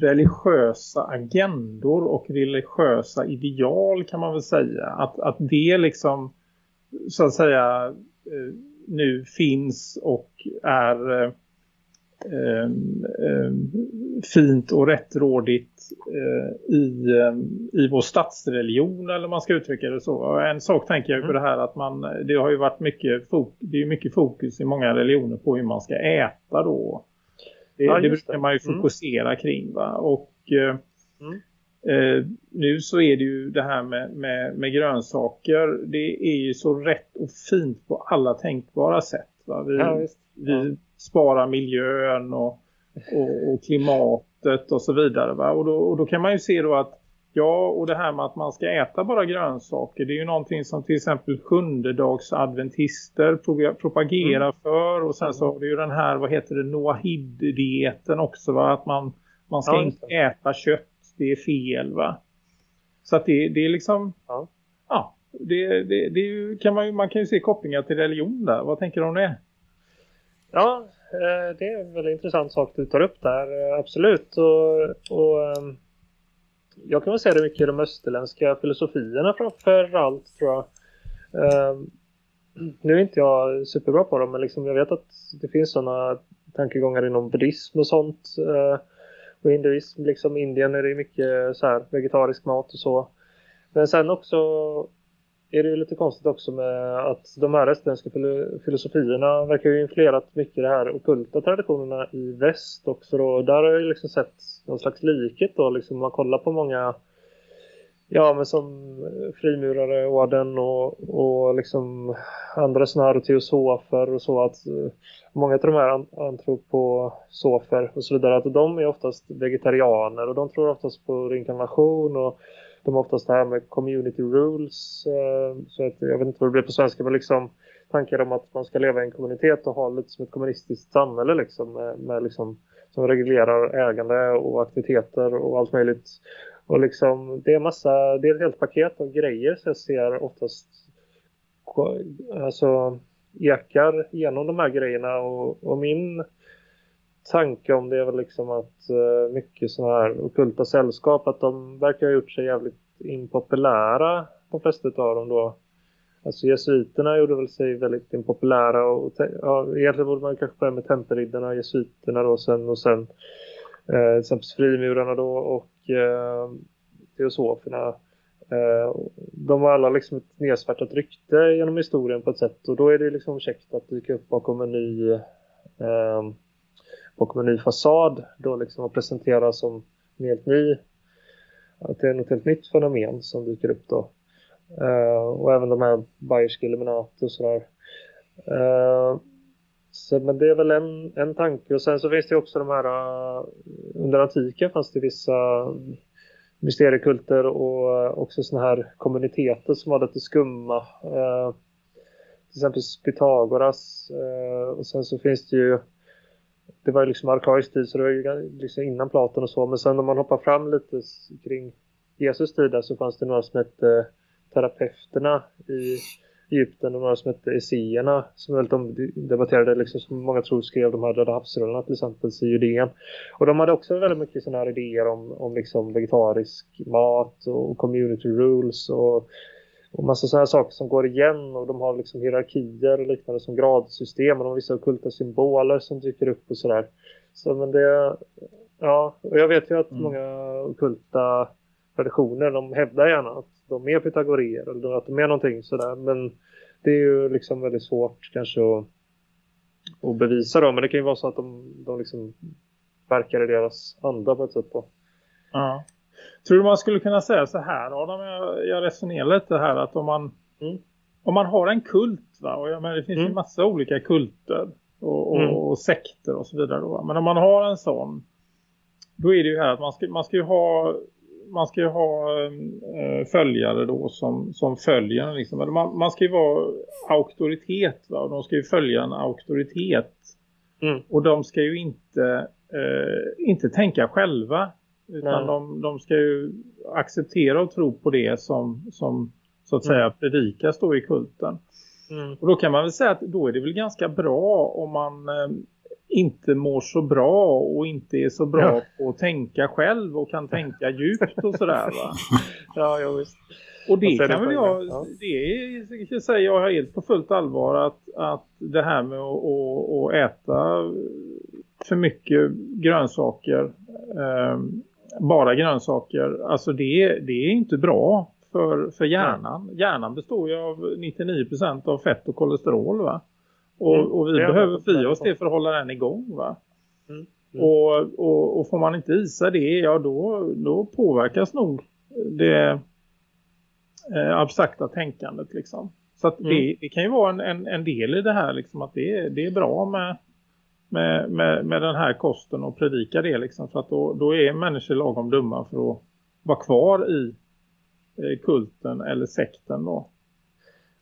Speaker 3: religiösa agendor och religiösa ideal kan man väl säga. Att, att det liksom så att säga eh, nu finns och är eh, eh, fint och rättrådigt eh, i, eh, i vår statsreligion eller man ska uttrycka det så. En sak tänker jag på det här att man, det har ju varit mycket, det är mycket fokus i många religioner på hur man ska äta då. Det,
Speaker 4: Ja,
Speaker 3: det brukar man ju
Speaker 4: Mm.
Speaker 3: fokusera kring va. Och eh,
Speaker 4: Mm.
Speaker 3: Eh, nu så är det ju det här med, med, med grönsaker. Det är ju så rätt och fint på alla tänkbara sätt. Va? Vi,
Speaker 4: Ja.
Speaker 3: Vi sparar miljön och, och, och klimatet och så vidare. Va? Och, då, och då kan man ju se då att ja, och det här med att man ska äta bara grönsaker. Det är ju någonting som till exempel sjundedagsadventister pro- propagerar för. Och sen så har det ju den här, vad heter det, Noahid-dieten också. Va? Att man, man ska
Speaker 4: Ja,
Speaker 3: inte äta kött. Det är fel va. Så att det, det är liksom,
Speaker 4: Ja.
Speaker 3: ja, det, det, det är ju, kan man, ju, man kan ju se kopplingar till religion där. Vad tänker du om det?
Speaker 4: Ja, eh, det är en väldigt intressant sak du tar upp där, eh, absolut. Och, och ehm, jag kan väl säga det mycket i de österländska filosofierna framför allt tror jag. Ehm, nu är inte jag superbra på dem, men liksom jag vet att det finns sådana tankegångar inom buddhism och sånt. Eh, och hinduism, liksom Indien är det mycket så här vegetarisk mat och så. Men sen också är det ju lite konstigt också med att de här estländska filosofierna verkar ju influerat mycket det här ockulta traditionerna i väst också då. Där har jag ju liksom sett någon slags likhet då, liksom man kollar på många Ja, men som frimurare, orden och, och liksom andra sådana här teosofer och så att eh, många av de här antroposofer och så vidare att de är oftast vegetarianer och de tror oftast på reinkarnation och de har oftast det här med community rules eh, så att jag vet inte vad det blir på svenska men liksom tankar om att man ska leva i en kommunitet och ha lite som ett kommunistiskt samhälle liksom med, med liksom som reglerar ägande och aktiviteter och allt möjligt. Och liksom, det är massa, det är ett helt paket av grejer så jag ser oftast alltså ekar genom de här grejerna. Och, och min tanke om det är väl liksom att uh, mycket sådana här ockulta sällskap att de verkar ha gjort sig jävligt impopulära de flesta av dem då. Alltså jesuiterna gjorde väl sig väldigt impopulära och och ja, egentligen borde man kanske börja med temperriddarna, jesuiterna då sen och sen eh, till exempel frimurarna då och eh, teosoferna. Eh, de har alla liksom ett nedsvärtat rykte genom historien på ett sätt och då är det liksom käckt att dyka upp bakom en ny eh, bakom en ny fasad då liksom och presentera som en helt ny att det är något helt nytt fenomen som dyker upp då. Uh, och även de här Bayerska Illuminati och sådär. Uh, så, men det är väl en, en tanke. Och sen så finns det också de här... Uh, under antiken fanns det vissa mysteriekulter och uh, också sådana här kommuniteter som var lite skumma. Uh, till exempel Pythagoras. Uh, och sen så finns det ju... Det var ju liksom arkaisk tid så det var ju liksom innan Platon och så. Men sen om man hoppar fram lite kring Jesus tid där så fanns det några som hette eh, terapeuterna i Egypten och några som hette Esséerna som väldigt omdebatterade liksom som många tror skrev de här Döda havsrullarna till exempel i Judeen. Och de hade också väldigt mycket sådana här idéer om, om liksom vegetarisk mat och community rules och, och massa sådana saker som går igen och de har liksom hierarkier och liknande som gradsystem och de har vissa ockulta symboler som dyker upp och sådär. Så men det, ja, och jag vet ju att många ockulta traditioner, de hävdar gärna att de är pythagoreer eller att de är någonting sådär. Men det är ju liksom väldigt svårt kanske att, att bevisa då. Men det kan ju vara så att de, de liksom verkar i deras anda på ett sätt då.
Speaker 3: Ja. Tror du man skulle kunna säga så här Adam, jag, jag resonerar lite här att om man,
Speaker 4: Mm.
Speaker 3: om man har en kult va, och jag menar, det finns ju
Speaker 4: Mm.
Speaker 3: massa olika kulter och, och,
Speaker 4: Mm.
Speaker 3: och sekter och så vidare då, va. men om man har en sån då är det ju här att man ska, man ska ju ha man ska ju ha eh, följare då som, som följer liksom. Man, man ska ju vara auktoritet va? och de ska ju följa en auktoritet
Speaker 4: Mm.
Speaker 3: och de ska ju inte eh, inte tänka själva utan de, de ska ju acceptera och tro på det som, som så att
Speaker 4: Mm.
Speaker 3: säga predikas då i kulten.
Speaker 4: Mm.
Speaker 3: Och då kan man väl säga att då är det väl ganska bra om man eh, inte mår så bra och inte är så bra
Speaker 4: Ja.
Speaker 3: på att tänka själv och kan tänka djupt och sådär va.
Speaker 4: Ja, ja visst.
Speaker 3: Och det kan väl jag,
Speaker 4: ja.
Speaker 3: det är, säga jag helt på fullt allvar att, att det här med att, att, att äta för mycket grönsaker, eh, bara grönsaker, alltså det, det är inte bra för, för hjärnan. Hjärnan består ju av 99% av fett och kolesterol va? Och,
Speaker 4: Mm,
Speaker 3: och vi
Speaker 4: det
Speaker 3: behöver fria oss det för att hålla den igång va?
Speaker 4: Mm.
Speaker 3: Och, och, och får man inte i sig det, ja då, då påverkas nog det eh, abstrakta tänkandet liksom. Så det,
Speaker 4: Mm.
Speaker 3: det kan ju vara en, en, en del i det här liksom att det, det är bra med, med, med, med den här kosten och predika det liksom. För att då, då är människor lagom dumma för att vara kvar i eh, kulten eller sekten då.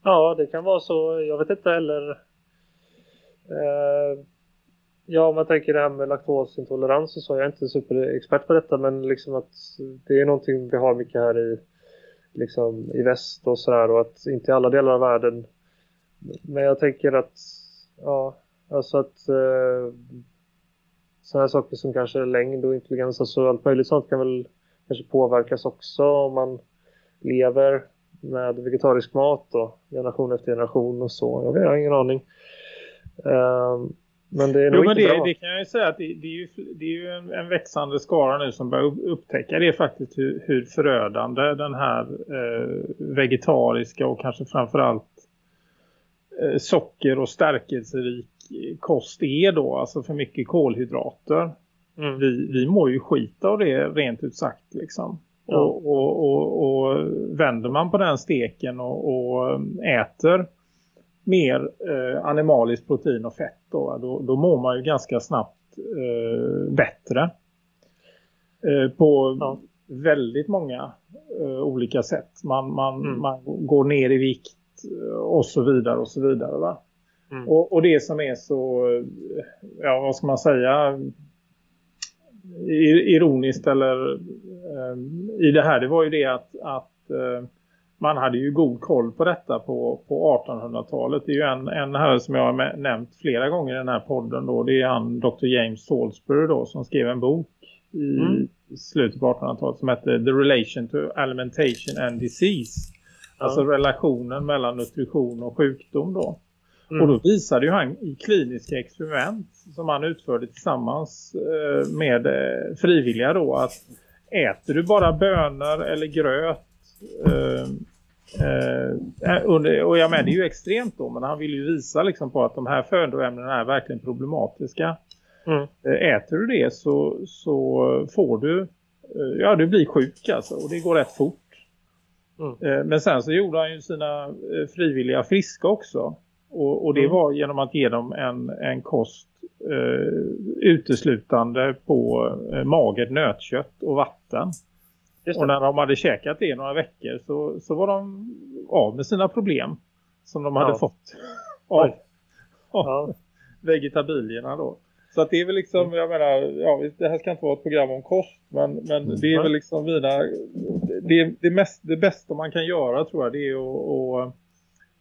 Speaker 4: Ja, det kan vara så. Jag vet inte heller. Eh, ja, om man tänker det här med laktosintolerans och så. Jag är inte superexpert på detta, men liksom att det är någonting vi har mycket här i, liksom, i väst och sådär. Och att inte i alla delar av världen. Men jag tänker att, ja, alltså att eh, sådana här saker som kanske längd och intelligens och så allt möjligt sånt kan väl kanske påverkas också om man lever med vegetarisk mat då, generation efter generation och så. Jag vet, jag har ingen aning. Ehm, men det är nog
Speaker 3: Jo, men
Speaker 4: inte
Speaker 3: det,
Speaker 4: bra.
Speaker 3: det kan jag ju säga att det, det är ju, det är ju en, en växande skara nu som börjar upp- upptäcka det faktiskt hur, hur förödande den här eh, vegetariska och kanske framförallt eh, socker- och stärkelserik kost är då. Alltså för mycket kolhydrater.
Speaker 4: Mm.
Speaker 3: Vi, vi mår ju skit av det rent ut sagt liksom.
Speaker 4: Ja.
Speaker 3: Och, och, och, och vänder man på den steken och, äter mer eh, animaliskt protein och fett då, då, då mår man ju ganska snabbt eh, bättre. Eh, på
Speaker 4: Ja.
Speaker 3: väldigt många eh, olika sätt. Man, man,
Speaker 4: Mm.
Speaker 3: man går ner i vikt eh, och så vidare och så vidare va.
Speaker 4: Mm.
Speaker 3: Och, och det som är så, ja vad ska man säga, ironiskt eller eh, i det här, det var ju det att, att eh, man hade ju god koll på detta på, på 1800-talet. Det är ju en, en här som jag har nämnt flera gånger i den här podden då. Det är han Dr. James Salisbury då som skrev en bok i
Speaker 4: Mm.
Speaker 3: slutet på 1800-talet som hette The Relation to Alimentation and Disease. Alltså relationen mellan nutrition och sjukdom då.
Speaker 4: Mm.
Speaker 3: Och då visade ju han i kliniska experiment som han utförde tillsammans eh, med eh, frivilliga då att äter du bara bönor eller gröt eh, och jag menar det är ju extremt då men han vill ju visa liksom på att de här födoämnena är verkligen problematiska.
Speaker 4: Mm.
Speaker 3: Äter du det så, så får du ja du blir sjuk alltså och det går rätt fort.
Speaker 4: Mm.
Speaker 3: Men sen så gjorde han ju sina frivilliga friska också. Och, och det
Speaker 4: Mm.
Speaker 3: var genom att ge dem en, en kost eh, uteslutande på eh, magert nötkött och vatten. Och när de hade käkat det i några veckor så, så var de av med sina problem som de hade
Speaker 4: Ja.
Speaker 3: fått av, av
Speaker 4: Ja.
Speaker 3: vegetabilierna då. Så att det är väl liksom, jag menar, ja, det här ska inte vara ett program om kost, men, men det är väl liksom mina, det, det, mest, det bästa man kan göra tror jag, det är att, att,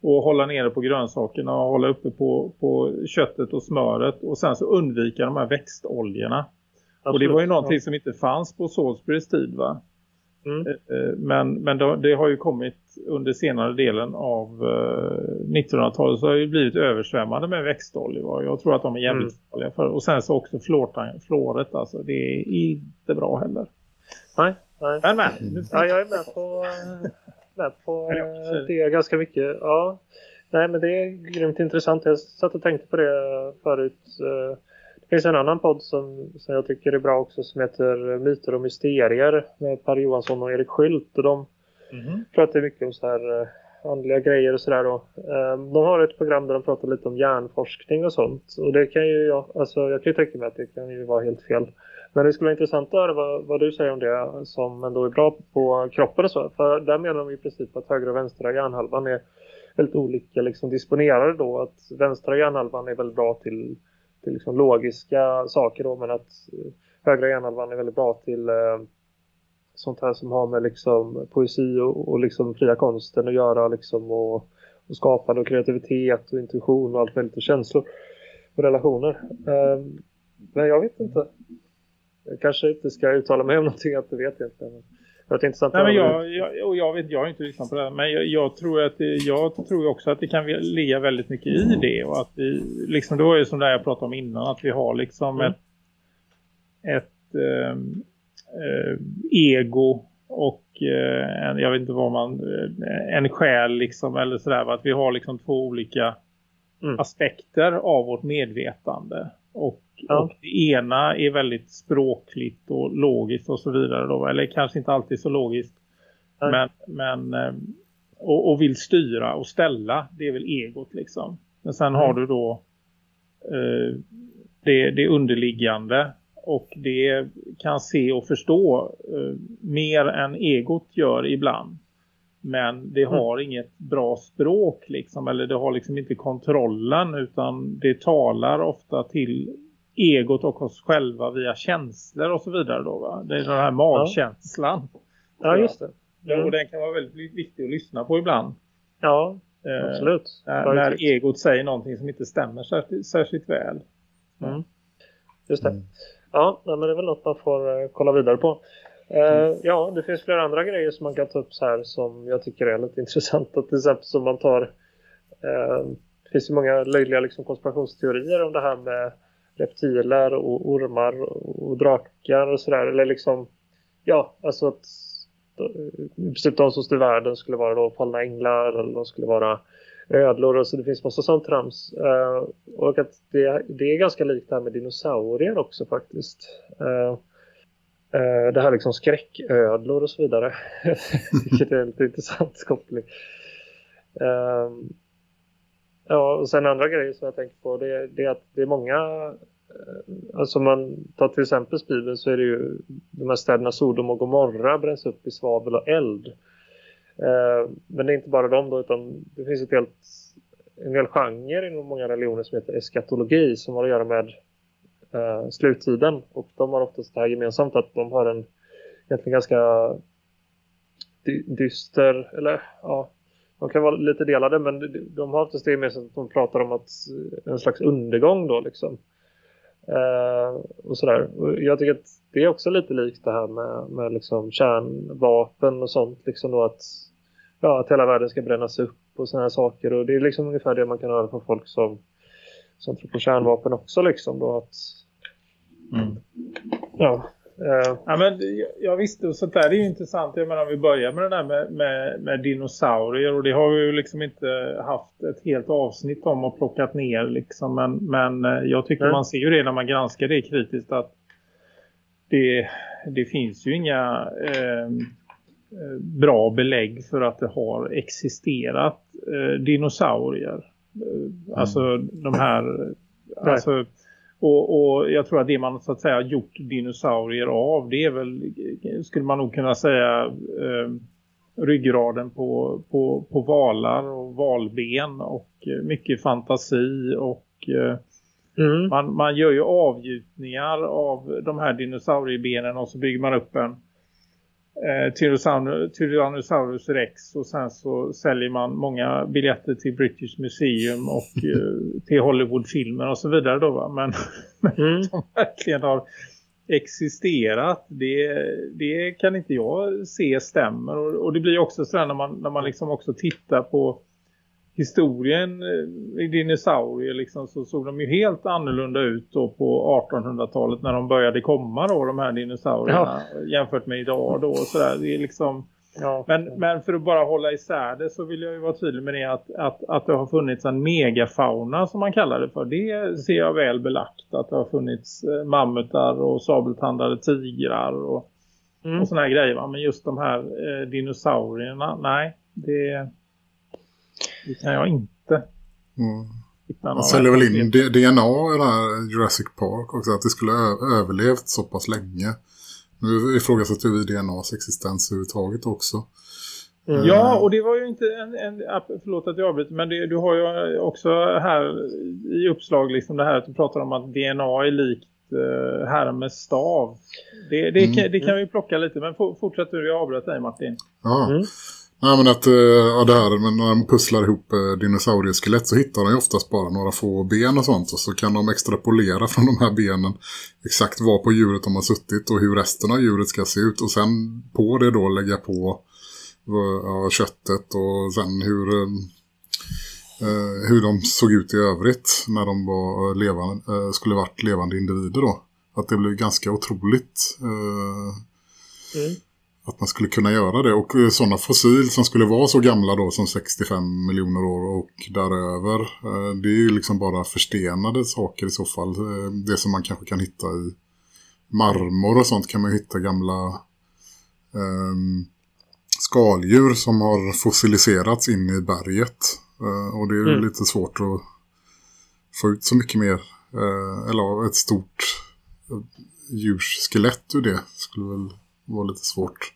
Speaker 3: att hålla nere på grönsakerna och hålla uppe på, på köttet och smöret och sen så undvika de här växtoljorna. Och det var ju
Speaker 4: Absolut.
Speaker 3: någonting som inte fanns på Salisburys tid va?
Speaker 4: Mm.
Speaker 3: Eh, Men, men då, det har ju kommit under senare delen av eh, 1900-talet så har det ju blivit översvämmade med växtoljor. Jag tror att de är jävligt
Speaker 4: Mm.
Speaker 3: farliga för. Och sen så också flårtan, flåret alltså. Det är inte bra heller.
Speaker 4: Nej, nej.
Speaker 3: Men men. Nu
Speaker 4: Ja, jag är med på, eh, med på
Speaker 3: Ja,
Speaker 4: eh, det ganska mycket. Ja. Nej, men det är grymt intressant. Jag satt och tänkte på det förut. Eh, Det finns en annan podd som, som jag tycker är bra också som heter Myter och mysterier med Per Johansson och Erik Skylt. Och de
Speaker 3: Mhm.
Speaker 4: pratar mycket om så här eh, andliga grejer och sådär De har ett program där de pratar lite om hjärnforskning och sånt. Och det kan ju jag, alltså jag kan ju tänka mig att det kan ju vara helt fel. Men det skulle vara intressant att höra vad, vad du säger om det som ändå är bra på kroppen och så. För där menar de i princip att högra och vänstra hjärnhalvan är väldigt olika liksom disponerade då. Att vänstra hjärnhalvan är väldigt bra till, till liksom logiska saker då. Men att eh, högra hjärnhalvan är väldigt bra till eh, sånt här som har med liksom poesi och, och liksom fria konsten att göra liksom och, och skapande och kreativitet och intuition och allt möjligt och känslor och relationer. Eh, men jag vet inte. Jag kanske inte ska uttala mig om någonting det vet jag inte. Men det var intressant
Speaker 3: Nej,
Speaker 4: att
Speaker 3: men jag, jag, och jag vet, jag har inte lyssnat på det här, men jag, jag tror att det, jag tror också att det kan ligga väldigt mycket i det och att vi, liksom det var ju som det jag pratade om innan, att vi har liksom
Speaker 4: Mm.
Speaker 3: ett, ett eh, eh, ego och eh, en, jag vet inte vad man eh, en själ liksom eller sådär att vi har liksom två olika
Speaker 4: Mm.
Speaker 3: aspekter av vårt medvetande och,
Speaker 4: Ja.
Speaker 3: och det ena är väldigt språkligt och logiskt och så vidare då, eller kanske inte alltid så logiskt men, men eh, och, och vill styra och ställa det är väl egot liksom men sen har
Speaker 4: Mm.
Speaker 3: du då eh, det, det underliggande och det kan se och förstå eh, mer än egot gör ibland. Men det har inget bra språk liksom, eller det har liksom inte kontrollen utan det talar ofta till egot och oss själva via känslor och så vidare då va? Det är den här magkänslan.
Speaker 4: Ja, just det.
Speaker 3: Ja,
Speaker 4: Mm.
Speaker 3: Och den kan vara väldigt viktig att lyssna på ibland.
Speaker 4: Ja,
Speaker 3: Eh,
Speaker 4: absolut.
Speaker 3: När, när egot säger någonting som inte stämmer särskilt, särskilt väl.
Speaker 4: Mm. Just det. Ja, nej, men det är väl något man får eh, kolla vidare på. Mm. Eh, Ja, det finns flera andra grejer som man kan ta upp så här som jag tycker är lite intressanta. Till exempel som man tar... Eh, det finns ju många löjliga liksom, konspirationsteorier om det här med reptiler och ormar och drakar och sådär. Eller liksom... Ja, alltså att eh, i princip de som styr världen skulle vara då fallna änglar eller de skulle vara ödlor och så det finns massa sånt trams. Eh, och att det, det är ganska likt det här med dinosaurier också faktiskt. Eh, det här liksom skräcködlor och så vidare. Vilket är en lite intressant koppling. Eh, ja, och sen andra grejer som jag tänker på det, det är att det är många eh, Alltså man tar till exempel Bibeln så är det ju de här städerna Sodom och Gomorra bränns upp i svavel och eld. Eh, men det är inte bara dem då utan det finns ett helt, en hel genre inom många religioner som heter eskatologi som har att göra med eh, sluttiden. Och de har oftast det här gemensamt att de har en egentligen ganska dy- dyster, eller ja, de kan vara lite delade men de- har oftast det gemensamt att de pratar om att eh, en slags undergång då liksom. Eh, och sådär. Och jag tycker att det är också lite likt det här med, med liksom kärnvapen och sånt. Liksom då att, ja, att hela världen ska brännas upp och sådana här saker. Och det är liksom ungefär det man kan höra från folk som, som tror på kärnvapen också. Liksom då att, ja, eh,
Speaker 3: Ja, men jag- visste och sånt där är ju intressant. Jag menar om vi börjar med det där med, med, med dinosaurier och det har vi ju liksom inte haft ett helt avsnitt om och plockat ner liksom. Men, men eh, jag tycker
Speaker 4: Nej.
Speaker 3: man ser ju det när man granskar det kritiskt att det, det finns ju inga eh, eh, bra belägg för att det har existerat eh, dinosaurier. Eh, Alltså de här alltså, och, och jag tror att det man så att säga gjort dinosaurier av det är väl, skulle man nog kunna säga eh, ryggraden på, på, på valar och valben och eh, mycket fantasi och eh,
Speaker 4: mm,
Speaker 3: man, man gör ju avgjutningar av de här dinosauriebenen och så bygger man upp en eh, Tyrannosaurus, Tyrannosaurus Rex och sen så säljer man många biljetter till British Museum och eh, till Hollywoodfilmer och så vidare då va? Men,
Speaker 4: mm,
Speaker 3: som verkligen har existerat det, det kan inte jag se stämmer och, och det blir också sådär när man, när man liksom också tittar på historien eh, i dinosaurier liksom, så såg de ju helt annorlunda ut då på 1800-talet när de började komma då de här dinosaurierna jämfört med idag då och sådär. Det är liksom
Speaker 4: ja,
Speaker 3: men, men för att bara hålla isär det så vill jag ju vara tydlig med det att, att, att det har funnits en megafauna som man kallar det för. Det ser jag väl belagt. Att det har funnits eh, mammutar och sabeltandade tigrar och,
Speaker 4: mm,
Speaker 3: och såna här grejer. Va? Men just de här eh, dinosaurierna, nej, det, det kan jag inte
Speaker 2: Mm. Man säljer väl in DNA i det här Jurassic Park också. Att det skulle ha överlevt så pass länge. Nu ifrågasätter vi DNAs existens överhuvudtaget också.
Speaker 4: mm.
Speaker 3: Ja, och det var ju inte en, en förlåt att jag avbryter, men det, du har ju också här i uppslag liksom det här att du pratar om att DNA är likt uh, Hermes stav. Det, det,
Speaker 2: Mm.
Speaker 3: kan, det kan vi plocka lite, men for, fortsätt du, jag avbröt dig Martin.
Speaker 2: Ja.
Speaker 4: Mm.
Speaker 2: Nej men att eh, ja, det här men när de pusslar ihop eh, dinosaurieskelett så hittar de ju oftast bara några få ben och sånt. Och så kan de extrapolera från de här benen exakt var på djuret de har suttit och hur resten av djuret ska se ut. Och sen på det då lägga på eh, ja, köttet och sen hur, eh, hur de såg ut i övrigt när de var levande, eh, skulle varit levande individer då. Att det blir ganska otroligt eh,
Speaker 4: Mm
Speaker 2: att man skulle kunna göra det. Och eh, sådana fossil som skulle vara så gamla då som 65 miljoner år och däröver. Eh, det är ju liksom bara förstenade saker i så fall. Eh, det som man kanske kan hitta i marmor och sånt kan man hitta gamla ehm, skaldjur som har fossiliserats in i berget. Eh, och det är ju
Speaker 4: Mm.
Speaker 2: lite svårt att få ut så mycket mer. Eh, eller ett stort djursskelett ur det skulle väl vara lite svårt.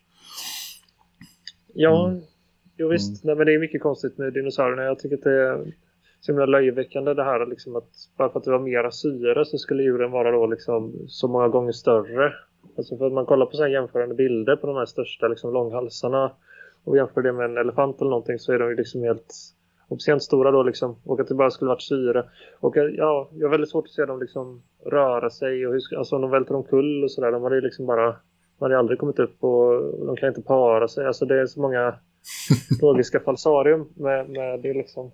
Speaker 4: Ja, jo visst. Nej, men det är mycket konstigt med dinosaurierna. Jag tycker att det är så himla löjeväckande det här liksom att bara för att det var mera syre så skulle djuren vara då liksom så många gånger större. Alltså för att man kollar på så jämförande bilder på de här största liksom långhalsarna och jämför det med en elefant eller någonting så är de ju liksom helt obscent stora då liksom. Och att det bara skulle varit syre. Och eh, ja, jag har väldigt svårt att se dem liksom röra sig och hur, alltså om de välter omkull och sådär. De hade ju liksom bara, de hade aldrig kommit upp och de kan inte para sig. Alltså det är så många logiska falsarium med, med det liksom.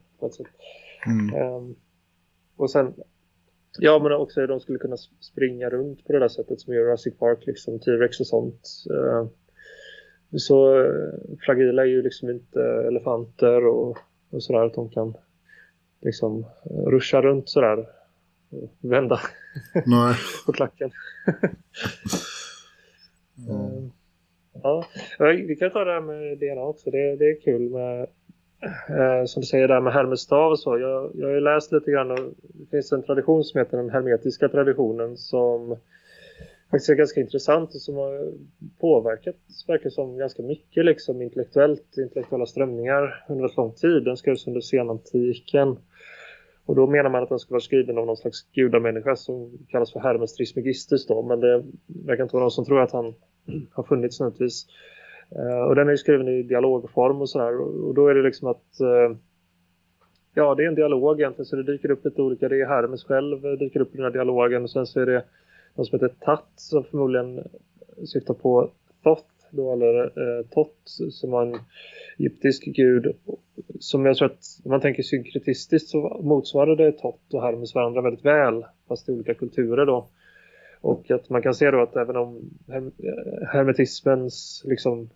Speaker 2: Mm.
Speaker 4: Ehm, och sen ja men också hur de skulle kunna sp- springa runt på det där sättet som Jurassic Park liksom T-Rex och sånt. Ehm, så eh, fragila är ju liksom inte elefanter och, och sådär att de kan liksom ruscha runt sådär vända på klacken. Mm. Ja, Ja, vi kan ta det här med DNA också. Det, det är kul med, eh, som du säger där med Hermesstav och så. Jag, jag har ju läst lite grann och det finns en tradition som heter den hermetiska traditionen som faktiskt är ganska intressant och som har påverkat, verkar som, ganska mycket liksom intellektuellt, intellektuella strömningar under ett lång tid. Den skrevs under senantiken. Och då menar man att den skulle vara skriven av någon slags gudamänniska som kallas för Hermes Trismegistus då. Men det verkar inte vara någon som tror att han har funnits naturligtvis. Eh, och den är ju skriven i dialogform och sådär. Och, och då är det liksom att eh, ja, det är en dialog egentligen. Så det dyker upp lite olika. Det är Hermes själv eh, dyker upp i den här dialogen. Och sen så är det någon som heter Tat som förmodligen syftar på Thoth då, eller eh, Tot som var en egyptisk gud som jag tror att om man tänker synkretistiskt så motsvarade Tot och Hermes varandra väldigt väl fast i olika kulturer då. Och att man kan se då att även om her eh, hermetismens liksom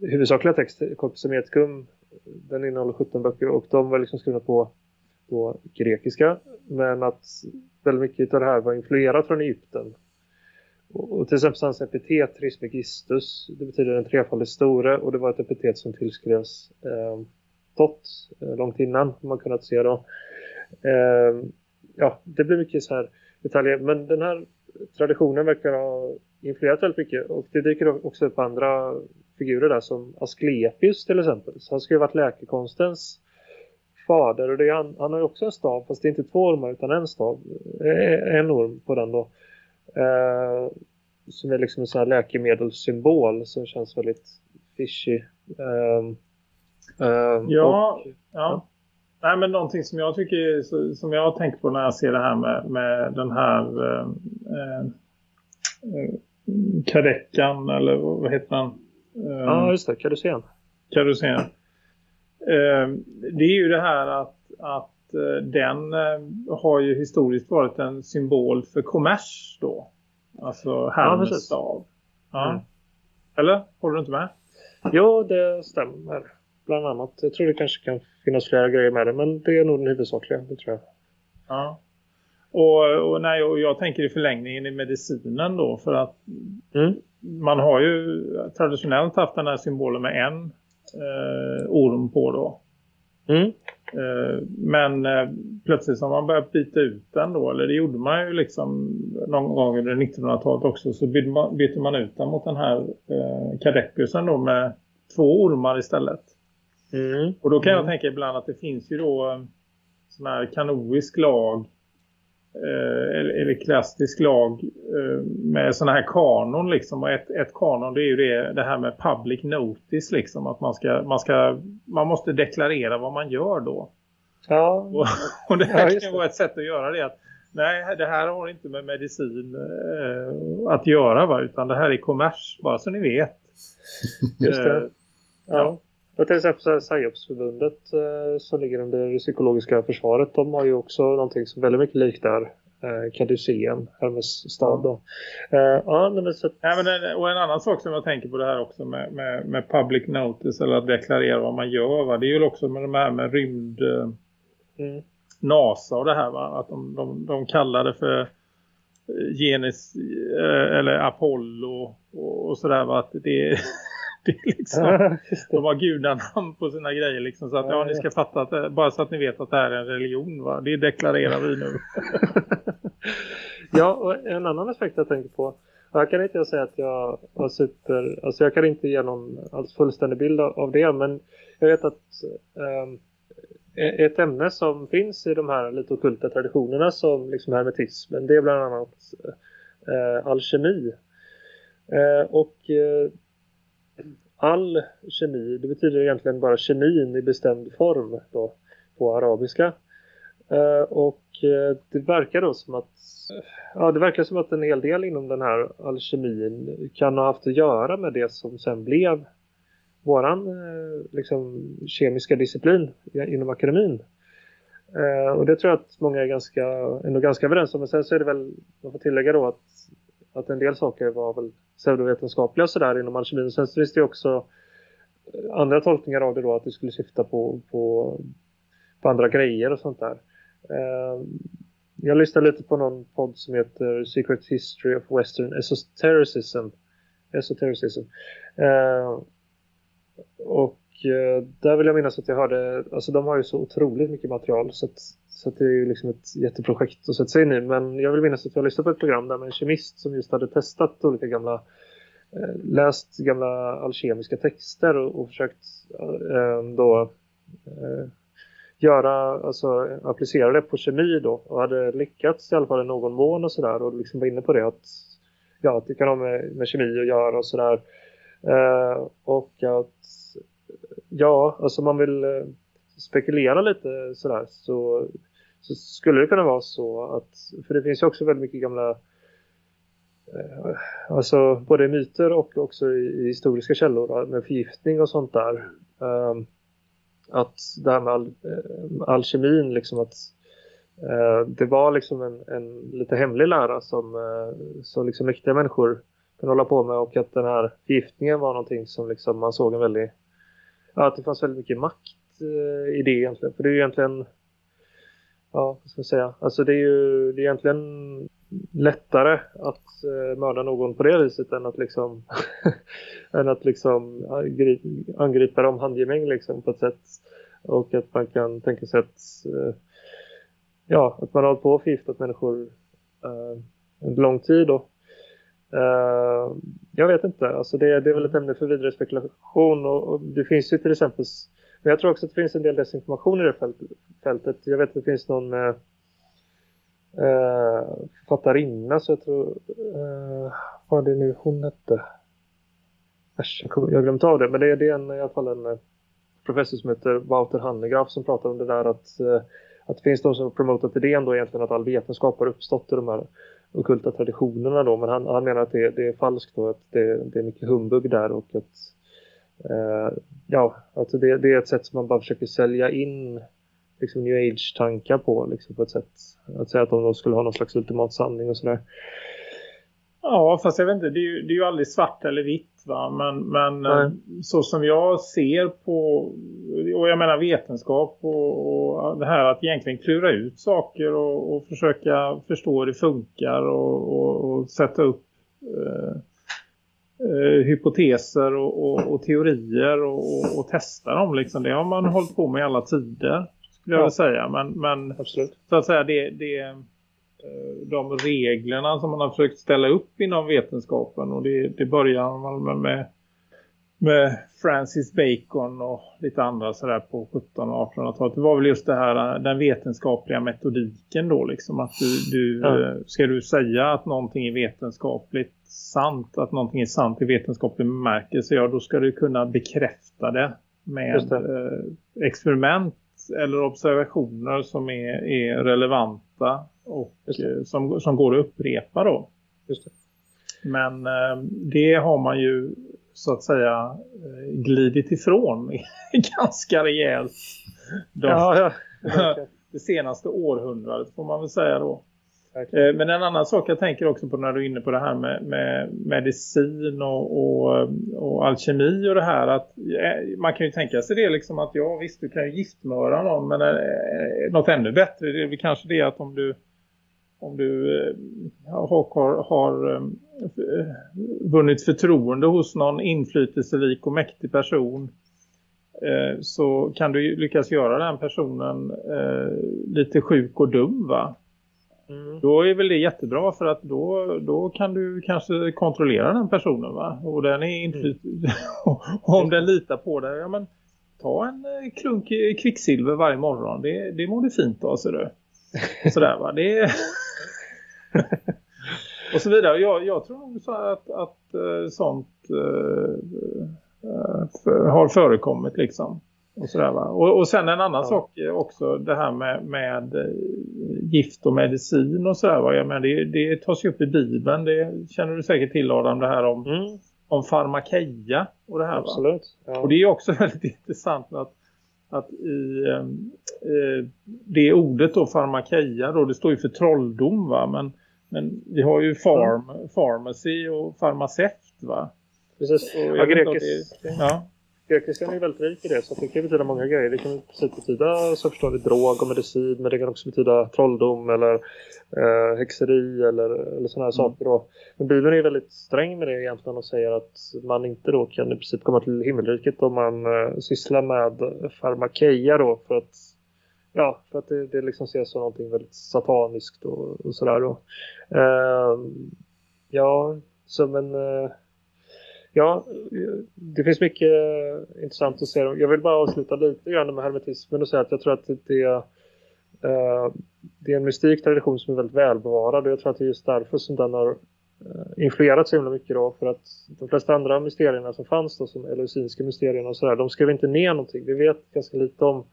Speaker 4: huvudsakliga text, Corpus Hermeticum, den innehåller 17 böcker och de var liksom skrivna på, på grekiska. Men att väldigt mycket av det här var influerat från Egypten. Och, till exempel hans epitet Trismegistus, det betyder den trefaldigt store och det var ett epitet som tillskrevs eh, Tott eh, långt innan, har man kunnat se då. Eh, ja, det blir mycket så här detaljer, men den här traditionen verkar ha influerat väldigt mycket och det dyker också upp andra figurer där som Asklepius till exempel. Så han ska ju varit läkekonstens fader och det är han, han har ju också en stav fast det är inte två ormar utan en stav. Eh, en orm på den då. Eh, som är liksom en sån här läkemedelssymbol som känns väldigt fishy. Eh, eh,
Speaker 3: Ja,
Speaker 4: och-
Speaker 3: ja. Nej, men någonting som jag tycker som jag har tänkt på när jag ser det här med, med den här eh, eh, kadeckan eller vad heter den?
Speaker 4: Ja, just det. Kan du se en?
Speaker 3: karusen. Eh, det är ju det här att, att eh, den eh, har ju historiskt varit en symbol för kommers då. Alltså Hermes
Speaker 4: precis.
Speaker 3: stav. Ja.
Speaker 4: Mm.
Speaker 3: Eller? Håller du inte med?
Speaker 4: Jo, det stämmer. Bland annat. Jag tror det kanske kan finnas flera grejer med det. Men det är nog den huvudsakliga, det tror jag.
Speaker 3: Ja. Och, och, nej, och jag tänker i förlängningen i medicinen då för att
Speaker 4: Mm.
Speaker 3: man har ju traditionellt haft den här symbolen med en eh, orm på då.
Speaker 4: Mm.
Speaker 3: Eh, men eh, plötsligt har man börjat byta ut den då, eller det gjorde man ju liksom någon gång under 1900-talet också, så bytte man, ut den mot den här eh, då med två ormar istället.
Speaker 4: Mm.
Speaker 3: Och då kan jag
Speaker 4: Mm.
Speaker 3: tänka ibland att det finns ju då eh, sån här kanoisk lag eller, eller klassisk lag eh, med sån här kanon liksom. Och ett, ett kanon det är ju det, det här med public notice liksom. Att man ska, man ska, man måste deklarera vad man gör då.
Speaker 4: Ja,
Speaker 3: Och, och det
Speaker 4: Ja,
Speaker 3: här
Speaker 4: just
Speaker 3: kan vara ett sätt att göra det. Att, nej, det här har inte med medicin eh, att göra va. Utan det här är kommers, bara så ni vet.
Speaker 4: just det.
Speaker 3: Eh,
Speaker 4: Ja. Och till exempel PsyOps-förbundet eh, som ligger under det psykologiska försvaret. De har ju också någonting som väldigt mycket likt där. eh, Caducean, Hermes stad då. Eh, ja, men så,
Speaker 3: Ja, men en, och en annan sak som jag tänker på det här också med, med, med public notice eller att deklarera vad man gör va? det är ju också med de här med rymd
Speaker 4: mm,
Speaker 3: NASA och det här va att de, de, de kallar det för Genis eh, eller Apollo och, och sådär va att det är, det är liksom
Speaker 4: just det.
Speaker 3: de har gudanamn på sina grejer liksom så att ja, ni ska fatta att det, bara så att ni vet att det här är en religion va det deklarerar vi nu
Speaker 4: ja, och en annan aspekt jag tänker på. Jag kan inte säga att jag har super... Alltså jag kan inte ge någon alls fullständig bild av det. Men jag vet att e- ett ämne som finns i de här lite ockulta traditionerna som liksom hermetismen. Det är bland annat eh, alkemi. Eh, och eh, all kemi, det betyder egentligen bara kemin i bestämd form då, på arabiska. Eh, och eh, det verkar då som att ja, det verkar som att en hel del inom den här alkemin kan ha haft att göra med det som sen blev våran eh, liksom, kemiska disciplin inom akademin. Eh, och det tror jag att många är ganska, ändå ganska överens om. Men sen så är det väl, man får tillägga då att, att en del saker var väl pseudovetenskapliga och sådär inom alkemin. Sen så finns det ju också eh, andra tolkningar av det då att det skulle syfta på, på, på andra grejer och sånt där. Eh, jag lyssnade lite på någon podd som heter Secret History of Western Esotericism. Esotericism. Eh, och eh, där vill jag minnas att jag hörde, alltså de har ju så otroligt mycket material så att, så att det är ju liksom ett jätteprojekt att sätta sig in i. Men jag vill minnas att jag lyssnade på ett program där med en kemist som just hade testat olika gamla, eh, läst gamla alkemiska texter och, och försökt eh, då eh, göra, alltså applicera det på kemi då. Och hade lyckats i alla fall i någon mån och sådär. Och liksom var inne på det att ja, att det kan ha med, med kemi att göra och sådär. Eh, och att ja, alltså man vill eh, spekulera lite sådär så, så skulle det kunna vara så att, för det finns ju också väldigt mycket gamla eh, alltså både myter och också i, i historiska källor med förgiftning och sånt där. Ehm, att det här med al eh, alkemin liksom att eh, det var liksom en, en lite hemlig lära som, eh, som liksom mäktiga människor kunde hålla på med och att den här förgiftningen var någonting som liksom man såg en väldigt att det fanns väldigt mycket makt Eh, i det egentligen. För det är ju egentligen ja, vad ska jag säga? Alltså det är ju det är egentligen lättare att eh, mörda någon på det viset än att liksom än att liksom angripa dem handgemäng liksom på ett sätt. Och att man kan tänka sig att eh, ja, att man har hållit på och förgiftat människor eh, under lång tid då. Uh, jag vet inte, alltså det, det är väl ett ämne för vidare spekulation. Och, och det finns ju till exempel men jag tror också att det finns en del desinformation i det fält, fältet. Jag vet att det finns någon eh, eh, författarinna så jag tror eh, vad det nu hon hette Äsch, jag, kommer- jag har glömt av det men det, är- det är en, i alla fall en eh, professor som heter Wouter Hannegraf som pratar om det där att, eh, att det finns de som har promotat idén då egentligen att all vetenskap har uppstått i de här ockulta traditionerna då men han, han menar att det, det är falskt då att det, det är mycket humbug där och att ja, alltså det, det är ett sätt som man bara försöker sälja in liksom new age-tankar på liksom på ett sätt. Att säga att de då skulle ha någon slags ultimat sanning och sådär.
Speaker 3: Ja, fast jag vet inte, det är ju, det är ju aldrig svart eller vitt va, men, men
Speaker 4: Nej.
Speaker 3: eh, så som jag ser på, och jag menar vetenskap och, och det här att egentligen klura ut saker och, och försöka förstå hur det funkar och, och, och sätta upp eh, eh, hypoteser och, och, och teorier och, och, testa dem liksom, det har man hållit på med i alla tider skulle jag
Speaker 4: Ja.
Speaker 3: säga, men, men
Speaker 4: Absolut.
Speaker 3: så att säga det, det eh, de reglerna som man har försökt ställa upp inom vetenskapen och det, det börjar man med, med, med Francis Bacon och lite andra sådär på 1700- och 1800-talet. Det var väl just det här, den vetenskapliga metodiken då liksom att du, du eh, ska du säga att någonting är vetenskapligt sant, att någonting är sant i vetenskaplig bemärkelse, ja då ska du kunna bekräfta det med
Speaker 4: det.
Speaker 3: eh, experiment eller observationer som är, är relevanta och eh, som, som går att upprepa då. Men eh, det har man ju så att säga eh, glidit ifrån ganska rejält de,
Speaker 4: Ja, ja.
Speaker 3: det senaste århundradet får man väl säga då. Eh, Men en annan sak jag tänker också på när du är inne på det här med, med medicin och, och, och alkemi och det här att eh, man kan ju tänka sig det liksom att ja visst du kan ju giftmöra någon men eh, något ännu bättre det är väl kanske det att om du om du eh, har, har, eh, vunnit förtroende hos någon inflytelserik och mäktig person eh, så kan du lyckas göra den personen lite sjuk och dum va?
Speaker 4: Mm.
Speaker 3: Då är väl det jättebra för att då, då kan du kanske kontrollera den personen va? Och den är inflyt... om den litar på dig, ja men ta en klunk kvicksilver varje morgon. Det, det mår du fint av ser du. Sådär va, det är... och så vidare. Jag, jag tror nog så att, att eh, sånt eh, eh, för, har förekommit liksom. Och, sådär, va? Och, och sen en annan
Speaker 4: Ja.
Speaker 3: sak också det här med, med gift och medicin och sådär. Va? Jag menar, det, det tas ju upp i Bibeln. Det känner du säkert till Adam det här om,
Speaker 4: Mm,
Speaker 3: om farmakeia och det här
Speaker 4: absolut. Ja.
Speaker 3: Och det är också väldigt intressant att, att i eh, det ordet då, farmakeia, då, det står ju för trolldom va? Men, men vi har ju farm, pharmacy och farmaceut va?
Speaker 4: Precis.
Speaker 3: Och
Speaker 4: Ja,
Speaker 3: det- ja.
Speaker 4: Grekiskan är ju väldigt rik i det så det kan betyda många grejer. Det kan betyda så förstår vi drog och medicin men det kan också betyda trolldom eller eh, häxeri eller, eller sådana här saker. Då. Men Bibeln är väldigt sträng med det egentligen och säger att man inte då kan i princip komma till himmelriket om man eh, sysslar med farmakeia då för att Ja, för att det, det liksom ses som någonting väldigt sataniskt och, och sådär då. Eh, ja, som en... Eh, Ja, det finns mycket eh, intressant att se. Jag vill bara avsluta lite grann med hermetismen och säga att jag tror att det, eh, det är en mystik tradition som är väldigt välbevarad och jag tror att det är just därför som den har eh, influerat så himla mycket då för att de flesta andra mysterierna som fanns då som eleusinska mysterierna och sådär de skrev inte ner någonting. Vi vet ganska lite om,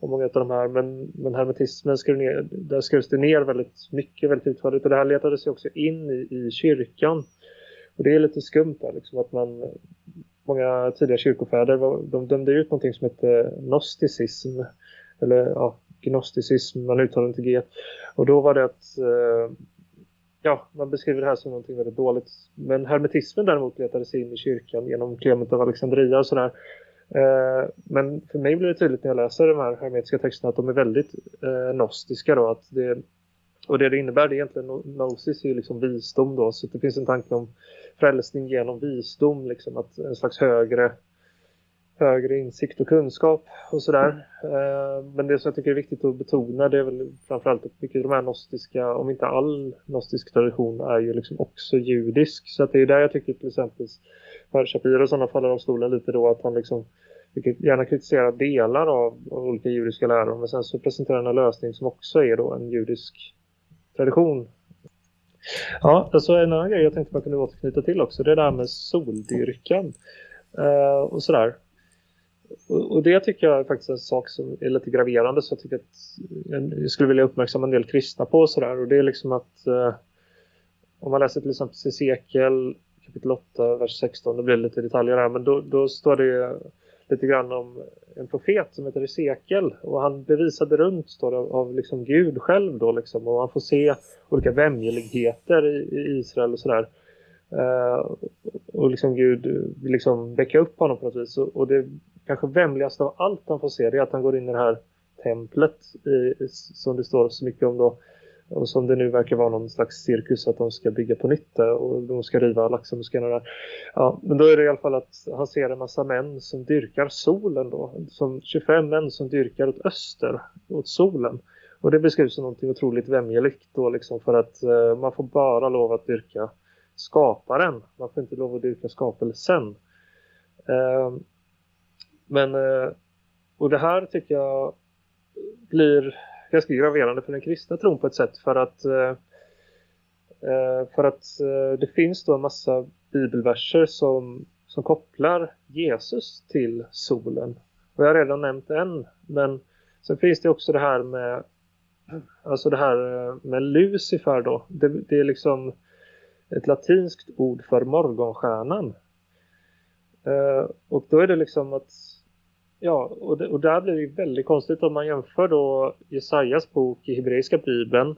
Speaker 4: och många av de här men, men hermetismen skrev ner, där skrevs det ner väldigt mycket, väldigt utförligt och det här letade sig också in i, i kyrkan. Och det är lite skumt där liksom att man många tidiga kyrkofäder var- de dömde ut någonting som heter gnosticism eller ja, gnosticism, man uttalar inte G. Och då var det att eh, ja, man beskriver det här som någonting väldigt dåligt. Men hermetismen däremot letade sig in i kyrkan genom Clement av Alexandria och sådär. Eh, men för mig blir det tydligt när jag läser de här hermetiska texterna att de är väldigt eh, gnostiska då. Att det, och det det innebär det är egentligen, gnosis är ju liksom visdom då. Så det finns en tanke om frälsning genom visdom, liksom att en slags högre högre insikt och kunskap och sådär. Eh, men det som jag tycker är viktigt att betona det är väl framförallt att mycket av de här gnostiska, om inte all gnostisk tradition är ju liksom också judisk. Så att det är där jag tycker till exempel för Shapiro och sådana faller av stolen lite då att han liksom gärna kritiserar delar av, av olika judiska läror men sen så presenterar han en lösning som också är då en judisk tradition. Ja, alltså en annan grej jag tänkte man kunde återknyta till också det är det här med soldyrkan eh, och sådär. Och, och det tycker jag är faktiskt en sak som är lite graverande så jag tycker att jag skulle vilja uppmärksamma en del kristna på och sådär och det är liksom att eh, om man läser till exempel Sekel Typ kapitel 8, vers 16, det blir lite detaljer här men då, då står det lite grann om en profet som heter Hesekiel och han bevisade runt står det, av liksom Gud själv då liksom. Och han får se olika vämjeligheter i, i Israel och sådär. Uh, och liksom Gud vill liksom väcka upp honom på något vis. Och, och det kanske vämligaste av allt han får se det är att han går in i det här templet i, som det står så mycket om då och som det nu verkar vara någon slags cirkus att de ska bygga på nytt där och de ska riva laxmuskarna där. Ja, men då är det i alla fall att han ser en massa män som dyrkar solen då. Som 25 män som dyrkar åt öster, åt solen. Och det beskrivs som någonting otroligt vämjeligt då liksom för att eh, man får bara lov att dyrka skaparen. Man får inte lov att dyrka skapelsen. Eh, men, eh, och det här tycker jag blir ganska graverande för den kristna tron på ett sätt för att eh, eh, för att eh, det finns då en massa bibelverser som, som kopplar Jesus till solen. Och jag har redan nämnt en, men sen finns det också det här med alltså det här med Lucifer då. Det, det är liksom ett latinskt ord för morgonstjärnan. Och då är det liksom att Ja, och, det, och där blir det väldigt konstigt om man jämför då Jesajas bok i hebreiska bibeln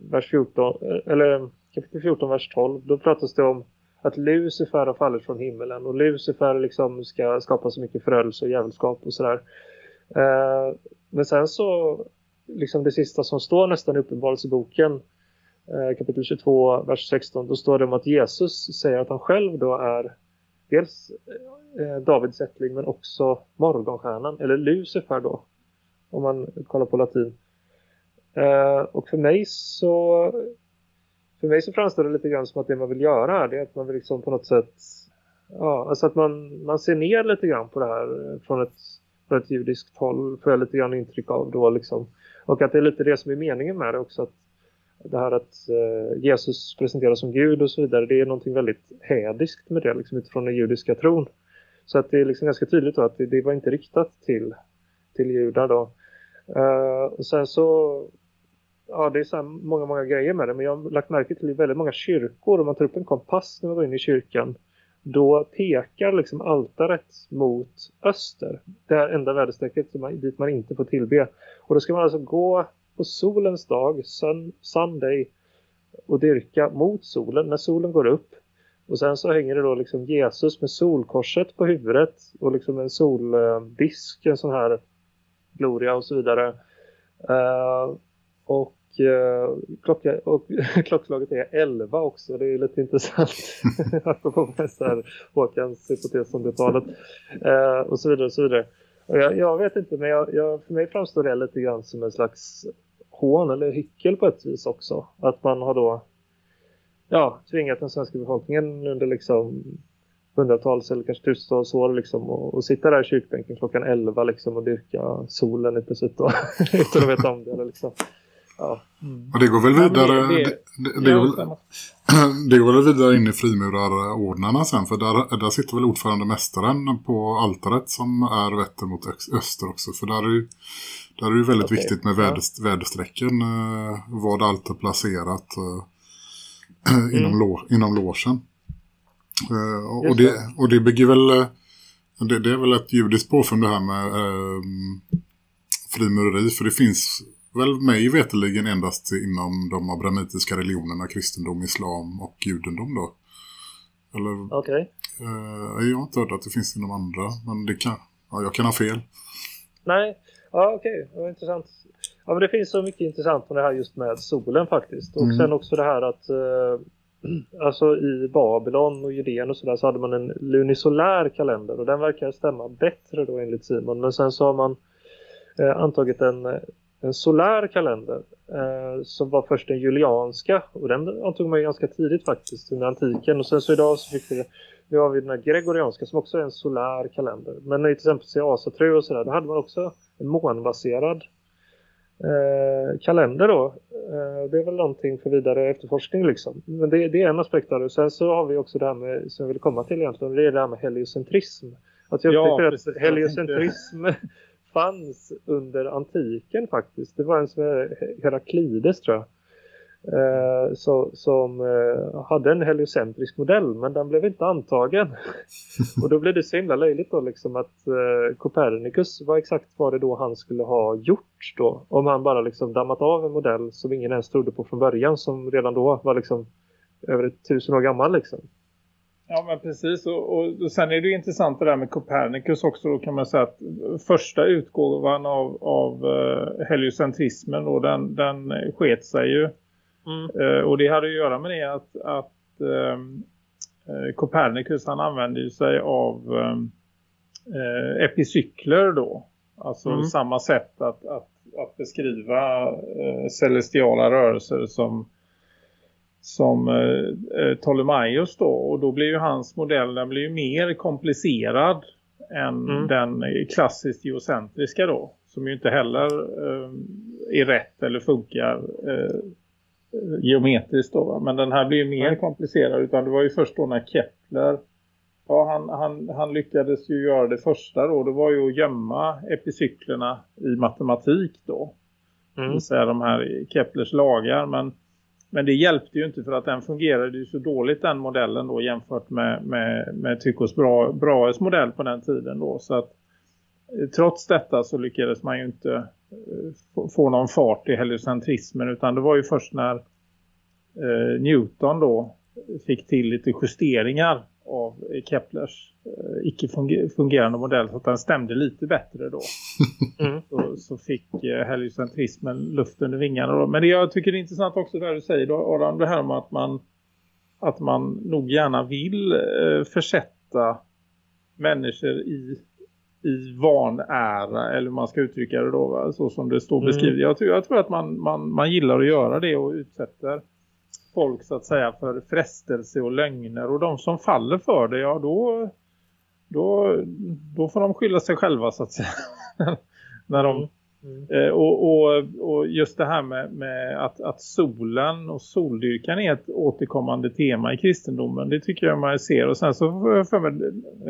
Speaker 4: vers 14, eh, eller kapitel 14, vers 12, då pratas det om att Lucifer har fallit från himmelen och Lucifer liksom ska skapa så mycket förödelse och djävulskap och sådär. Eh, men sen så, liksom det sista som står nästan i uppenbarelseboken, eh, kapitel 22, vers 16, då står det om att Jesus säger att han själv då är dels eh, Davids ättling men också morgonstjärnan, eller Lucifer då, om man kollar på latin. Eh, och för mig så för mig så framstår det lite grann som att det man vill göra är att man vill liksom på något sätt ja, alltså att man, man ser ner lite grann på det här eh, från ett, från ett judiskt håll får jag lite grann intryck av då liksom. Och att det är lite det som är meningen med det också att det här att eh, Jesus presenteras som Gud och så vidare det är någonting väldigt hädiskt med det liksom utifrån den judiska tron. Så att det är liksom ganska tydligt då att det, det var inte riktat till, till judar då. Uh, och sen så ja, det är så många, många grejer med det. Men jag har lagt märke till väldigt många kyrkor. Om man tar upp en kompass när man går in i kyrkan. Då pekar liksom altaret mot öster. Det här enda väderstrecket dit man inte får tillbe. Och då ska man alltså gå på solens dag, sun, Sunday, och dyrka mot solen när solen går upp. Och sen så hänger det då liksom Jesus med solkorset på huvudet och liksom en soldisk, en sån här gloria och så vidare. Uh, och uh, klocka, och klockslaget är 11 också. Det är lite intressant. Apropå här Håkans hypotes om det talet. Uh, och så vidare och så vidare. Och jag, jag vet inte, men jag, jag, för mig framstår det lite grann som en slags hån eller hyckel på ett vis också. Att man har då ja, tvingat den svenska befolkningen under liksom hundratals eller kanske tusentals år liksom, och, och sitta där i kyrkbänken klockan 11 liksom, och dyrka solen i princip då, utan att veta om det. Eller, liksom ja.
Speaker 2: Mm. Och det går väl vidare ja, det, det, det, det, går, det går väl vidare in i frimurarordnarna sen för där, där sitter väl ordförande mästaren på altaret som är vetter mot öster också för där är ju där är det väldigt okay. viktigt med väderst ja. vädersträcken eh, vad allt är placerat eh, mm. inom, lå inom låsen. Uh, och, det, och det bygger väl eh, det, det, är väl ett judiskt påfund det här med uh, frimureri för det finns väl mig veteligen endast inom de abramitiska religionerna kristendom, islam och judendom då. Eller,
Speaker 4: okay.
Speaker 2: uh, jag har inte hört att det finns inom andra men det kan, ja, jag kan ha fel.
Speaker 4: Nej, ja okej, okay. det var intressant. Ja men det finns så mycket intressant med det här just med solen faktiskt. Och mm. sen också det här att alltså i Babylon och Judeen och sådär så hade man en lunisolär kalender och den verkar stämma bättre då enligt Simon. Men sen så har man eh, antagit en, en solär kalender eh, som var först den julianska och den antog man ju ganska tidigt faktiskt under antiken och sen så idag så fick vi nu har vi den här gregorianska som också är en solär kalender. Men till exempel i Asatru och sådär, då hade man också en månbaserad eh, kalender då. Eh, det är väl någonting för vidare efterforskning liksom. Men det, det är en aspekt av det. Sen så har vi också det här med, som jag vill komma till egentligen, det är det här med heliocentrism. Att jag ja, tycker att heliocentrism fanns under antiken faktiskt. Det var en som Heraklides tror jag eh, så, som eh, hade en heliocentrisk modell men den blev inte antagen. och då blev det så himla löjligt då liksom att eh, Copernicus, vad exakt var det då han skulle ha gjort då? Om han bara liksom dammat av en modell som ingen ens trodde på från början som redan då var liksom över ett tusen år gammal liksom.
Speaker 3: Ja men precis och, och, och sen är det ju intressant det där med Copernicus också då kan man säga att första utgåvan av, av uh, heliocentrismen då den, den sket sig ju Mm. Uh, och det hade att göra med det att, att um, uh, Copernicus han använde sig av um, epicykler då. Alltså mm. samma sätt att, att, att beskriva celestiala rörelser som som eh, Ptolemaios då och då blir ju hans modell den blir ju mer komplicerad än mm. den klassiskt geocentriska då som ju inte heller eh, är rätt eller funkar eh, geometriskt då. Va? Men den här blir ju mer komplicerad utan det var ju först då när Kepler ja, han, han, han lyckades ju göra det första då. Det var ju att gömma epicyklerna i matematik då. Mm. Det vill säga de här Keplers lagar. Men, men det hjälpte ju inte för att den fungerade ju så dåligt den modellen då jämfört med, med, med Tychos Bra, Brahes modell på den tiden då. Så att eh, trots detta så lyckades man ju inte eh, få- få någon fart i heliocentrismen utan det var ju först när eh, Newton då fick till lite justeringar av Keplers eh, icke funger- fungerande modell så att den stämde lite bättre då.
Speaker 4: Mm.
Speaker 3: Så, så fick eh, heliocentrismen luft under vingarna då. Men det jag tycker är intressant också där du säger då Adam, det här med att man att man nog gärna vill eh, försätta människor i i vanära eller man ska uttrycka det då va? så som det står
Speaker 4: Mm.
Speaker 3: beskrivet. Jag, tror, jag tror att man, man, man gillar att göra det och utsätter folk så att säga för frestelse och lögner och de som faller för det ja då då, då får de skylla sig själva så att säga när de
Speaker 4: Mm.
Speaker 3: Eh, och, och, och just det här med, med att, att solen och soldyrkan är ett återkommande tema i kristendomen. Det tycker jag man ser. Och sen så för mig,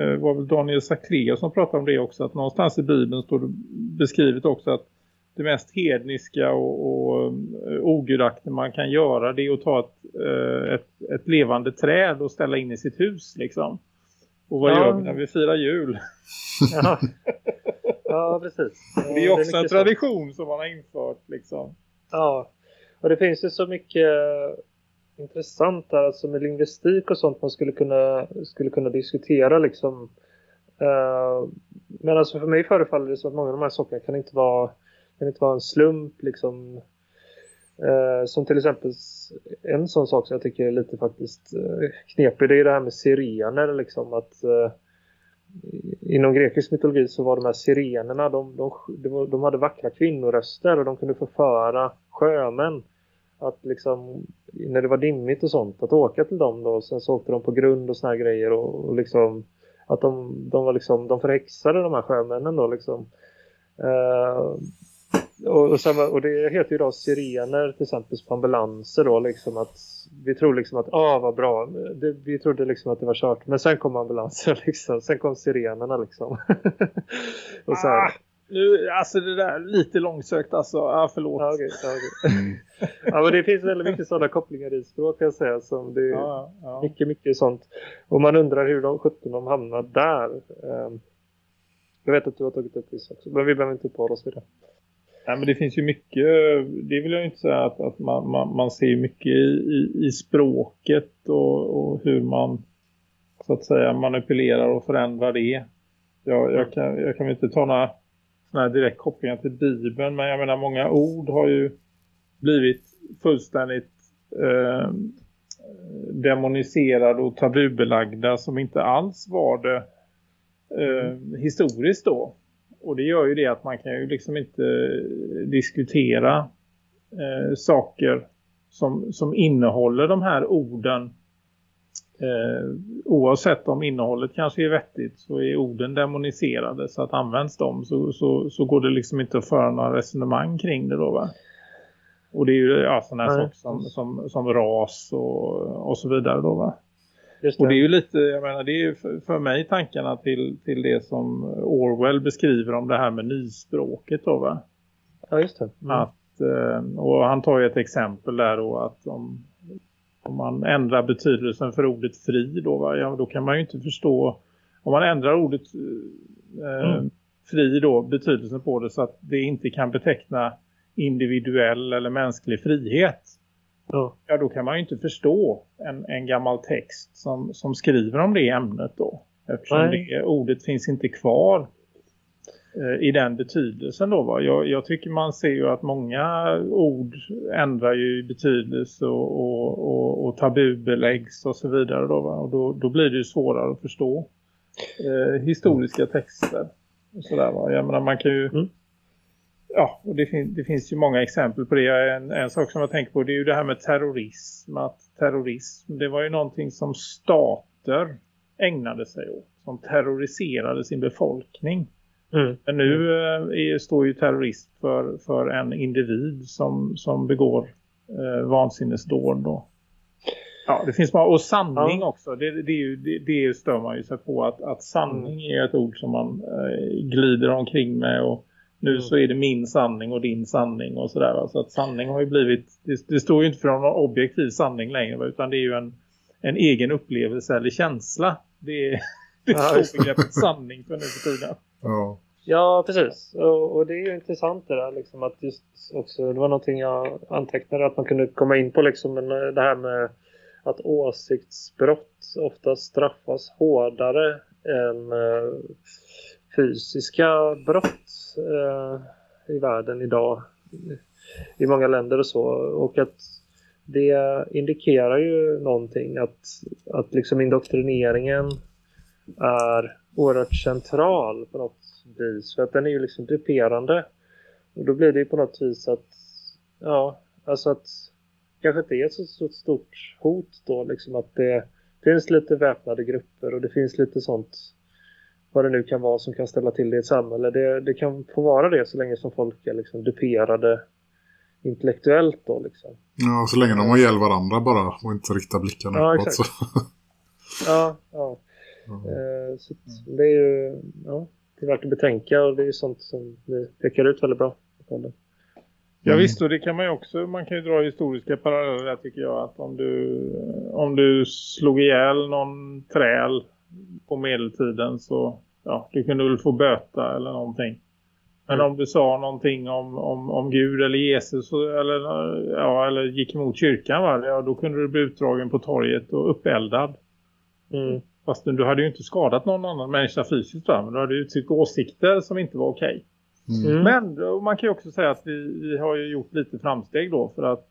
Speaker 3: eh, var väl Daniel Saclea som pratade om det också. Att någonstans i Bibeln står det beskrivet också att det mest hedniska och, och eh, ogudaktiga man kan göra det är att ta ett, eh, ett, ett levande träd och ställa in i sitt hus liksom. Och vad
Speaker 4: Ja.
Speaker 3: gör vi när vi firar jul?
Speaker 4: Ja. ja, precis.
Speaker 3: Det är också en
Speaker 4: mycket så.
Speaker 3: tradition som man har infört liksom.
Speaker 4: Ja, och det finns ju så mycket intressant där alltså med lingvistik och sånt man skulle kunna, skulle kunna diskutera liksom. Eh, men alltså för mig förefaller det som att många av de här sakerna kan inte vara, kan inte vara en slump liksom. Eh, som till exempel en sån sak som jag tycker är lite faktiskt eh, knepig det är det här med sirener liksom att eh, inom grekisk mytologi så var de här sirenerna de, de, de, de hade vackra kvinnoröster och de kunde förföra sjömän att liksom när det var dimmigt och sånt att åka till dem då sen så åkte de på grund och såna här grejer och, och liksom att de, de var liksom de förhäxade de här sjömännen då liksom Eh, och, och, var- och det heter ju då sirener till exempel på ambulanser då liksom att vi tror liksom att ah vad bra det, vi trodde liksom att det var kört men sen kom ambulansen liksom sen kom sirenerna liksom och så här,
Speaker 3: Ah, nu, alltså det där lite långsökt alltså. Ah, förlåt.
Speaker 4: Ja, ja, okej. ja, men det finns väldigt mycket sådana kopplingar i språk kan jag säga. Som det,
Speaker 3: Ja, ja.
Speaker 4: Mycket, mycket sånt. Och man undrar hur de 17 de hamnar där. Ehm, jag vet att du har tagit upp det också. Men vi behöver inte uppehålla oss vid det.
Speaker 3: Nej, men det finns ju mycket, det vill jag inte säga att, att man, man, man ser mycket i, i, i språket och, och hur man så att säga manipulerar och förändrar det. Jag, jag, kan, jag kan inte ta några här direkt kopplingar till Bibeln men jag menar många ord har ju blivit fullständigt eh, demoniserade och tabubelagda som inte alls var det eh, historiskt då. Och det gör ju det att man kan ju liksom inte diskutera eh, saker som, som innehåller de här orden. Eh, oavsett om innehållet kanske är vettigt så är orden demoniserade. Så att används de så, så, så går det liksom inte att föra några resonemang kring det då va. Och det är ju ja, sådana här saker som, som, som ras och, och så vidare då va.
Speaker 4: Just
Speaker 3: Och det är ju lite, jag menar det är för, för mig tankarna till, till det som Orwell beskriver om det här med nyspråket då va.
Speaker 4: Ja, just det. Mm.
Speaker 3: Att, eh, och han tar ju ett exempel där då att om, om man ändrar betydelsen för ordet fri då va, ja, då kan man ju inte förstå, om man ändrar ordet eh,
Speaker 4: Mm.
Speaker 3: fri då, betydelsen på det så att det inte kan beteckna individuell eller mänsklig frihet
Speaker 4: Ja.
Speaker 3: ja då kan man ju inte förstå en, en gammal text som, som skriver om det ämnet då. Eftersom det ordet finns inte kvar eh, i den betydelsen då. Va? Jag, jag tycker man ser ju att många ord ändrar ju betydelse och, och, och, och tabubeläggs och så vidare då. Va? Och då, då blir det ju svårare att förstå eh, historiska texter. Och sådär, va? Jag menar man kan ju
Speaker 4: Mm.
Speaker 3: Ja, och det, fin det finns ju många exempel på det. En, en sak som jag tänker på det är ju det här med terrorism. Att terrorism, det var ju någonting som stater ägnade sig åt. Som terroriserade sin befolkning.
Speaker 4: Mm.
Speaker 3: Men nu eh, står ju terrorism för, för en individ som, som begår eh, vansinnesdåd då. Ja, det finns bara, och sanning
Speaker 4: Ja.
Speaker 3: också. Det, det, är ju, det, det stör man ju sig på att, att sanning är ett ord som man eh, glider omkring med och nu
Speaker 4: Mm.
Speaker 3: så är det min sanning och din sanning och sådär. Så att sanning har ju blivit, det, det står ju inte för någon objektiv sanning längre va, utan det är ju en, en egen upplevelse eller känsla. Det är det
Speaker 4: Ja,
Speaker 3: begreppet sanning för nu för tiden.
Speaker 2: Ja.
Speaker 4: Ja, precis. Och, och det är ju intressant det där liksom att just också, det var någonting jag antecknade att man kunde komma in på liksom men eh, det här med att åsiktsbrott ofta straffas hårdare än eh, fysiska brott eh, i världen idag i många länder och så. Och att det indikerar ju någonting att, att liksom indoktrineringen är oerhört central på något vis. För att den är ju liksom duperande och då blir det ju på något vis att ja, alltså att kanske inte är så, så stort hot då liksom att det finns lite väpnade grupper och det finns lite sånt vad det nu kan vara som kan ställa till det i ett samhälle. Det, det kan få vara det så länge som folk är liksom duperade intellektuellt då liksom.
Speaker 2: Ja, så länge de har ihjäl varandra bara och inte riktar blickarna
Speaker 4: Ja,
Speaker 2: uppåt. Så.
Speaker 4: Ja, ja. Eh, så det är ju ja, det är värt att betänka och det är sånt som vi pekar ut väldigt bra. podden.
Speaker 3: Ja
Speaker 2: Mm.
Speaker 3: visst, och det kan man ju också, man kan ju dra historiska paralleller tycker jag. Att om du, om du slog ihjäl någon träl på medeltiden så, ja, du kunde väl få böta eller någonting. Men om du sa någonting om, om, om Gud eller Jesus så- eller, ja, eller gick emot kyrkan va? Ja, då kunde du bli utdragen på torget och uppeldad.
Speaker 4: Mm.
Speaker 3: Fast du hade ju inte skadat någon annan människa fysiskt va? Men du hade uttryckt åsikter som inte var okej.
Speaker 4: Mm.
Speaker 3: Men då- man kan ju också säga att vi, vi har ju gjort lite framsteg då för att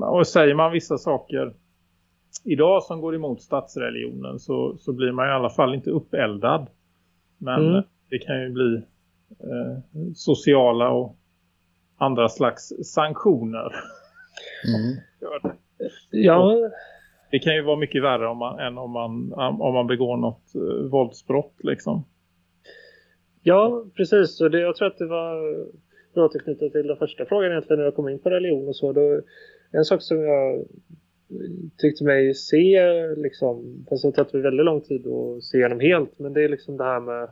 Speaker 3: och säger man vissa saker idag som går emot statsreligionen så, så blir man i alla fall inte uppeldad. Men
Speaker 4: Mm.
Speaker 3: det kan ju bli eh, sociala och andra slags sanktioner.
Speaker 2: Mm.
Speaker 4: Ja,
Speaker 3: Det kan ju vara mycket värre om man, än om man, om man begår något eh, våldsbrott liksom.
Speaker 4: Ja, precis. Och det, jag tror att det var bra att knyta till den första frågan egentligen när jag kom in på religion och så. Då, en sak som jag tyckte mig se, liksom, fast det har tagit väldigt lång tid att se igenom helt, men det är liksom det här med,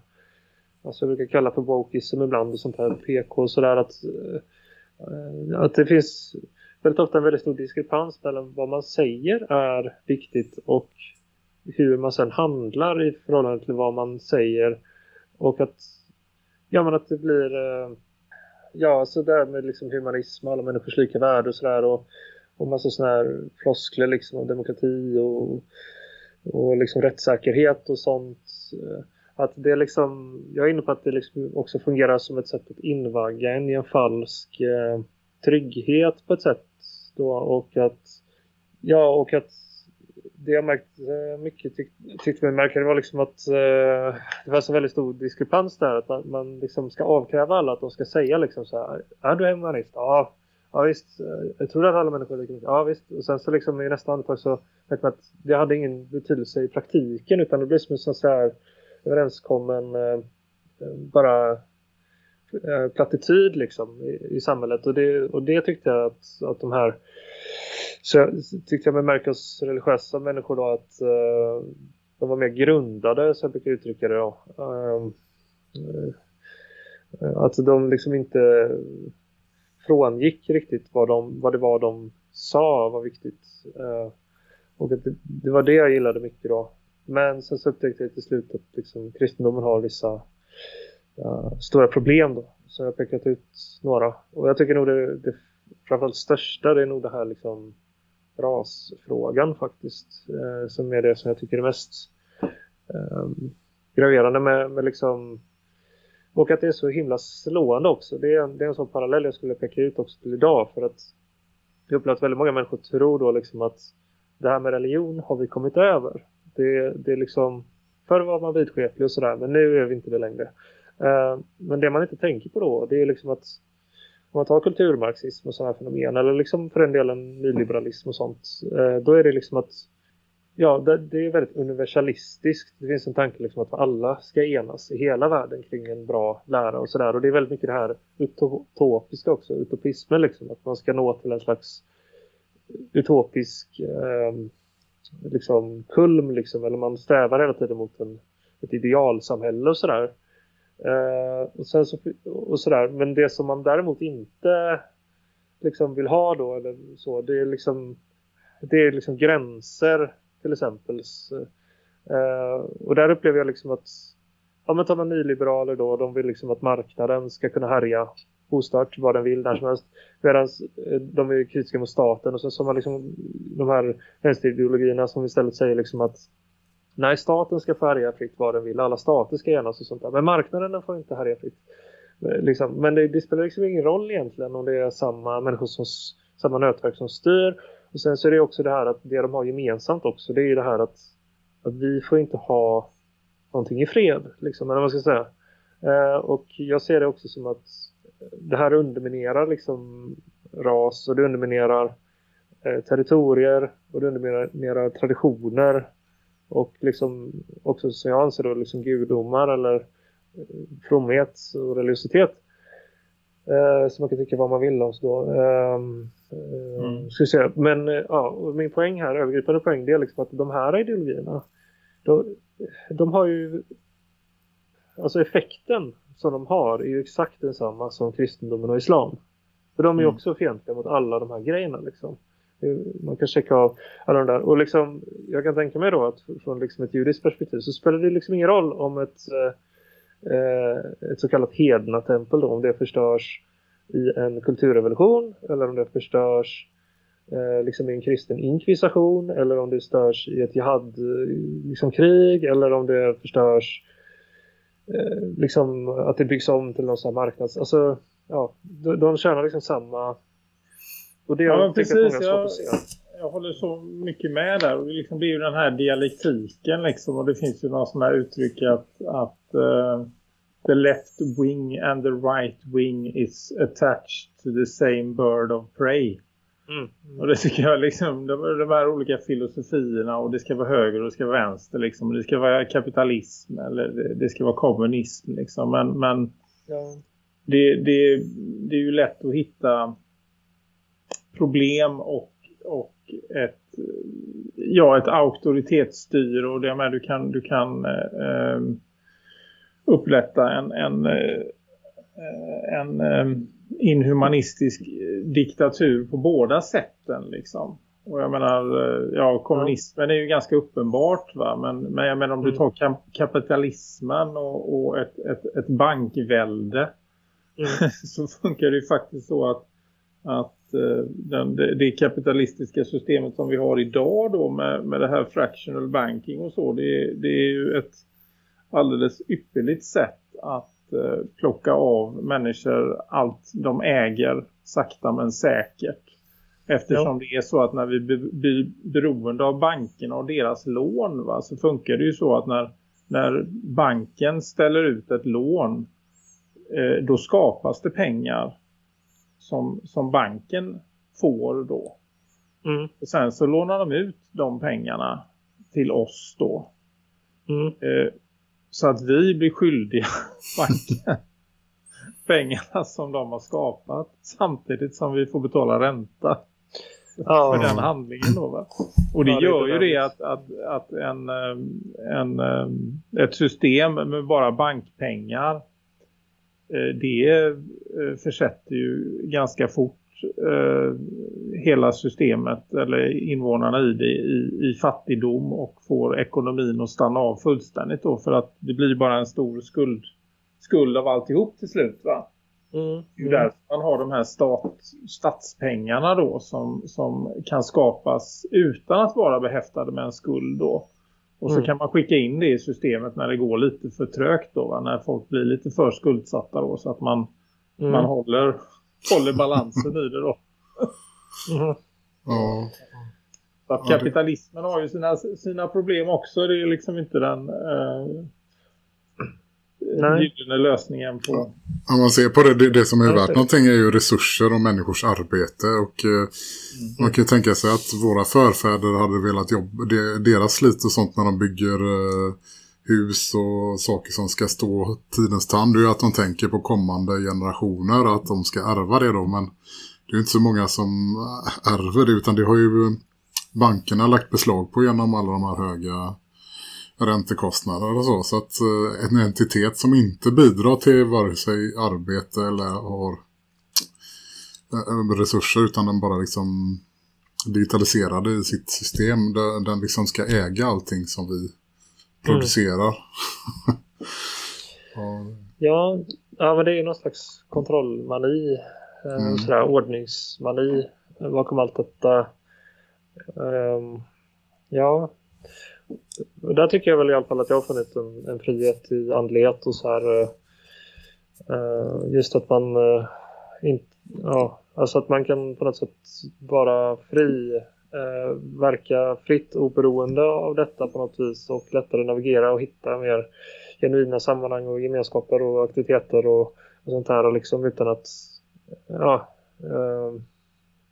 Speaker 4: alltså jag brukar kalla för wokeism ibland och sånt här, PK och sådär, att, eh, att det finns väldigt ofta en väldigt stor diskrepans mellan vad man säger är viktigt och hur man sen handlar i förhållande till vad man säger. Och att, ja, men att det blir eh, ja, så där med liksom humanism alla människors lika värde och sådär och, och massa sådana här floskler liksom om demokrati och, och liksom rättssäkerhet och sånt. Att det liksom, jag är inne på att det liksom också fungerar som ett sätt att invagga en i en falsk eh, trygghet på ett sätt då och att ja och att det jag märkt eh, mycket tyck, tyckte mig märka det var liksom att eh, det var så väldigt stor diskrepans där att man, man liksom ska avkräva alla att de ska säga liksom så här är du humanist? Ja, ja visst jag tror att alla människor är lika mycket. Ja visst och sen så liksom i nästa andetag så märkte man att det hade ingen betydelse i praktiken utan det blev som en sån här överenskommen eh, bara eh, plattityd liksom i, i samhället och det, och det tyckte jag att, att de här så jag tyckte jag mig märka hos religiösa människor då att eh, de var mer grundade så jag brukar uttrycka det då. Ehm, att de liksom inte frångick riktigt vad, de, vad det var de sa var viktigt. Uh, och att det, det var det jag gillade mycket då. Men sen så upptäckte jag till slut att liksom, kristendomen har vissa uh, stora problem då. Så jag har pekat ut några. Och jag tycker nog det, det framförallt största det är nog det här liksom rasfrågan faktiskt. Uh, som är det som jag tycker är mest graverande med, med liksom och att det är så himla slående också. Det är, en- det är en sån parallell jag skulle peka ut också till idag för att jag upplever att väldigt många människor tror då liksom att det här med religion har vi kommit över. Det, det är liksom förr var man vidskeplig och sådär men nu är vi inte det längre. Uh, men det man inte tänker på då det är liksom att om man tar kulturmarxism och sådana här fenomen eller liksom för en delen nyliberalism och sånt Uh, då är det liksom att ja, det, det är väldigt universalistiskt. Det finns en tanke liksom att alla ska enas i hela världen kring en bra lära och sådär. Och det är väldigt mycket det här utopiska också, utopismen liksom. Att man ska nå till en slags utopisk eh, liksom kulm liksom. Eller man strävar hela tiden mot en, ett idealsamhälle och sådär. Eh, och sen så, och sådär. Men det som man däremot inte liksom vill ha då eller så, det är liksom det är liksom gränser till exempel. Så, eh, och där upplever jag liksom att ja men tar några nyliberaler då, de vill liksom att marknaden ska kunna härja ostört vad den vill när som helst. Medan eh, de är kritiska mot staten och så, så har man liksom de här vänsterideologierna som istället säger liksom att nej staten ska få härja fritt vad den vill, alla stater ska enas och sånt där. Men marknaden får inte härja fritt. Eh, liksom, men det, det spelar liksom ingen roll egentligen om det är samma människor som samma nätverk som styr. Och sen så är det också det här att det de har gemensamt också, det är ju det här att, att vi får inte ha någonting i fred, liksom, eller vad man ska säga. Eh, och jag ser det också som att det här underminerar liksom ras och det underminerar eh, territorier och det underminerar traditioner och liksom också som jag anser då liksom gudomar eller eh, fromhet och religiositet. Eh, så man kan tycka vad man vill om så då. Ehm, eh,
Speaker 3: Mm.
Speaker 4: ska se. Men eh, ja, min poäng här, övergripande poäng, det är liksom att de här ideologierna de, de har ju alltså effekten som de har är ju exakt densamma som kristendomen och islam. För de är ju
Speaker 3: Mm.
Speaker 4: också fientliga mot alla de här grejerna liksom. Man kan checka av alla de där. Och liksom, jag kan tänka mig då att från liksom ett judiskt perspektiv så spelar det liksom ingen roll om ett, eh, ett så kallat hednatempel då, om det förstörs i en kulturrevolution eller om det förstörs eh, liksom i en kristen inkvisation eller om det störs i ett jihad eh, liksom krig eller om det förstörs eh, liksom att det byggs om till någon sån här marknads alltså ja, de, de tjänar liksom samma och det
Speaker 3: Ja,
Speaker 4: tänker att
Speaker 3: precis.
Speaker 4: har
Speaker 3: Jag. Jag håller så mycket med där. Och det, liksom, det är ju den här dialektiken liksom. Och det finns ju några sådana här uttryck att, att eh, the left wing and the right wing is attached to the same bird of prey.
Speaker 4: Mm.
Speaker 3: Och det tycker jag liksom, de, de här olika filosofierna och det ska vara höger och det ska vara vänster liksom. Och det ska vara kapitalism eller det, det ska vara kommunism liksom. Men, men
Speaker 4: Ja.
Speaker 3: det, det, det är ju lätt att hitta problem och, och ett, ja, ett auktoritetsstyr och det med du kan, du kan eh, upplätta en, en, eh, en eh, inhumanistisk diktatur på båda sätten liksom. Och jag menar, eh, ja kommunismen är ju ganska uppenbart va, men, men jag menar om du
Speaker 4: Mm.
Speaker 3: tar kap- kapitalismen och, och ett, ett, ett bankvälde
Speaker 4: Mm.
Speaker 3: så funkar det ju faktiskt så att, att den, det, kapitalistiska systemet som vi har idag då med, med det här fractional banking och så, det, det är ju ett alldeles ypperligt sätt att eh, plocka av människor allt de äger sakta men säkert. Eftersom det är så att när vi blir beroende av bankerna och deras lån va, så funkar det ju så att när, när banken ställer ut ett lån eh, då skapas det pengar som, som banken får då.
Speaker 4: Mm.
Speaker 3: Och sen så lånar de ut de pengarna till oss då.
Speaker 4: Mm.
Speaker 3: Eh, så att vi blir skyldiga banken pengarna som de har skapat samtidigt som vi får betala ränta för den handlingen då va? Och det
Speaker 4: Ja, det
Speaker 3: gör ju det att, att, att en, eh, en, eh, ett system med bara bankpengar det eh, försätter ju ganska fort eh, hela systemet eller invånarna i det i, i fattigdom och får ekonomin att stanna av fullständigt då för att det blir bara en stor skuld, skuld av alltihop till slut va?
Speaker 4: Mm.
Speaker 3: Det är därför man har de här stat, statspengarna då som, som kan skapas utan att vara behäftade med en skuld då. Och så
Speaker 4: Mm.
Speaker 3: kan man skicka in det i systemet när det går lite för trögt då va? När folk blir lite för skuldsatta då så att man,
Speaker 4: Mm.
Speaker 3: man håller, håller balansen i det då.
Speaker 4: Mm.
Speaker 2: Ja,
Speaker 3: Så att kapitalismen har ju sina, sina problem också. Det är liksom inte den eh. Gyllene lösningen på...
Speaker 2: om man ser på det, det, det som är
Speaker 4: Ja,
Speaker 2: värt någonting är ju resurser och människors arbete. Och eh, man kan ju tänka sig att våra förfäder hade velat jobba, det, deras slit och sånt när de bygger eh, hus och saker som ska stå tidens tand. Det är ju att de tänker på kommande generationer, att de ska ärva det då. Men det är ju inte så många som ärver det utan det har ju bankerna lagt beslag på genom alla de här höga räntekostnader och så. Så att eh, en entitet som inte bidrar till vare sig arbete eller har eh, resurser utan den bara liksom digitaliserade i sitt system. Den, liksom ska äga allting som vi producerar. Ja,
Speaker 4: Ja, ja men det är ju någon slags kontrollmani. Eh,
Speaker 2: Mm.
Speaker 4: Sådär ordningsmani bakom allt detta. Ehm, ja. Där tycker jag väl i alla fall att jag har funnit en, en frihet i andlighet och så här. eh, eh, just att man uh, inte, ja, alltså att man kan på något sätt vara fri. eh, verka fritt oberoende av detta på något vis och lättare navigera och hitta mer genuina sammanhang och gemenskaper och aktiviteter och, och sånt här och liksom utan att ja, eh,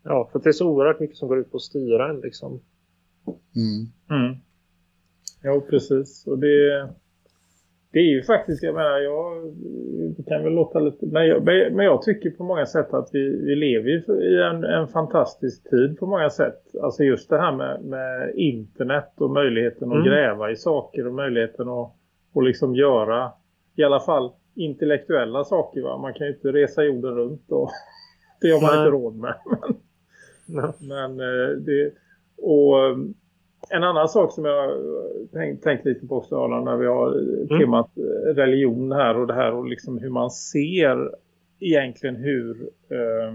Speaker 4: ja för det är så oerhört mycket som går ut på att styra en liksom.
Speaker 2: mm.
Speaker 3: Mm. Jo, precis. Och det, det är ju faktiskt, jag menar, jag det kan väl låta lite, men jag, men jag tycker på många sätt att vi, vi lever i en, en fantastisk tid på många sätt. Alltså just det här med, med internet och möjligheten att
Speaker 4: Mm.
Speaker 3: gräva i saker och möjligheten att och liksom göra i alla fall intellektuella saker. Va? Man kan ju inte resa jorden runt och det har man
Speaker 4: Nej.
Speaker 3: inte råd med.
Speaker 4: Ja.
Speaker 3: Men eh, det, och en annan sak som jag tänkt, tänkt lite på också när vi har eh, temat eh, religion här och det här och liksom hur man ser egentligen hur eh,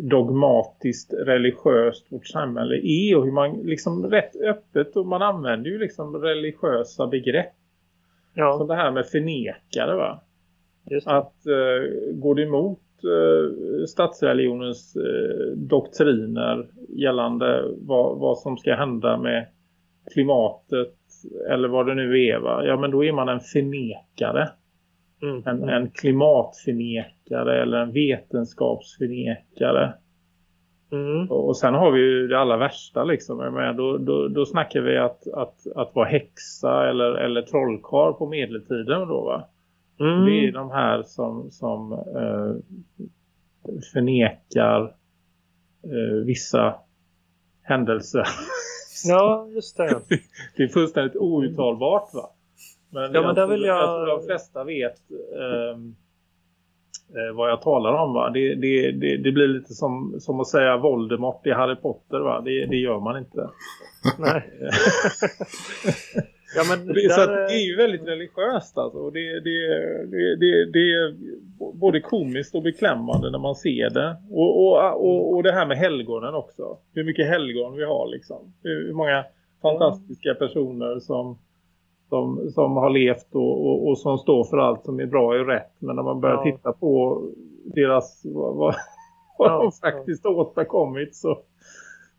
Speaker 3: dogmatiskt religiöst vårt samhälle är och hur man liksom rätt öppet och man använder ju liksom religiösa begrepp. Som
Speaker 4: ja,
Speaker 3: det här med förnekare va? Att eh, går det emot eh, statsreligionens eh, doktriner gällande vad, vad som ska hända med klimatet eller vad det nu är va? Ja men då är man en förnekare.
Speaker 4: Mm.
Speaker 3: En, en klimatförnekare eller en vetenskapsförnekare.
Speaker 4: Mm.
Speaker 3: Och, sen har vi ju det allra värsta liksom. Menar, då, då, då snackar vi att, att, att vara häxa eller, eller trollkarl på medeltiden då va?
Speaker 4: Mm.
Speaker 3: Det är de här som, som eh, förnekar eh, vissa händelser.
Speaker 4: Ja, just det.
Speaker 3: det är fullständigt outtalbart va? Men,
Speaker 4: Ja, men där vill jag-
Speaker 3: jag tror de flesta vet ehm, eh, vad jag talar om va? Det, det, det, det blir lite som, som att säga Voldemort i Harry Potter va? Det, det gör man inte.
Speaker 4: Nej. ja, men
Speaker 3: Det, så
Speaker 4: där,
Speaker 3: att det är ju väldigt religiöst alltså. Och det, det, det, det, det är både komiskt och beklämmande när man ser det. Och, och, och, och det här med helgonen också. Hur mycket helgon vi har liksom. Hur många fantastiska personer som, som, som har levt och, och, och som står för allt som är bra och rätt. Men när man börjar
Speaker 4: Ja.
Speaker 3: titta på deras vad, vad, vad
Speaker 4: Ja,
Speaker 3: de faktiskt har åstadkommit så,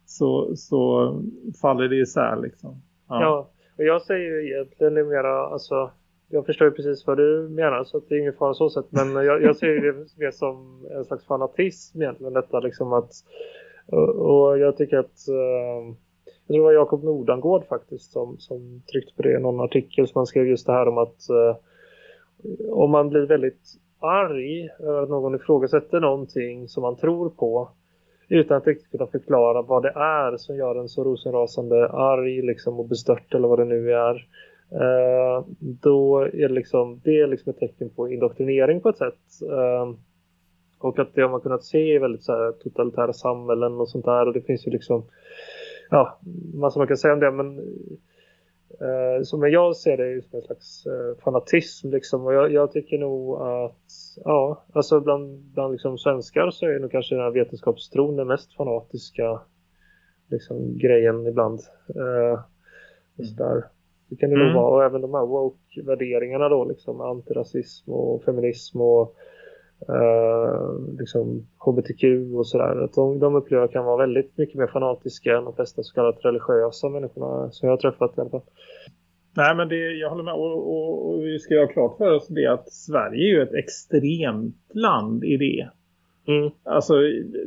Speaker 3: så, så faller det isär liksom.
Speaker 4: Ja, och jag säger ju egentligen det mera, alltså, jag förstår ju precis vad du menar så att det är ingen fara så sätt. Men jag, jag ser ju det mer som en slags fanatism egentligen detta liksom att, och, och jag tycker att, uh, jag tror det var Jakob Nordangård faktiskt som, som tryckte på det i någon artikel som han skrev just det här om att uh, om man blir väldigt arg över att någon ifrågasätter någonting som man tror på utan att riktigt kunna förklara vad det är som gör en så rosenrasande arg liksom, och bestört eller vad det nu är. Eh, då är det liksom, det är liksom ett tecken på indoktrinering på ett sätt. Eh, och att det har man kunnat se i väldigt så här, totalitära samhällen och sånt där. Och det finns ju liksom, ja, massor man kan säga om det. Men eh, som jag ser det är som en slags eh, fanatism liksom. Och jag, jag tycker nog att, ja, alltså bland, bland liksom svenskar så är nog kanske den här vetenskapstron den mest fanatiska liksom, grejen ibland. Eh, just där. Det kan det nog
Speaker 3: Mm.
Speaker 4: vara. Och även de här woke-värderingarna då, liksom antirasism och feminism och eh, liksom HBTQ och sådär. De, de upplever kan vara väldigt mycket mer fanatiska än de flesta så kallat religiösa människorna som jag har träffat i alla fall.
Speaker 3: Nej men det, jag håller med och, och, och vi ska göra klart för oss det att Sverige är ju ett extremt land i det.
Speaker 4: Mm.
Speaker 3: Alltså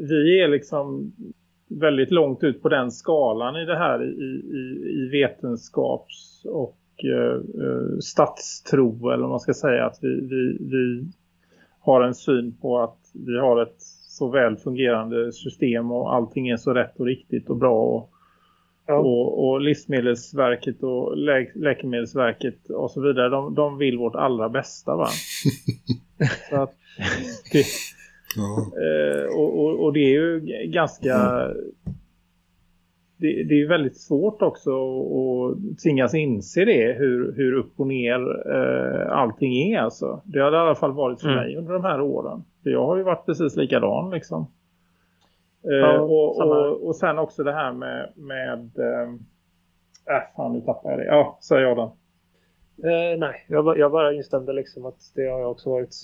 Speaker 3: vi är liksom väldigt långt ut på den skalan i det här i, i, i vetenskaps- och eh, eh, statstro eller vad man ska säga att vi, vi, vi har en syn på att vi har ett så väl fungerande system och allting är så rätt och riktigt och bra och
Speaker 4: Ja.
Speaker 3: och, och Livsmedelsverket och lä Läkemedelsverket och så vidare, de, de vill vårt allra bästa va? så att, det,
Speaker 2: Ja.
Speaker 3: eh, och, och, och det är ju ganska det, det är väldigt svårt också att tvingas inse det hur, hur upp och ner eh, allting är alltså. Det har i alla fall varit för
Speaker 4: Mm.
Speaker 3: mig under de här åren. För jag har ju varit precis likadan liksom. Eh,
Speaker 4: Ja,
Speaker 3: och, och, och sen också det här med, med eh, äh, fan nu tappar jag det. Ja, säger jag den.
Speaker 4: Eh, nej, jag, jag bara instämde liksom att det har jag också varit.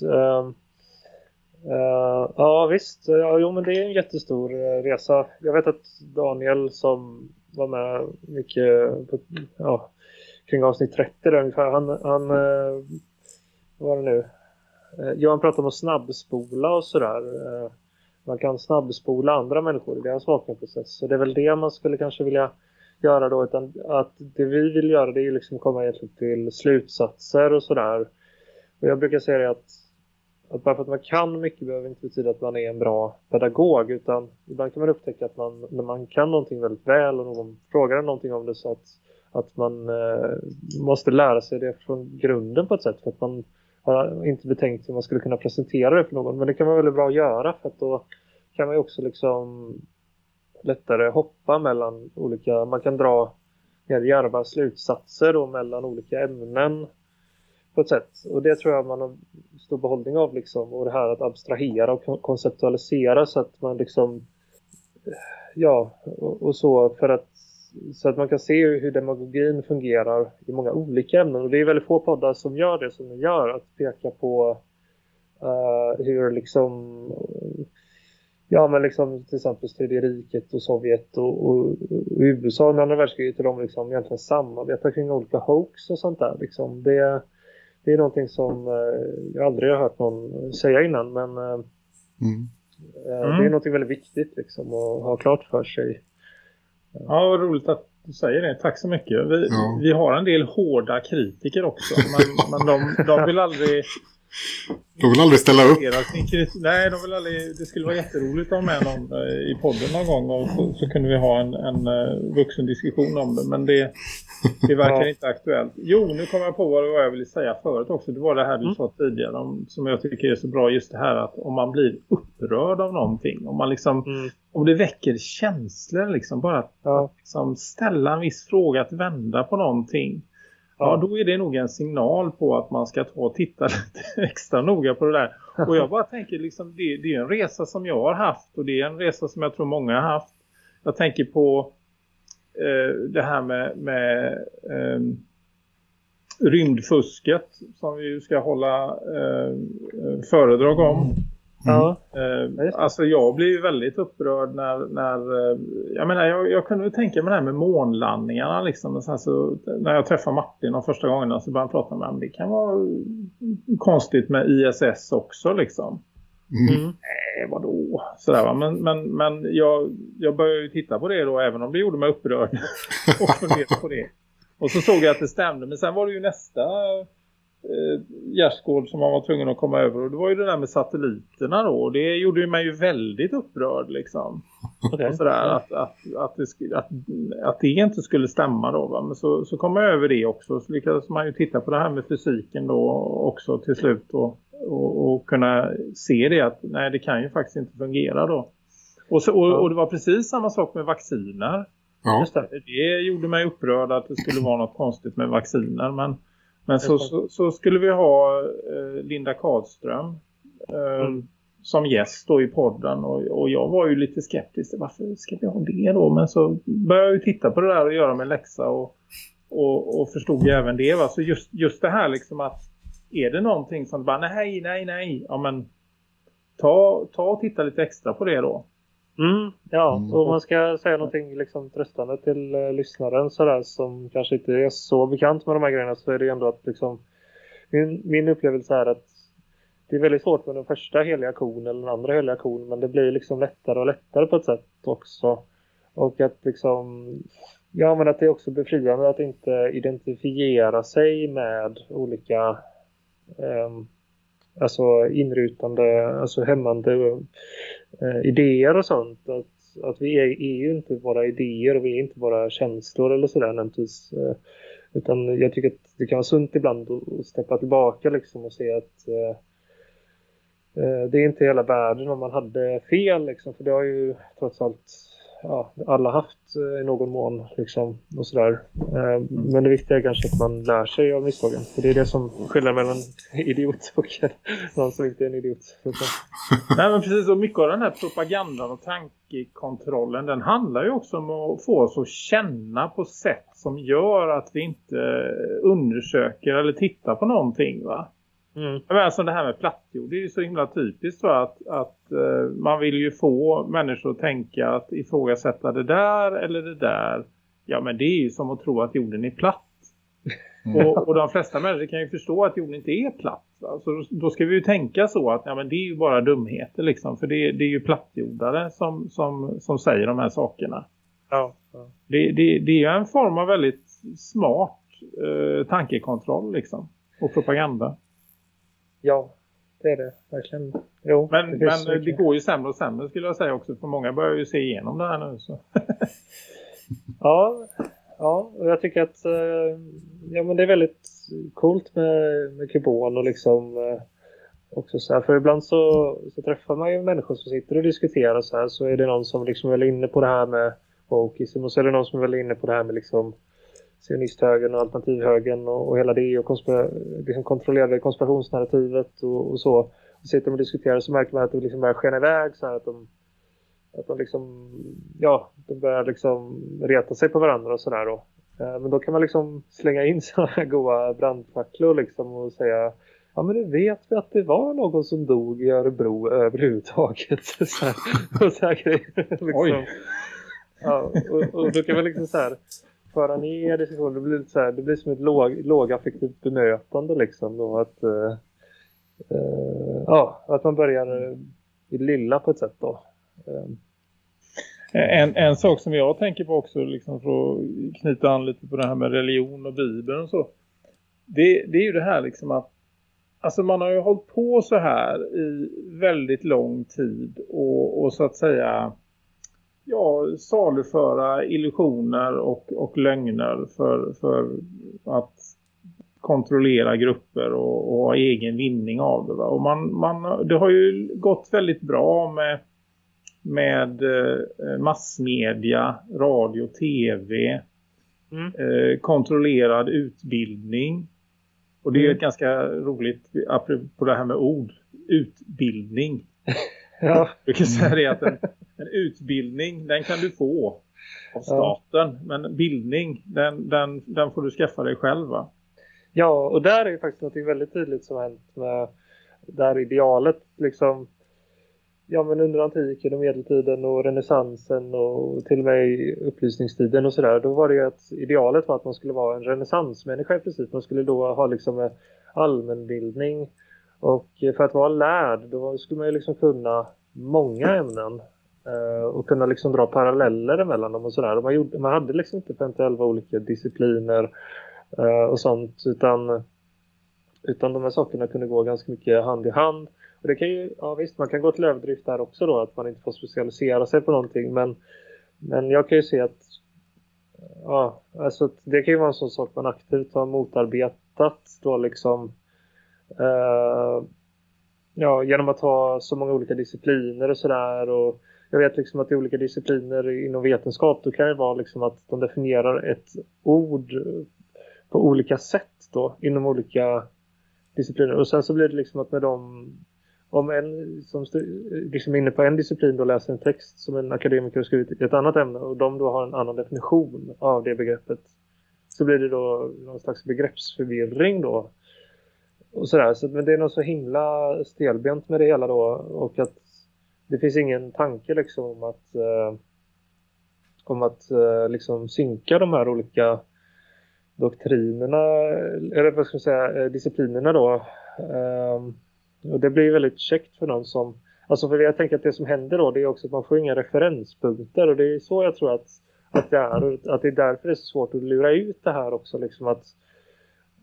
Speaker 4: Uh, ja visst, ja, jo men det är en jättestor eh, resa. Jag vet att Daniel som var med mycket på, ja, kring avsnitt 30 där ungefär, han, han uh, vad var det nu? Uh, Johan pratade om att snabbspola och sådär. Uh, man kan snabbspola andra människor i deras vakenprocess Så det är väl det man skulle kanske vilja göra då. Utan att det vi vill göra det är ju liksom komma egentligen till slutsatser och sådär. Och jag brukar säga det att, att bara för att man kan mycket behöver inte betyda att man är en bra pedagog. Utan ibland kan man upptäcka att man, när man kan någonting väldigt väl och någon frågar någonting om det så att, att man eh, måste lära sig det från grunden på ett sätt. För att man har inte betänkt hur man skulle kunna presentera det för någon. Men det kan vara väldigt bra att göra för att då kan man ju också liksom lättare hoppa mellan olika, man kan dra mer djärva slutsatser då mellan olika ämnen på ett sätt. Och det tror jag man har stor behållning av liksom. Och det här att abstrahera och konceptualisera så att man liksom ja, och, och så för att så att man kan se hur, demagogin fungerar i många olika ämnen. Och det är väldigt få poddar som gör det som ni gör. Att peka på uh, hur liksom Ja men liksom till exempel Tredje riket och Sovjet och, och, och USA under andra världskriget de liksom egentligen samarbetar kring olika hoax och sånt där. Liksom. Det, det är någonting som eh, jag aldrig har hört någon säga innan men eh,
Speaker 2: Mm.
Speaker 4: eh,
Speaker 3: Mm.
Speaker 4: det är någonting väldigt viktigt liksom att ha klart för sig.
Speaker 3: Ja, vad roligt att du säger det. Tack så mycket. Vi,
Speaker 2: Ja.
Speaker 3: vi har en del hårda kritiker också. Men, men de, de vill aldrig...
Speaker 2: De vill aldrig ställa upp.
Speaker 3: Nej, de vill aldrig... Det skulle vara jätteroligt att ha med någon eh, i podden någon gång. Och så, så kunde vi ha en, en eh, vuxen diskussion om det. Men det, det verkar
Speaker 4: Ja.
Speaker 3: inte aktuellt. Jo, nu kommer jag på vad det var jag ville säga förut också. Det var det här du
Speaker 4: Mm.
Speaker 3: sa tidigare. Om, som jag tycker är så bra. Just det här att om man blir upprörd av någonting. Om man liksom...
Speaker 4: Mm.
Speaker 3: Om det väcker känslor liksom. Bara att
Speaker 4: Ja.
Speaker 3: liksom ställa en viss fråga, att vända på någonting. Ja, då är det nog en signal på att man ska ta och titta lite extra noga på det där. Och jag bara tänker liksom, det, det är en resa som jag har haft och det är en resa som jag tror många har haft. Jag tänker på eh, det här med, med eh, rymdfusket som vi ska hålla eh, föredrag om.
Speaker 4: Ja.
Speaker 3: Eh,
Speaker 4: just det.
Speaker 3: alltså jag blir ju väldigt upprörd när, när eh, jag menar jag, jag kunde ju tänka mig det här med månlandningarna liksom. Och sen så, när jag träffar Martin de första gångerna så började jag prata med honom. Det kan vara konstigt med ISS också liksom.
Speaker 2: Mm.
Speaker 4: Mm.
Speaker 3: Nej, vadå? Sådär va. Men, men, men jag, jag började ju titta på det då även om det gjorde mig upprörd och fundera på det. Och så såg jag att det stämde. Men sen var det ju nästa eh, gärdsgård som man var tvungen att komma över. Och det var ju det där med satelliterna då. Och det gjorde ju mig ju väldigt upprörd liksom. Och sådär, att, att, att, det, att, att det inte skulle stämma då. Va? Men så, så kom jag över det också. Så lyckades man ju titta på det här med fysiken då också till slut. Och, och, och kunna se det att nej det kan ju faktiskt inte fungera då. Och, så, och, och det var precis samma sak med vacciner.
Speaker 2: Ja.
Speaker 4: Det
Speaker 3: gjorde mig upprörd att det skulle vara något konstigt med vacciner. Men, men så, så, så skulle vi ha eh, Linda Karlström eh,
Speaker 4: Mm.
Speaker 3: som gäst då i podden. Och, och jag var ju lite skeptisk. Varför ska vi ha det då? Men så började jag ju titta på det där och göra min läxa. Och, och, och förstod ju även det. Va? Så just, just det här liksom att är det någonting som bara nej, nej, nej. Ja men ta, ta och titta lite extra på det då.
Speaker 4: Mm, ja,
Speaker 2: Mm.
Speaker 4: och man ska säga någonting liksom tröstande till eh, lyssnaren sådär som kanske inte är så bekant med de här grejerna så är det ändå att liksom min, min upplevelse är att det är väldigt svårt med den första heliga kon eller den andra heliga kon men det blir liksom lättare och lättare på ett sätt också. Och att liksom ja men att det är också befriande att inte identifiera sig med olika ehm, alltså inrutande, alltså hämmande eh, idéer och sånt. Att, att vi är, är ju inte våra idéer och vi är inte våra känslor eller sådär nämntvis. Eh, utan jag tycker att det kan vara sunt ibland att, steppa tillbaka liksom och se att eh, eh, det är inte hela världen om man hade fel liksom. För det har ju trots allt ja, alla haft eh, i någon mån liksom och sådär. Eh, men det viktiga är kanske att man lär sig av misstagen. För det är det som skiljer mellan idiot och någon som inte är en idiot.
Speaker 3: Nej men precis, och mycket av den här propagandan och tankekontrollen den handlar ju också om att få oss att känna på sätt som gör att vi inte eh, undersöker eller tittar på någonting va? Mm. Men som det här med plattjord, det är ju så himla typiskt va? att, att uh, man vill ju få människor att tänka att ifrågasätta det där eller det där. Ja men det är ju som att tro att jorden är platt. Mm. Och, och de flesta människor kan ju förstå att jorden inte är platt. Va? Så då, då ska vi ju tänka så att ja, men det är ju bara dumheter liksom. För det, det är ju plattjordare som, som, som säger de här sakerna.
Speaker 4: Ja, ja.
Speaker 3: Det, det, det är ju en form av väldigt smart eh, tankekontroll liksom. Och propaganda.
Speaker 4: Ja, det är det verkligen. Jo,
Speaker 3: men det, men det går ju sämre och sämre skulle jag säga också. För många börjar ju se igenom det här nu. Så.
Speaker 4: ja, ja, och jag tycker att eh, ja, men det är väldigt coolt med, med Kubon och liksom eh, också så här. För ibland så, så träffar man ju människor som sitter och diskuterar så här. Så är det någon som liksom är inne på det här med wokeism och så är det någon som är inne på det här med liksom sionisthögern och alternativhögern och, och hela det och konspira, liksom kontrollerade konspirationsnarrativet och, och så. Och sitter och diskuterar så märker man att det liksom börjar skena iväg så här att de att de liksom ja, de börjar liksom reta sig på varandra och sådär då. Eh, men då kan man liksom slänga in sådana här goa brandfacklor liksom och säga ja men nu vet vi att det var någon som dog i Örebro överhuvudtaget. så här, och så här grejer. Liksom. Oj. Ja, och, och då kan man liksom så här föra ner diskussionen. Det blir, så här, det blir som ett låg, lågaffektivt bemötande liksom då att eh, eh ja, att man börjar eh, i lilla på ett sätt då. Ehm.
Speaker 3: En, en sak som jag tänker på också liksom för att knyta an lite på det här med religion och bibeln och så. Det, det är ju det här liksom att alltså man har ju hållit på så här i väldigt lång tid och, och så att säga ja, saluföra illusioner och, och lögner för, för att kontrollera grupper och, och ha egen vinning av det. Va? Och man, man, det har ju gått väldigt bra med, med eh, massmedia, radio, tv, mm. eh, kontrollerad utbildning. Och det är mm. ganska roligt på det här med ord. Utbildning.
Speaker 4: Ja.
Speaker 3: Du kan säga det att en, en utbildning, den kan du få av staten. Ja. Men bildning, den, den, den får du skaffa dig själv va?
Speaker 4: Ja, och där är ju faktiskt något väldigt tydligt som har hänt med det här idealet. Liksom, ja, men under antiken och medeltiden och renässansen och till och med upplysningstiden och sådär. Då var det ju att idealet var att man skulle vara en renässansmänniska i princip. Man skulle då ha liksom allmänbildning och för att vara lärd då skulle man ju liksom kunna många ämnen Eh, och kunna liksom dra paralleller mellan dem och sådär. Man, gjorde, man hade liksom inte 11 olika discipliner eh, och sånt utan, utan de här sakerna kunde gå ganska mycket hand i hand. Och det kan ju, ja visst man kan gå till överdrift där också då att man inte får specialisera sig på någonting men, men jag kan ju se att ja, alltså det kan ju vara en sån sak man aktivt har motarbetat då liksom Uh, ja, genom att ha så många olika discipliner och sådär. Och jag vet liksom att i olika discipliner inom vetenskap då kan det vara liksom att de definierar ett ord på olika sätt då inom olika discipliner. Och sen så blir det liksom att med dem om en som liksom inne på en disciplin då läser en text som en akademiker har skrivit i ett annat ämne och de då har en annan definition av det begreppet så blir det då någon slags begreppsförvirring då och sådär. Så, men det är nog så himla stelbent med det hela då. Och att det finns ingen tanke liksom om att eh, om att eh, liksom synka de här olika doktrinerna eller vad ska man säga, eh, disciplinerna då. Eh, och det blir väldigt käckt för någon som alltså för jag tänker att det som händer då det är också att man får inga referenspunkter och det är så jag tror att, att det är att det är därför det är så svårt att lura ut det här också liksom att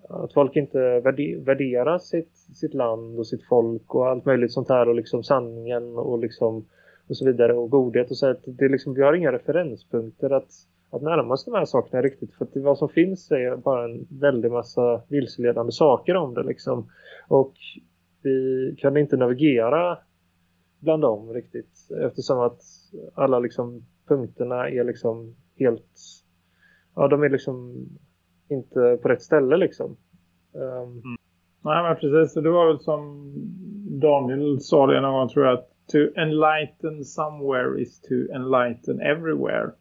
Speaker 4: att folk inte värderar sitt, sitt land och sitt folk och allt möjligt sånt här och liksom sanningen och liksom och så vidare och godhet och så att det liksom, vi har inga referenspunkter att, att närma sig de här sakerna riktigt för att det, vad som finns är bara en väldig massa vilseledande saker om det liksom och vi kan inte navigera bland dem riktigt. Eftersom att alla liksom punkterna är liksom helt... Ja, de är liksom inte på rätt ställe liksom. Um,
Speaker 3: Nej men precis, Så det var väl som Daniel sa det någon gång tror jag att to enlighten somewhere is to enlighten everywhere.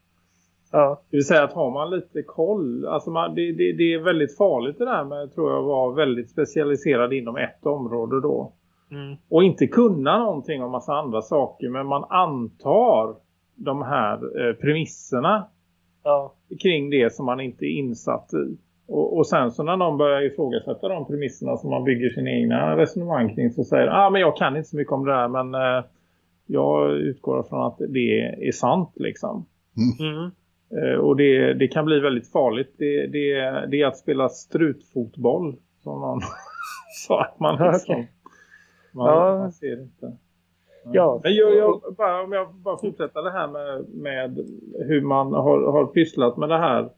Speaker 4: ja,
Speaker 3: Det vill säga att har man lite koll, alltså man, det, det, det är väldigt farligt det där med tror jag vara väldigt specialiserad inom ett område då.
Speaker 4: mm,
Speaker 3: Och inte kunna någonting om massa andra saker men man antar de här eh, premisserna
Speaker 4: ja,
Speaker 3: kring det som man inte är insatt i. Och, och sen så när någon börjar ifrågasätta de premisserna som man bygger sina egna resonemang kring så säger ah men jag kan inte så mycket om det där men eh, jag utgår från att det är sant liksom.
Speaker 4: mm,
Speaker 3: Eh, och det, det kan bli väldigt farligt. Det, det, det är att spela strutfotboll som någon sa att man liksom,
Speaker 4: Okej.
Speaker 3: man,
Speaker 4: Ja.
Speaker 3: man ser inte.
Speaker 4: Ja.
Speaker 3: Men jag, jag, bara, om jag bara fortsätter det här med, med hur man har, har pysslat med det här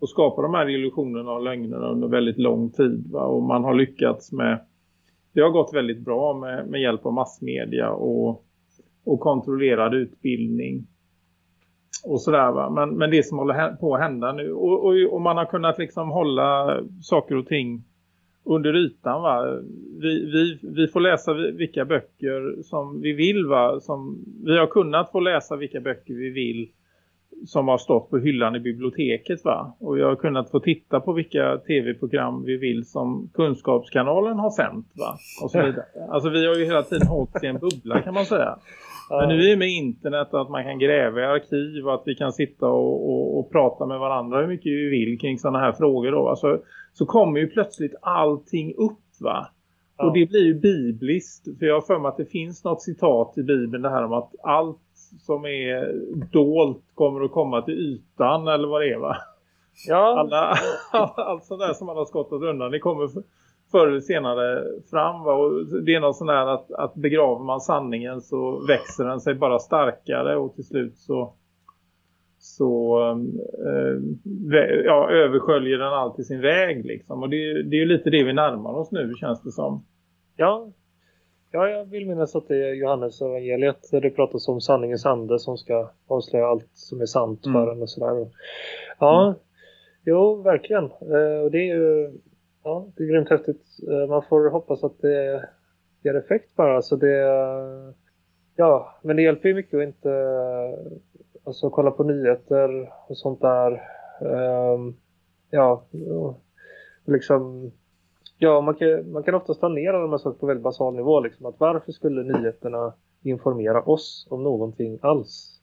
Speaker 3: och skapa de här illusionerna och lögnerna under väldigt lång tid. Va? Och man har lyckats med, det har gått väldigt bra med, med hjälp av massmedia och, och kontrollerad utbildning och sådär va. Men, men det som håller på att hända nu och, och, och man har kunnat liksom hålla saker och ting under ytan va. Vi, vi, vi får läsa vi- vilka böcker som vi vill va. Som, vi har kunnat få läsa vilka böcker vi vill som har stått på hyllan i biblioteket va. Och vi har kunnat få titta på vilka tv-program vi vill som Kunskapskanalen har sänt va. Och så vidare. Alltså vi har ju hela tiden hållit i en bubbla kan man säga. Men nu är det med internet att man kan gräva i arkiv och att vi kan sitta och, och, och prata med varandra hur mycket vi vill kring sådana här frågor då. Alltså, så kommer ju plötsligt allting upp va.
Speaker 4: Ja.
Speaker 3: Och det blir ju bibliskt. För jag har för mig att det finns något citat i Bibeln det här om att allt som är dolt kommer att komma till ytan eller vad det är va.
Speaker 4: ja,
Speaker 3: Alla, allt sånt där som man har skottat undan det kommer förr eller senare fram. Va? Och det är något sånt där att, att begraver man sanningen så växer den sig bara starkare och till slut så så eh, ja, översköljer den allt i sin väg liksom. Och det, är- det är ju lite det vi närmar oss nu känns det som.
Speaker 4: ja. Ja, jag vill minnas att det är Johannes evangeliet där det pratas om sanningens ande som ska avslöja allt som är sant
Speaker 3: Mm.
Speaker 4: för en och sådär. Ja, jo, verkligen. Eh, och det är ju ja, det är grymt häftigt. Eh, man får hoppas att det ger effekt bara. Så det, ja, men det hjälper ju mycket att inte alltså, kolla på nyheter och sånt där. Ehm, ja, liksom Ja, man kan, man kan ofta ta ner de här sakerna på väldigt basal nivå. Liksom. Att varför skulle nyheterna informera oss om någonting alls?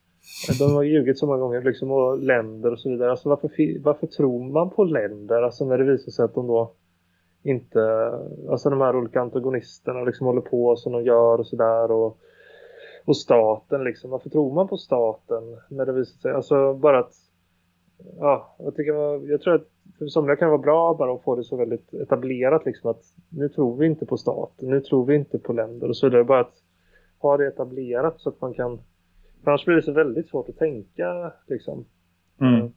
Speaker 4: De har ljugit så många gånger liksom, och länder och så vidare. Alltså, varför, varför tror man på länder? Alltså när det visar sig att de då inte... Alltså de här olika antagonisterna liksom håller på som de gör och sådär. Och, och staten liksom. Varför tror man på staten när det visar sig? Alltså bara att... Ja, jag, tycker, jag tror att för somliga kan det vara bra bara att få det så väldigt etablerat liksom att nu tror vi inte på staten, nu tror vi inte på länder och så vidare. Bara att ha det etablerat så att man kan för annars blir det så väldigt svårt att tänka liksom.
Speaker 3: Mm.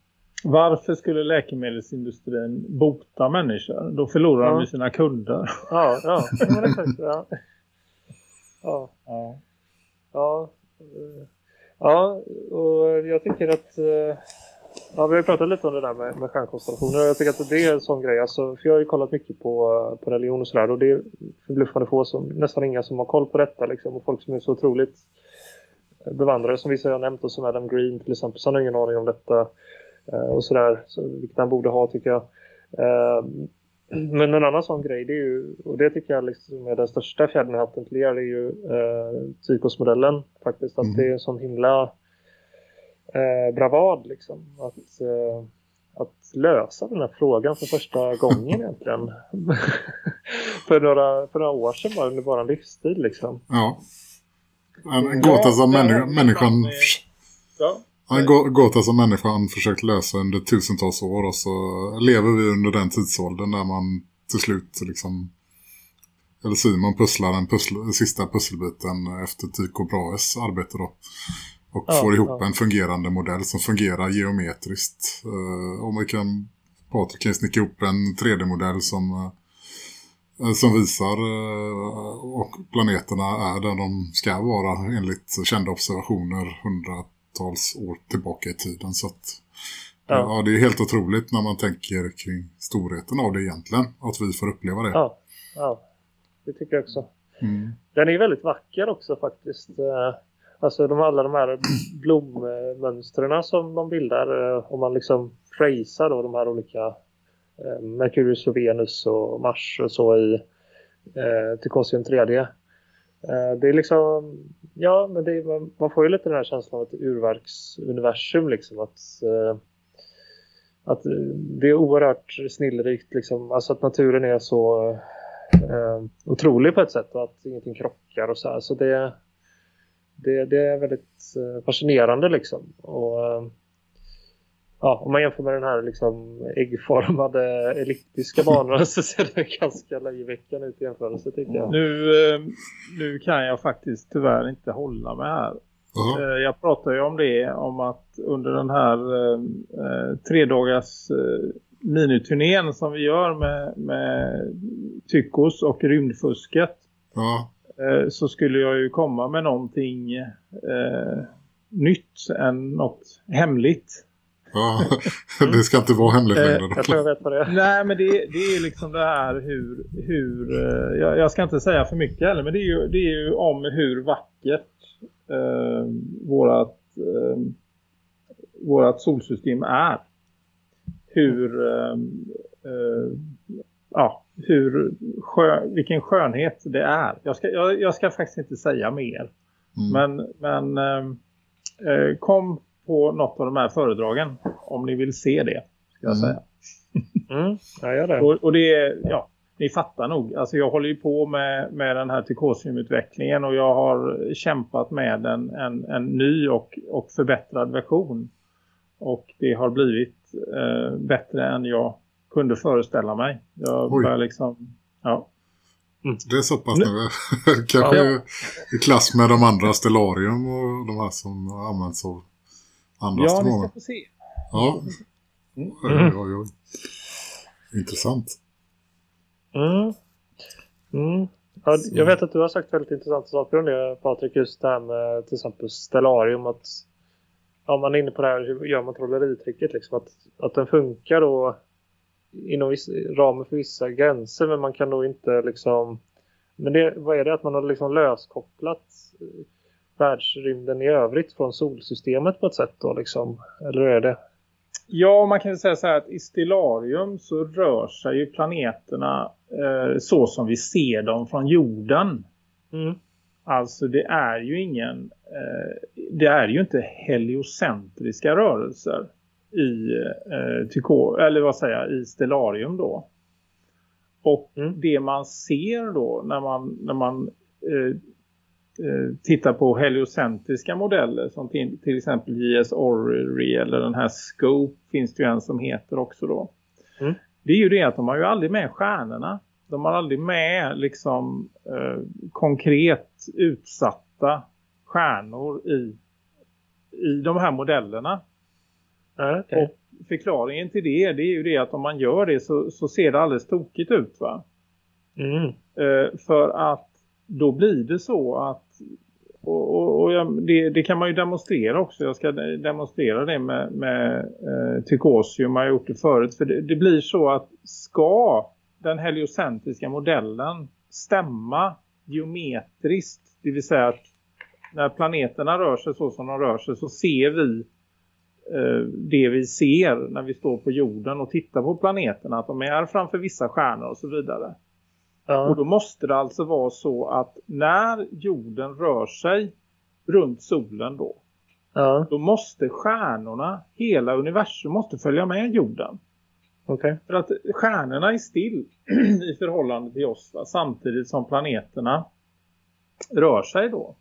Speaker 3: Varför skulle läkemedelsindustrin bota människor? Då förlorar de
Speaker 4: Ja.
Speaker 3: ju sina kunder.
Speaker 4: Ja, ja, ja. Ja. Ja,
Speaker 3: Ja.
Speaker 4: Eh, ja, och jag tycker att eh, ja, vi har ju pratat lite om det där med, med stjärnkonstellationer och jag tycker att det är en sån grej. Alltså, för jag har ju kollat mycket på, på religion och sådär och det är förbluffande få som, nästan inga som har koll på detta liksom och folk som är så otroligt bevandrare som vissa jag har nämnt och som Adam Green till exempel så han har ingen aning om detta eh, och sådär, så, vilket han borde ha tycker jag. Men en annan sån grej, det är ju, och det tycker jag liksom är den största fjärden i hatten till er, det är ju eh, psykosmodellen faktiskt. Att
Speaker 2: Mm.
Speaker 4: det är en sån himla eh, bravad liksom. Att, eh, att lösa den här frågan för första gången egentligen. för, några, för några år sedan bara under vår livstid liksom.
Speaker 2: Ja. En gåta som
Speaker 3: det
Speaker 2: människa, människan...
Speaker 3: Ja.
Speaker 2: En gå- gåta som människan försökt lösa under tusentals år och så lever vi under den tidsåldern där man till slut liksom eller Simon pusslar den pussl- sista pusselbiten efter Tycho Brahes arbete då. Och
Speaker 4: Ja,
Speaker 2: får ihop
Speaker 4: ja.
Speaker 2: en fungerande modell som fungerar geometriskt. Uh, om vi kan, Patrik kan snicka ihop en 3D-modell som eh, som visar eh, och planeterna är där de ska vara enligt kända observationer hundratals år tillbaka i tiden. Så att,
Speaker 4: Ja.
Speaker 2: ja. det är helt otroligt när man tänker kring storheten av det egentligen. Att vi får uppleva det.
Speaker 4: Ja, ja. Det tycker jag också.
Speaker 2: Mm.
Speaker 4: Den är väldigt vacker också faktiskt. Eh, Alltså de, alla de här blommönstren som de bildar. eh, Om man liksom då de här olika eh, Merkurius och Venus och Mars och så i eh, Tychosium 3D. Eh, det är liksom, ja men det är, man, man får ju lite den här känslan av ett urverksuniversum liksom. Att, eh, att det är oerhört snillrikt liksom. Alltså att naturen är så eh, otrolig på ett sätt och att ingenting krockar och så här. Så det, det, det är väldigt eh, fascinerande liksom. Och, eh, ja, om man jämför med den här liksom äggformade elliptiska banan så ser det ganska löjeväckande ut i jämförelse tycker jag.
Speaker 3: Nu, eh, nu kan jag faktiskt tyvärr inte hålla mig här.
Speaker 2: Ja.
Speaker 3: Eh, Jag pratade ju om det, om att under den här eh, eh, tre dagars eh, miniturnén som vi gör med, med Tyckos och rymdfusket
Speaker 2: Ja.
Speaker 3: eh, så skulle jag ju komma med någonting eh, nytt än något hemligt.
Speaker 2: Ja. det ska inte vara hemligt
Speaker 3: Eh,
Speaker 2: längre.
Speaker 4: Jag tror jag vet vad det är.
Speaker 3: Nej men det, det är liksom det här hur, hur eh, jag, jag ska inte säga för mycket heller men det är ju, det är ju om hur vackert eh, vårat, eh, vårat solsystem är. Hur eh, eh, ja, hur skö, vilken skönhet det är. Jag ska, jag, jag ska faktiskt inte säga mer.
Speaker 2: Mm.
Speaker 3: Men, men eh, kom på något av de här föredragen om ni vill se det. Ska jag
Speaker 2: Mm.
Speaker 3: säga.
Speaker 4: Mm, jag gör det.
Speaker 3: Och, och det är, ja, ni fattar nog. Alltså jag håller ju på med, med den här Tycosium-utvecklingen och jag har kämpat med en, en, en ny och, och förbättrad version. Och det har blivit eh, bättre än jag kunde föreställa mig. Jag
Speaker 2: Oj.
Speaker 3: börjar liksom, ja.
Speaker 2: Det är så pass nu. Kanske
Speaker 3: Ja.
Speaker 2: i klass med de andra Stellarium och de här som används av andra
Speaker 3: Ja, ni
Speaker 2: astronomer.
Speaker 3: ska få se.
Speaker 2: Ja.
Speaker 3: Mm.
Speaker 2: Oj, oj, oj. Intressant.
Speaker 4: Mm. Mm. Ja, jag vet att du har sagt väldigt intressanta saker om det Patrik, just det här med till exempel Stellarium att ja, man är inne på det här, hur gör man trolleritricket liksom, att, att den funkar då inom viss, ramen för vissa gränser men man kan då inte liksom men det, vad är det att man har liksom löskopplat eh, världsrymden i övrigt från solsystemet på ett sätt då liksom, eller är det?
Speaker 3: Ja, man kan säga så här att i Stellarium så rör sig ju planeterna eh, så som vi ser dem från jorden.
Speaker 4: Mm.
Speaker 3: Alltså det är ju ingen, eh, det är ju inte heliocentriska rörelser i eh, Tycho, eller vad säger jag, i Stellarium då. Och
Speaker 4: Mm.
Speaker 3: det man ser då när man, när man eh, eh, tittar på heliocentriska modeller som till, till exempel JS Orrery eller den här Scope finns det ju en som heter också då.
Speaker 4: Mm.
Speaker 3: Det är ju det att de har ju aldrig med stjärnorna. De har aldrig med liksom eh, konkret utsatta stjärnor i, i de här modellerna.
Speaker 4: Okej.
Speaker 3: Och förklaringen till det, det är ju det att om man gör det så, så ser det alldeles tokigt ut va.
Speaker 4: Mm.
Speaker 3: Eh, för att då blir det så att och, och, och jag, det, det kan man ju demonstrera också. Jag ska demonstrera det med, med eh, Tychosium. Jag har gjort det förut. För det, det blir så att ska den heliocentriska modellen stämma geometriskt. Det vill säga att när planeterna rör sig så som de rör sig så ser vi eh, det vi ser när vi står på jorden och tittar på planeterna. Att de är framför vissa stjärnor och så vidare. Och
Speaker 4: Ja.
Speaker 3: då måste det alltså vara så att när jorden rör sig runt solen då.
Speaker 4: ja,
Speaker 3: Då måste stjärnorna, hela universum måste följa med jorden.
Speaker 4: okej.
Speaker 3: För att stjärnorna är still i förhållande till oss va? samtidigt som planeterna rör sig då.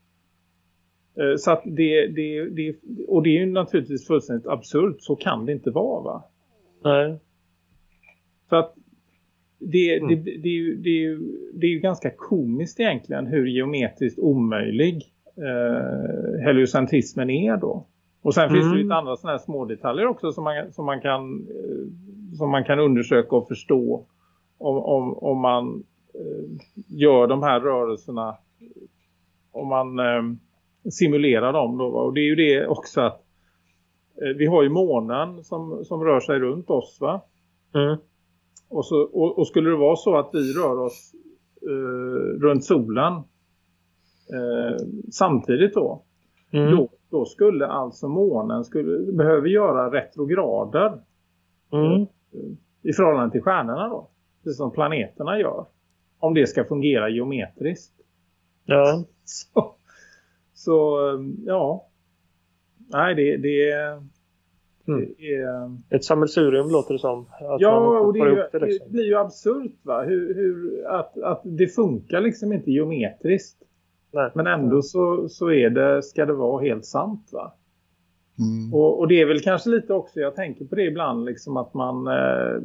Speaker 3: Eh, Så att det, det, det, och det är ju naturligtvis fullständigt absurt, så kan det inte vara va?
Speaker 4: Nej.
Speaker 3: Så att det,
Speaker 4: Mm.
Speaker 3: det, det, är ju, det, är ju, det är ju ganska komiskt egentligen hur geometriskt omöjlig eh, heliocentrismen är då. Och sen finns det ju
Speaker 4: Mm.
Speaker 3: lite andra sådana här små detaljer också som man, som man, kan, eh, som man kan undersöka och förstå om, om, om man gör de här rörelserna om man eh, simulerar dem då. Och det är ju det också att eh, vi har ju månen som, som rör sig runt oss va.
Speaker 4: Mm.
Speaker 3: Och, så, och, och skulle det vara så att vi rör oss eh, runt solen eh, samtidigt då,
Speaker 4: Mm.
Speaker 3: då, då skulle alltså månen skulle, behöver göra retrograder
Speaker 4: Mm.
Speaker 3: i förhållande till stjärnorna då. Precis som planeterna gör. Om det ska fungera geometriskt.
Speaker 4: Ja.
Speaker 3: Så, så ja. Nej, det, det, är-
Speaker 4: Mm.
Speaker 3: är...
Speaker 4: Ett sammelsurium låter det som. Att man
Speaker 3: Ja, och det, ju,
Speaker 4: ihop det, liksom.
Speaker 3: det blir ju absurt va? Hur, hur, att, att det funkar liksom inte geometriskt.
Speaker 4: Nej.
Speaker 3: Men ändå så, så är det, ska det vara helt sant va?
Speaker 2: Mm.
Speaker 3: Och, och det är väl kanske lite också, jag tänker på det ibland liksom att man, eh,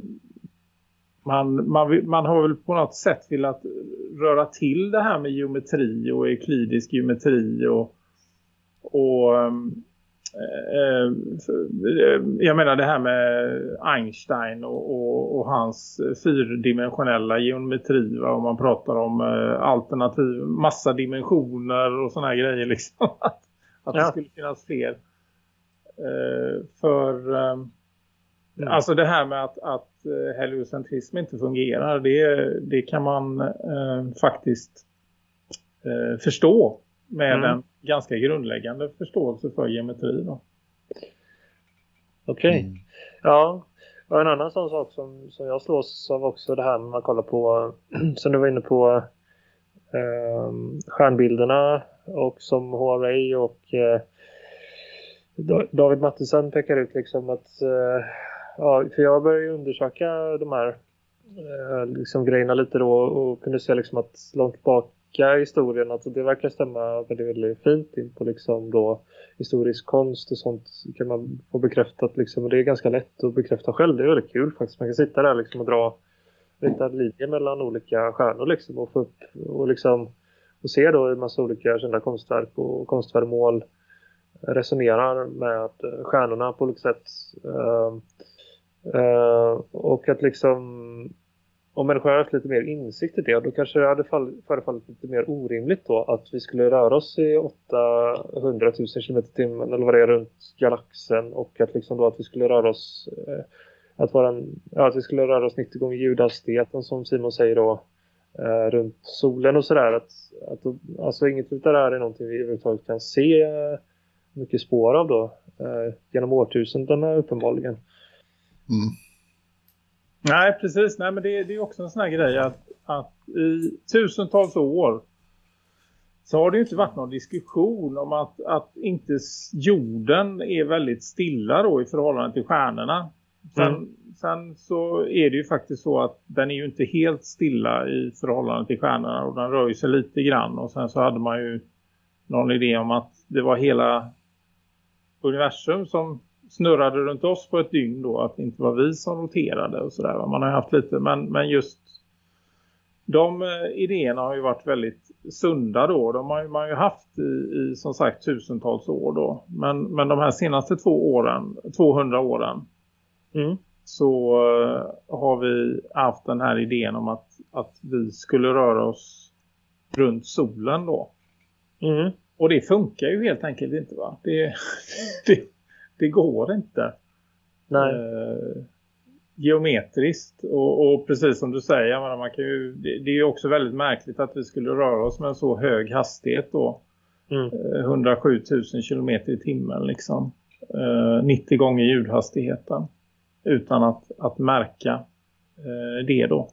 Speaker 3: man, man, man har väl på något sätt velat röra till det här med geometri och euklidisk geometri och, och ehm, eh, jag menar det här med Einstein och, och, och hans fyrdimensionella geometri va? om man pratar om eh, alternativ massa dimensioner och såna här grejer liksom att, att det
Speaker 4: Ja.
Speaker 3: skulle finnas fler Eh, för eh, alltså det här med att, att eh, heliocentrism inte fungerar det, det kan man eh, faktiskt eh, förstå med
Speaker 4: Mm.
Speaker 3: en ganska grundläggande förståelse för geometri då.
Speaker 4: Okej.
Speaker 2: Mm.
Speaker 4: Ja. Och en annan sån sak som, som jag slås av också det här när man kollar på, som du var inne på, eh, stjärnbilderna och som Huawei och eh, Da- David Mattesen pekar ut liksom att, eh, ja, för jag började ju undersöka de här eh, liksom grejerna lite då och kunde se liksom att långt tillbaka tolka historien att det verkar stämma väldigt, väldigt fint in på liksom då historisk konst och sånt kan man få bekräftat liksom. Och det är ganska lätt att bekräfta själv. Det är väldigt kul faktiskt. Man kan sitta där liksom och dra lite linjer mellan olika stjärnor liksom och få upp och liksom och se då en massa olika kända konstverk och konstföremål resonerar med stjärnorna på olika sätt. Uh, uh, och att liksom om människor hade haft lite mer insikt i det då kanske det hade fall, förefallit lite mer orimligt då att vi skulle röra oss i 800 000 km i timmen eller vad det är runt galaxen och att liksom då att vi skulle röra oss eh, att, vara en, ja, att vi skulle röra oss 90 gånger ljudhastigheten som Simon säger då eh, runt solen och sådär att, att alltså inget av det här är någonting vi överhuvudtaget kan se eh, mycket spår av då eh, genom årtusendena uppenbarligen.
Speaker 2: Mm.
Speaker 3: Nej, precis. Nej, men det, det är också en sån här grej att, att i tusentals år så har det ju inte varit någon diskussion om att, att inte jorden är väldigt stilla då i förhållande till stjärnorna. Sen,
Speaker 4: Mm.
Speaker 3: sen så är det ju faktiskt så att den är ju inte helt stilla i förhållande till stjärnorna och den rör ju sig lite grann och sen så hade man ju någon idé om att det var hela universum som snurrade runt oss på ett dygn då. Att det inte var vi som roterade och sådär. Man har haft lite, men, men just de eh, idéerna har ju varit väldigt sunda då. De har ju, man har ju haft i, i som sagt tusentals år då. Men, men de här senaste två åren, 200 åren
Speaker 4: Mm.
Speaker 3: så eh, har vi haft den här idén om att, att vi skulle röra oss runt solen då.
Speaker 4: Mm.
Speaker 3: Och det funkar ju helt enkelt inte va? Det, det, det går inte.
Speaker 4: Nej.
Speaker 3: Eh, geometriskt. Och, och precis som du säger, menar, man kan ju, det, det är ju också väldigt märkligt att vi skulle röra oss med en så hög hastighet då.
Speaker 4: Mm.
Speaker 3: Eh, 107 000 kilometer i timmen liksom. Eh, 90 gånger ljudhastigheten. Utan att, att märka eh, det då.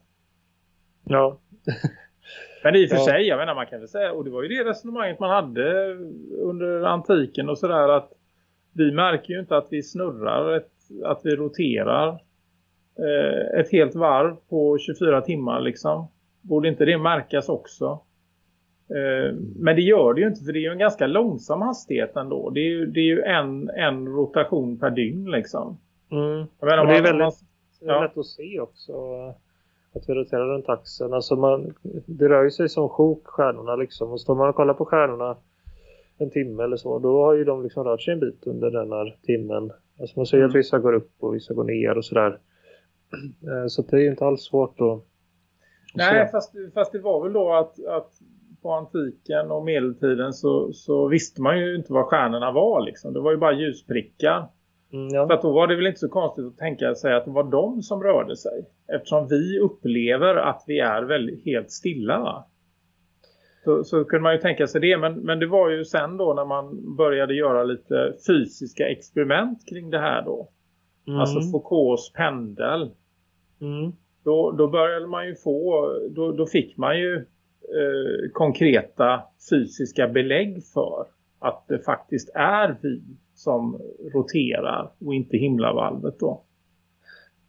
Speaker 4: Ja.
Speaker 3: Men i och för
Speaker 4: Ja.
Speaker 3: sig, jag menar man kan väl säga, och det var ju det resonemanget man hade under antiken och sådär att vi märker ju inte att vi snurrar, ett, att vi roterar eh, ett helt varv på 24 timmar liksom. Borde inte det märkas också? Eh, men det gör det ju inte för det är ju en ganska långsam hastighet ändå. Det är ju, det är ju en, en rotation per dygn liksom.
Speaker 4: Mm.
Speaker 3: Menar,
Speaker 4: det är väldigt-
Speaker 3: man- Ja.
Speaker 4: lätt att se också att vi roterar runt axeln. Alltså man, det rör ju sig som sjok stjärnorna liksom. Och står man och kollar på stjärnorna en timme eller så, då har ju de liksom rört sig en bit under den här timmen. Alltså man ser
Speaker 3: Mm.
Speaker 4: att vissa går upp och vissa går ner och sådär. Eh, Så det är ju inte alls svårt att,
Speaker 3: Nej, fast, fast det var väl då att, att på antiken och medeltiden så, så visste man ju inte vad stjärnorna var liksom. Det var ju bara ljusprickar.
Speaker 4: Mm, ja.
Speaker 3: För att då var det väl inte så konstigt att tänka sig att det var de som rörde sig. Eftersom vi upplever att vi är väldigt helt stilla va? Så, så kunde man ju tänka sig det. Men, men det var ju sen då när man började göra lite fysiska experiment kring det här då.
Speaker 4: Mm.
Speaker 3: Alltså Foucaults pendel.
Speaker 4: mm.
Speaker 3: Då, då började man ju få, då, då fick man ju eh, konkreta fysiska belägg för att det faktiskt är vi som roterar och inte himlavalvet då.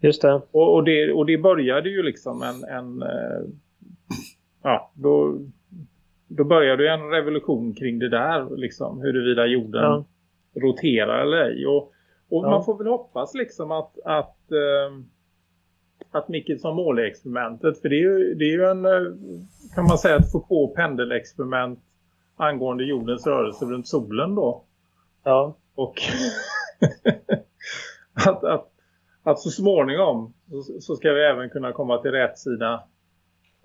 Speaker 4: Just det.
Speaker 3: Och, och, det, och det började ju liksom en, en eh, ja, då, då började ju en revolution kring det där liksom, huruvida jorden
Speaker 4: Ja.
Speaker 3: roterar eller ej. Och, och
Speaker 4: Ja.
Speaker 3: man får väl hoppas liksom att, att, eh, att mycket som målexperimentet, för det är ju, det är ju en, eh, kan man säga, ett Foucault pendelexperiment angående jordens rörelse runt solen då.
Speaker 4: Ja.
Speaker 3: Och att, att, att så småningom så, så ska vi även kunna komma till rätt sida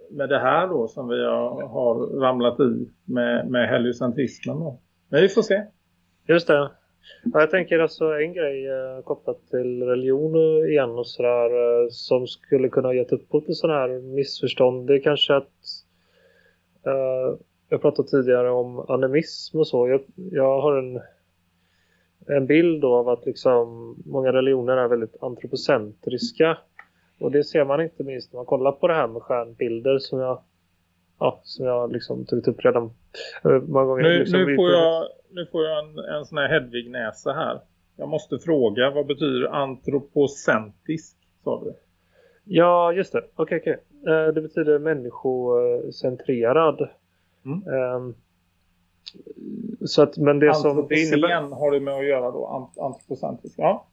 Speaker 3: med det här då som vi har, har ramlat i med, med heliocentrismen då. Men vi får se.
Speaker 4: Just det. Ja, jag tänker alltså en grej eh, kopplat till religion igen och sådär eh, som skulle kunna ha gett upphov till sådana här missförstånd. Det är kanske att eh, jag pratade tidigare om animism och så. Jag, jag har en, en bild då av att liksom många religioner är väldigt antropocentriska. Och det ser man inte minst när man kollar på det här med stjärnbilder som jag, ja, som jag liksom tagit upp redan eh, många gånger.
Speaker 3: Nu,
Speaker 4: liksom,
Speaker 3: nu, får jag, nu får jag en, en sån här Hedvig-näsa här. Jag måste fråga, vad betyder antropocentrisk, sa du?
Speaker 4: Ja, just det. Okej, okej. Eh, Det betyder människocentrerad.
Speaker 3: Mm.
Speaker 4: Ehm, Så att, men det som det innebär...
Speaker 3: Antropocen har det med att göra då, ant- antropocentrisk. Ja.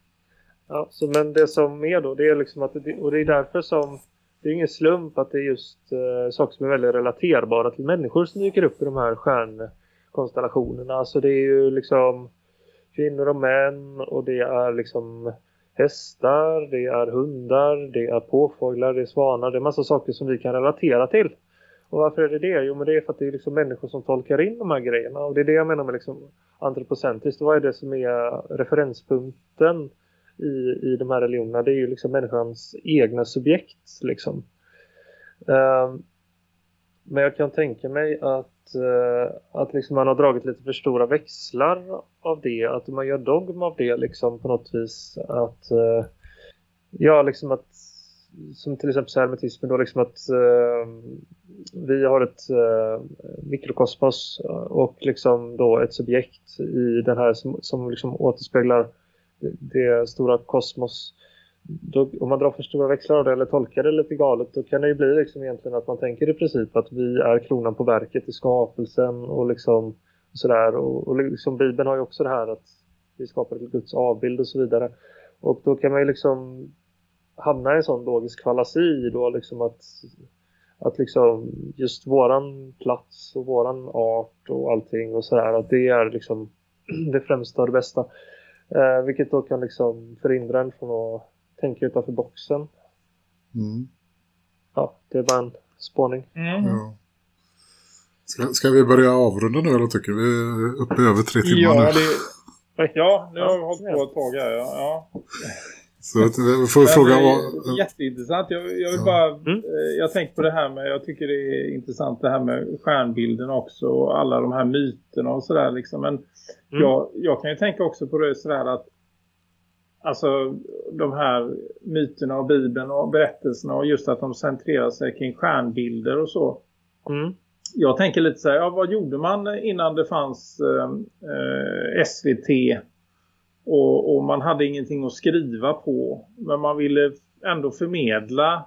Speaker 4: Ja, så, men det som är då, det är liksom att det, och det är därför som det är ingen slump att det är just eh, saker som är väldigt relaterbara till människor som dyker upp i de här stjärnkonstellationerna. Alltså det är ju liksom kvinnor och män och det är liksom hästar, det är hundar, det är påfåglar, det är svanar, det är massa saker som vi kan relatera till. Och varför är det det? Jo men det är för att det är liksom människor som tolkar in de här grejerna och det är det jag menar med liksom antropocentriskt. Vad är det som är referenspunkten i, i de här religionerna? Det är ju liksom människans egna subjekt liksom. Ehm, men jag kan tänka mig att, eh, att liksom man har dragit lite för stora växlar av det. Att man gör dogm av det liksom på något vis. Att, eh, ja, liksom att som till exempel hermetismen då liksom att eh, vi har ett eh, mikrokosmos och liksom då ett subjekt i den här som, som liksom återspeglar det, stora kosmos. Då, om man drar för stora växlar av det eller tolkar det lite galet då kan det ju bli liksom egentligen att man tänker i princip att vi är kronan på verket i skapelsen och liksom sådär och, och liksom Bibeln har ju också det här att vi skapar Guds avbild och så vidare. Och då kan man ju liksom hamna i en sån logisk fallasi då liksom att att liksom just våran plats och våran art och allting och sådär att det är liksom det främsta och det bästa. Eh, vilket då kan liksom förhindra en från att tänka utanför boxen.
Speaker 2: Mm.
Speaker 4: Ja, det är bara en spåning.
Speaker 3: Mm.
Speaker 2: Ja. Ska, ska vi börja avrunda nu eller tycker vi? Är uppe i över tre timmar
Speaker 3: Ja,
Speaker 2: nu.
Speaker 3: det, ja, nu har vi hållit på ett tag här. Ja. Ja.
Speaker 2: Så att får fråga
Speaker 3: det
Speaker 2: vad...
Speaker 3: är jätteintressant. Jag, jag vill
Speaker 2: Ja.
Speaker 3: bara,
Speaker 4: Mm.
Speaker 3: eh, jag tänker på det här med, jag tycker det är intressant det här med stjärnbilden också och alla de här myterna och sådär liksom. Men
Speaker 4: Mm.
Speaker 3: jag, jag kan ju tänka också på det sådär att alltså de här myterna och bibeln och berättelserna och just att de centrerar sig kring stjärnbilder och så.
Speaker 4: Mm.
Speaker 3: Jag tänker lite så här, ja, vad gjorde man innan det fanns eh, eh, SVT och, och man hade ingenting att skriva på men man ville ändå förmedla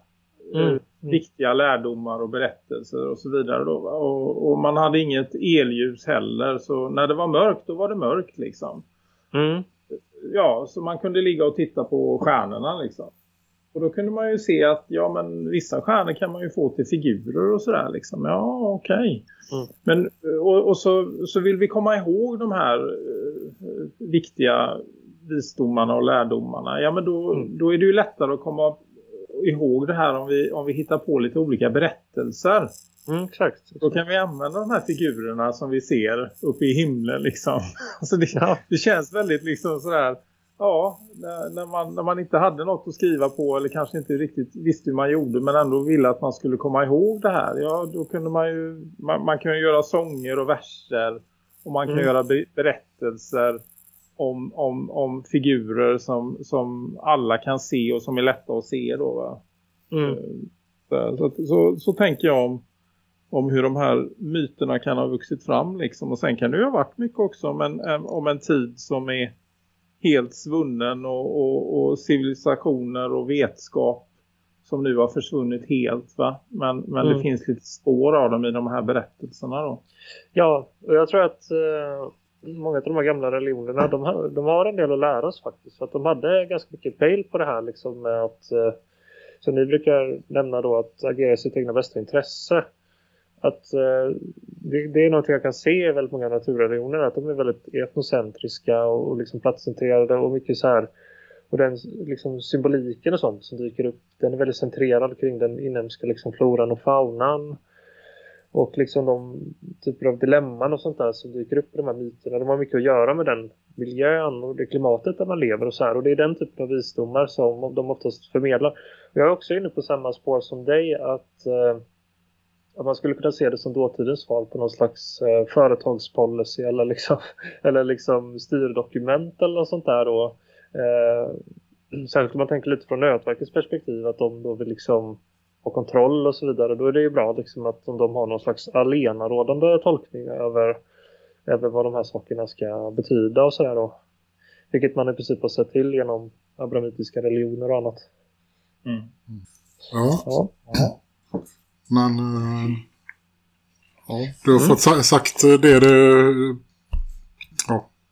Speaker 3: eh,
Speaker 4: Mm.
Speaker 3: viktiga lärdomar och berättelser och så vidare då. Och, och man hade inget elljus heller så när det var mörkt då var det mörkt liksom.
Speaker 4: Mm.
Speaker 3: Ja, så man kunde ligga och titta på stjärnorna liksom. Och då kunde man ju se att ja men vissa stjärnor kan man ju få till figurer och sådär liksom. Ja okej.
Speaker 4: Mm.
Speaker 3: Men och, och så, så vill vi komma ihåg de här eh, viktiga visdomarna och lärdomarna. Ja men då,
Speaker 4: Mm.
Speaker 3: då är det ju lättare att komma ihåg det här om vi, om vi hittar på lite olika berättelser.
Speaker 4: Mm, exakt.
Speaker 3: Då kan vi använda de här figurerna som vi ser uppe i himlen liksom. Alltså det,
Speaker 4: Ja.
Speaker 3: det känns väldigt liksom sådär, ja, när, man, när man inte hade något att skriva på eller kanske inte riktigt visste hur man gjorde men ändå ville att man skulle komma ihåg det här. Ja, då kunde man ju, man, man ju göra sånger och verser och man kan
Speaker 4: Mm.
Speaker 3: göra be, berättelser om, om, om figurer som, som alla kan se och som är lätta att se då va.
Speaker 4: Mm.
Speaker 3: Så, så, så, så tänker jag om, om hur de här myterna kan ha vuxit fram liksom. Och sen kan det ju ha varit mycket också om en, en- om en tid som är helt svunnen och, och, och civilisationer och vetskap som nu har försvunnit helt va. Men, men det
Speaker 4: Mm.
Speaker 3: finns lite spår av dem i de här berättelserna då.
Speaker 4: Ja, och jag tror att eh, många av de här gamla religionerna, de har, de har en del att lära oss faktiskt. För att de hade ganska mycket pejl på det här liksom med att, eh, som ni brukar nämna då, att agera i sitt egna bästa intresse. Att eh, det, det är något jag kan se i väldigt många naturreligioner, att de är väldigt etnocentriska och, och liksom platscentrerade och mycket så här och den liksom, symboliken och sånt som dyker upp, den är väldigt centrerad kring den inhemska liksom, floran och faunan. Och liksom de typer av dilemman och sånt där som dyker upp i de här myterna. De har mycket att göra med den miljön och det klimatet där man lever och så här. Och det är den typen av visdomar som de oftast förmedlar. Och jag är också inne på samma spår som dig att, eh, att man skulle kunna se det som dåtidens svar på någon slags eh, företagspolicy eller liksom, eller liksom styrdokument eller något sånt där. Och, eh, sen kan man tänka lite från nätverkets perspektiv att de då vill liksom ha kontroll och så vidare. Då är det ju bra liksom att om de har någon slags alenarådande tolkning över, över vad de här sakerna ska betyda och sådär då. Vilket man i princip har sett till genom abrahamitiska religioner och annat.
Speaker 2: Ja,
Speaker 4: Ja.
Speaker 2: men... eh, ja, du har fått sa- sagt det du...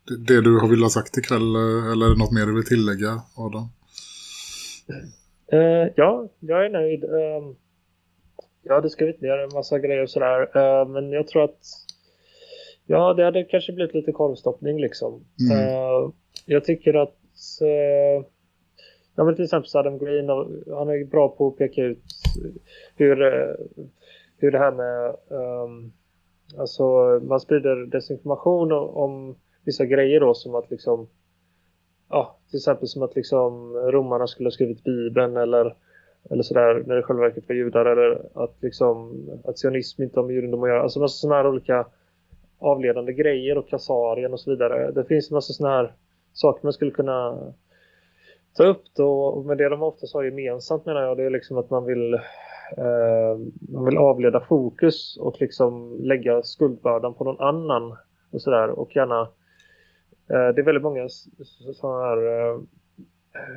Speaker 2: Det- du har velat sagt ikväll. eh, Eller är det något mer du vill tillägga, Adam?
Speaker 4: Eh, ja, jag är nöjd. Uh, jag hade skrivit ner en massa grejer och sådär. Eh, men jag tror att ja, det hade kanske blivit lite korvstoppning liksom.
Speaker 2: Mm.
Speaker 4: Eh, jag tycker att uh, ja, men till exempel Adam Green, han är bra på att peka ut hur, hur det här med ehm, alltså man sprider desinformation om vissa grejer då som att liksom ja, till exempel som att liksom romarna skulle ha skrivit Bibeln eller, eller sådär när det i själva verket var judar eller att liksom att sionism inte har med judendom att göra. Alltså massa sådana här olika avledande grejer och kassarien och så vidare. Det finns en massa sådana här saker man skulle kunna ta upp då. Och med det de oftast har gemensamt menar jag det är liksom att man vill eh, man vill avleda fokus och liksom lägga skuldbördan på någon annan och sådär och gärna eh, Eh, det är väldigt många sådana här eh,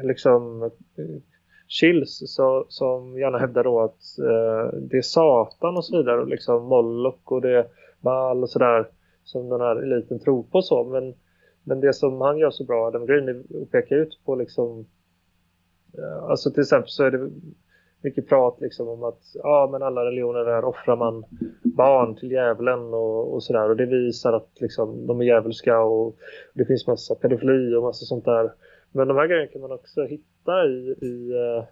Speaker 4: liksom eh, chills så, som gärna hävdar då att eh, det är Satan och så vidare och liksom Moloch och det är Baal och sådär som den här eliten tror på så. Men, men det som han gör så bra Adam Green är att peka ut på liksom eh, alltså till exempel så är det mycket prat liksom om att ja men alla religioner där offrar man barn till djävulen och, och sådär. Och det visar att liksom de är djävulska och det finns massa pedofili och massa sånt där. Men de här grejerna kan man också hitta i, i, eh,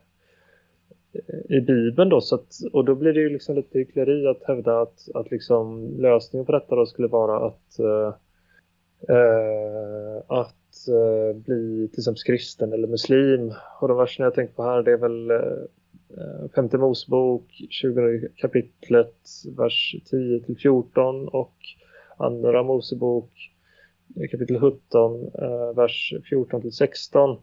Speaker 4: i Bibeln då. Så att, och då blir det ju liksom lite hyckleri att hävda att, att liksom lösningen på detta då skulle vara att äh, att bli till exempel kristen eller muslim. Och de verserna jag tänker på här det är väl Eh, femte Mosebok 20 kapitlet vers 10 till 14 och andra Mosebok eh, kapitel 17 eh, vers 14 till 16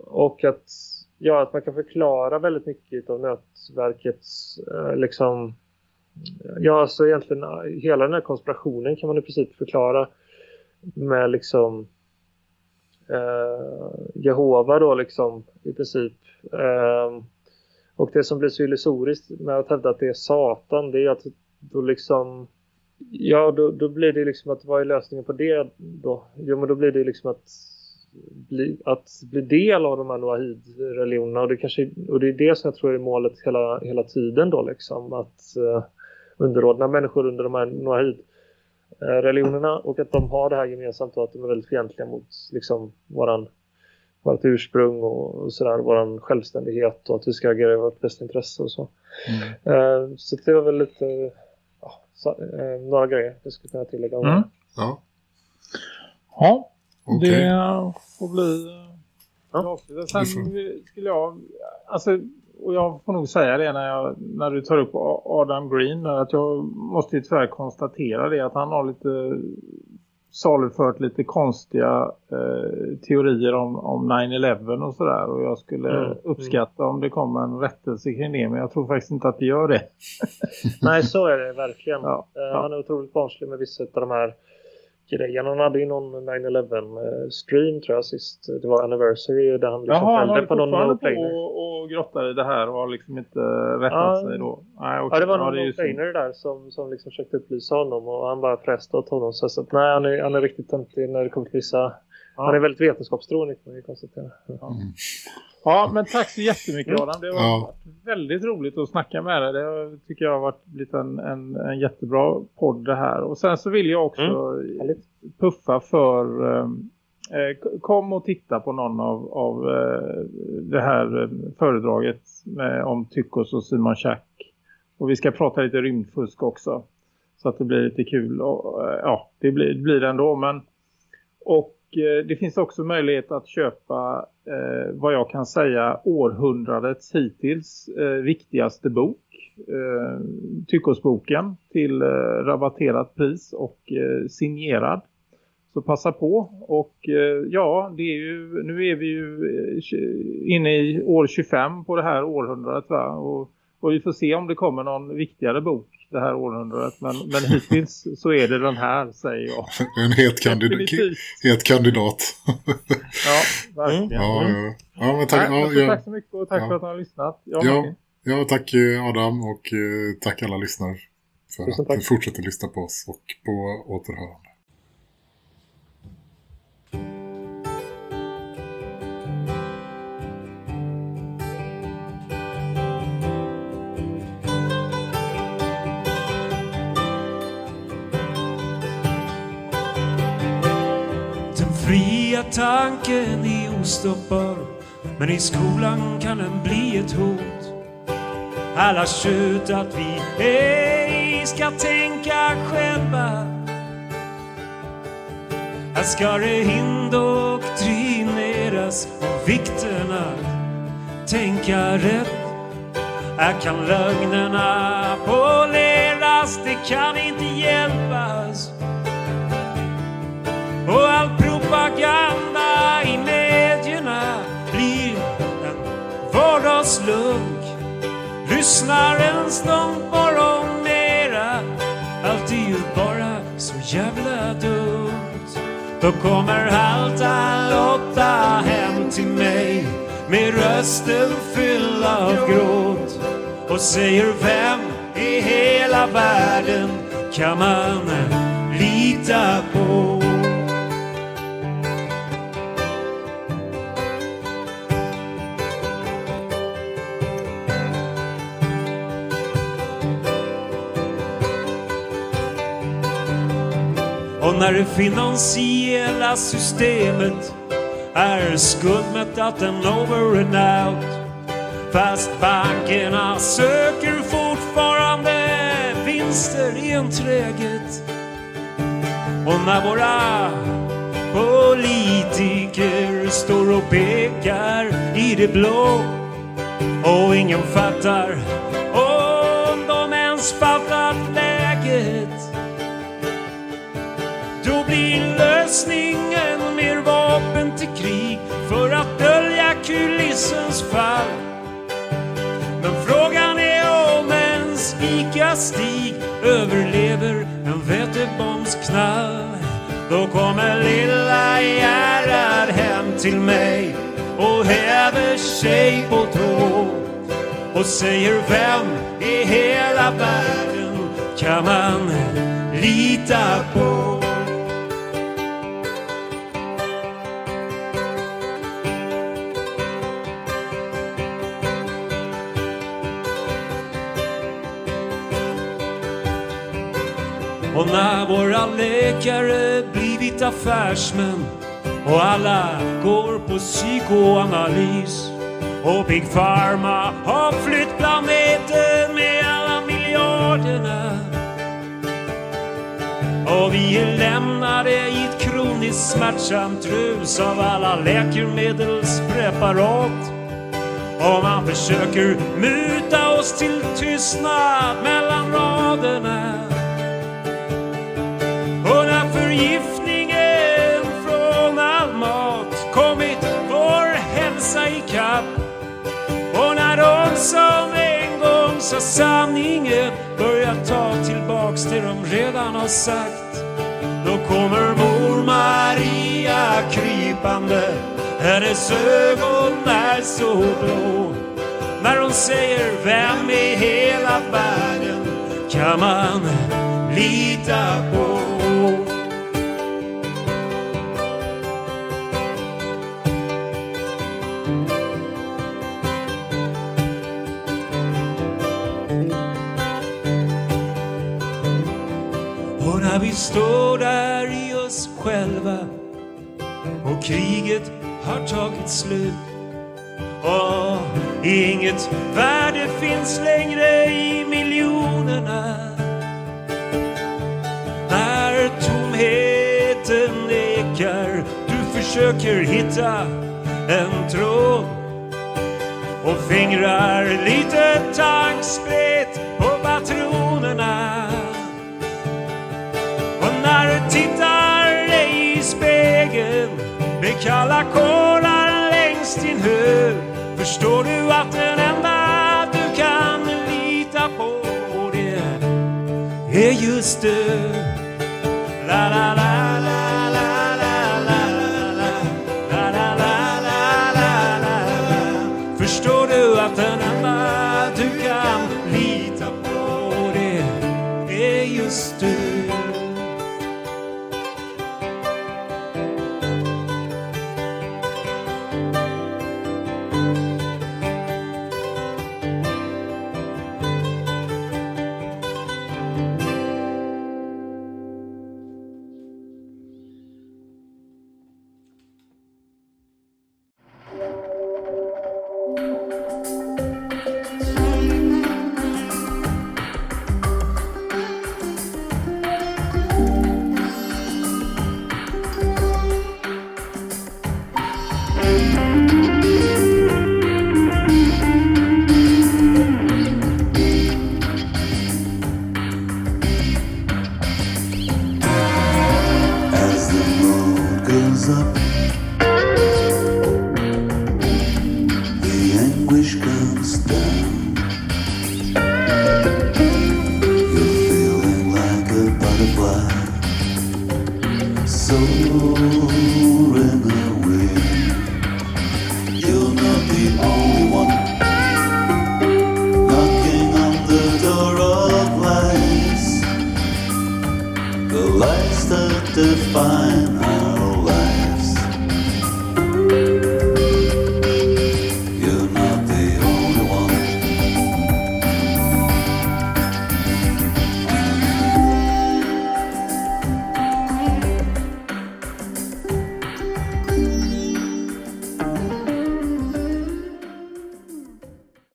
Speaker 4: och att ja, att man kan förklara väldigt mycket av nätverkets liksom ja, alltså egentligen hela den här konspirationen kan man i princip förklara med liksom eh, Jehova då liksom i princip. Eh, och det som blir så illusoriskt med att hävda att det är Satan det är att då liksom ja då, då blir det liksom att vad är lösningen på det då? Jo men då blir det liksom att bli, att bli del av de här Noahid-religionerna och det, kanske, och det är det som jag tror är målet hela, hela tiden då liksom att eh, underordna människor under de här Noahid-religionerna och att de har det här gemensamt och att de är väldigt fientliga mot liksom våran vårt ursprung och, och sådär, vår självständighet och att vi ska agera i vårt bästa intresse och så. Eh, så det var väl lite ja, så, eh, några grejer jag skulle kunna tillägga.
Speaker 3: Mm.
Speaker 2: Ja,
Speaker 3: Ja,
Speaker 2: okej.
Speaker 3: det får bli
Speaker 4: Ja.
Speaker 3: Sen skulle jag, alltså, och jag får nog säga det när, jag, när du tar upp Adam Green, att jag måste ju tyvärr konstatera det, att han har lite salufört lite konstiga eh, teorier om, om 9-11 och sådär. Och jag skulle
Speaker 4: Mm,
Speaker 3: uppskatta om det kom en rättelse kring det, men jag tror faktiskt inte att det gör det.
Speaker 4: Nej, så är det verkligen.
Speaker 3: Ja,
Speaker 4: Eh,
Speaker 3: ja.
Speaker 4: Han är otroligt barnslig med vissa av de här grejerna. Han hade ju någon 9-11 eh, stream tror jag sist. Det var anniversary där han liksom
Speaker 3: Jaha, han håller
Speaker 4: på någon no-planer.
Speaker 3: och, och grottar i det här och har liksom inte rättat
Speaker 4: Ja.
Speaker 3: sig då. Nej, okej.
Speaker 4: Ja, det var någon
Speaker 3: synd.
Speaker 4: no-planer där som, som liksom försökte upplysa honom och han bara frestade åt honom. Så att, nej, han är, han är riktigt töntig när det kommer till vissa... Han är väldigt vetenskapstrogen kan ju konstatera. Ja.
Speaker 3: Ja, men tack så jättemycket
Speaker 4: Mm.
Speaker 3: Adam. Det har
Speaker 2: Ja.
Speaker 3: varit väldigt roligt att snacka med dig. Det tycker jag har varit blivit en, en, en jättebra podd det här. Och sen så vill jag också
Speaker 4: Härligt.
Speaker 3: puffa för... ehm, Eh, kom och titta på någon av, av eh, det här eh, föredraget med, om Tyckos och Simon Schack. Och vi ska prata lite rymdfusk också. Så att det blir lite kul. Och, eh, ja, det blir, det blir det ändå. Men, och Eh, det finns också möjlighet att köpa eh, vad jag kan säga århundradets hittills eh, viktigaste bok. Eh, Tyckosboken till eh, rabatterat pris och eh, signerad. Så passa på och eh, ja, det är ju, nu är vi ju eh, inne i år 25 på det här århundradet va? Och, och vi får se om det kommer någon viktigare bok det här århundradet. Men, men hittills så är det den här säger jag.
Speaker 2: En het, kandid het kandidat.
Speaker 3: Ja, verkligen.
Speaker 2: ja, ja. ja, men tack,
Speaker 3: Nej,
Speaker 2: ja,
Speaker 3: tack så mycket och tack för att ni har lyssnat. Ja,
Speaker 2: Ja. Tack eh, Adam och eh, tack alla lyssnare för
Speaker 4: Tusen
Speaker 2: att ni fortsätter lyssna på oss och på återhörande.
Speaker 5: Tanken är ostoppbar Men i skolan kan den bli ett hot. Alla tjut att vi ej ska tänka själva. Här ska det indoktrineras om vikten att tänka rätt. Här kan lögnerna poleras, det kan inte hjälpas. Och all propaganda i medierna blir en vardagslunk. Lyssnarens stund bara om mera. Allt är ju bara så jävla dumt. Då kommer halta Lotta hem till mig med rösten fylld av gråt och säger vem i hela världen kan man lita på? Och när det finansiella systemet är skuldmättat and over and out. Fast bankerna söker fortfarande vinster i enträget Och när våra politiker står och pekar i det blå och ingen fattar om de ens fattat läget blir lösningen mer vapen till krig för att dölja kulissens fall. Men frågan är om ens ICA-Stig överlever en vätebombsknall. Då kommer lilla Gerhard hem till mig och häver sig på tå och säger vem i hela världen kan man lita på? Och när våra läkare blivit affärsmän och alla går på psykoanalys. Och Big Pharma har flytt planeten med alla miljarderna. Och vi är lämnade i ett kroniskt smärtsamt rus av alla läkemedelspreparat. Och man försöker muta oss till tystnad mellan raderna. Förgiftningen från all mat kommit vår hälsa ikapp och när de som en gång sa sanningen börjar ta tillbaks det de redan har sagt då kommer mor Maria krypande. Hennes ögon är så blå. När hon säger vem i hela världen kan man lita på? När vi står där i oss själva och kriget har tagit slut. Och inget värde finns längre i miljonerna. När tomheten ekar du försöker hitta en tråd. Och fingrar lite tanksprit på patronerna och tittar dig i spegeln med kalla kårar längs din hud förstår du att den enda du kan lita på det är just du. La, la, la, la,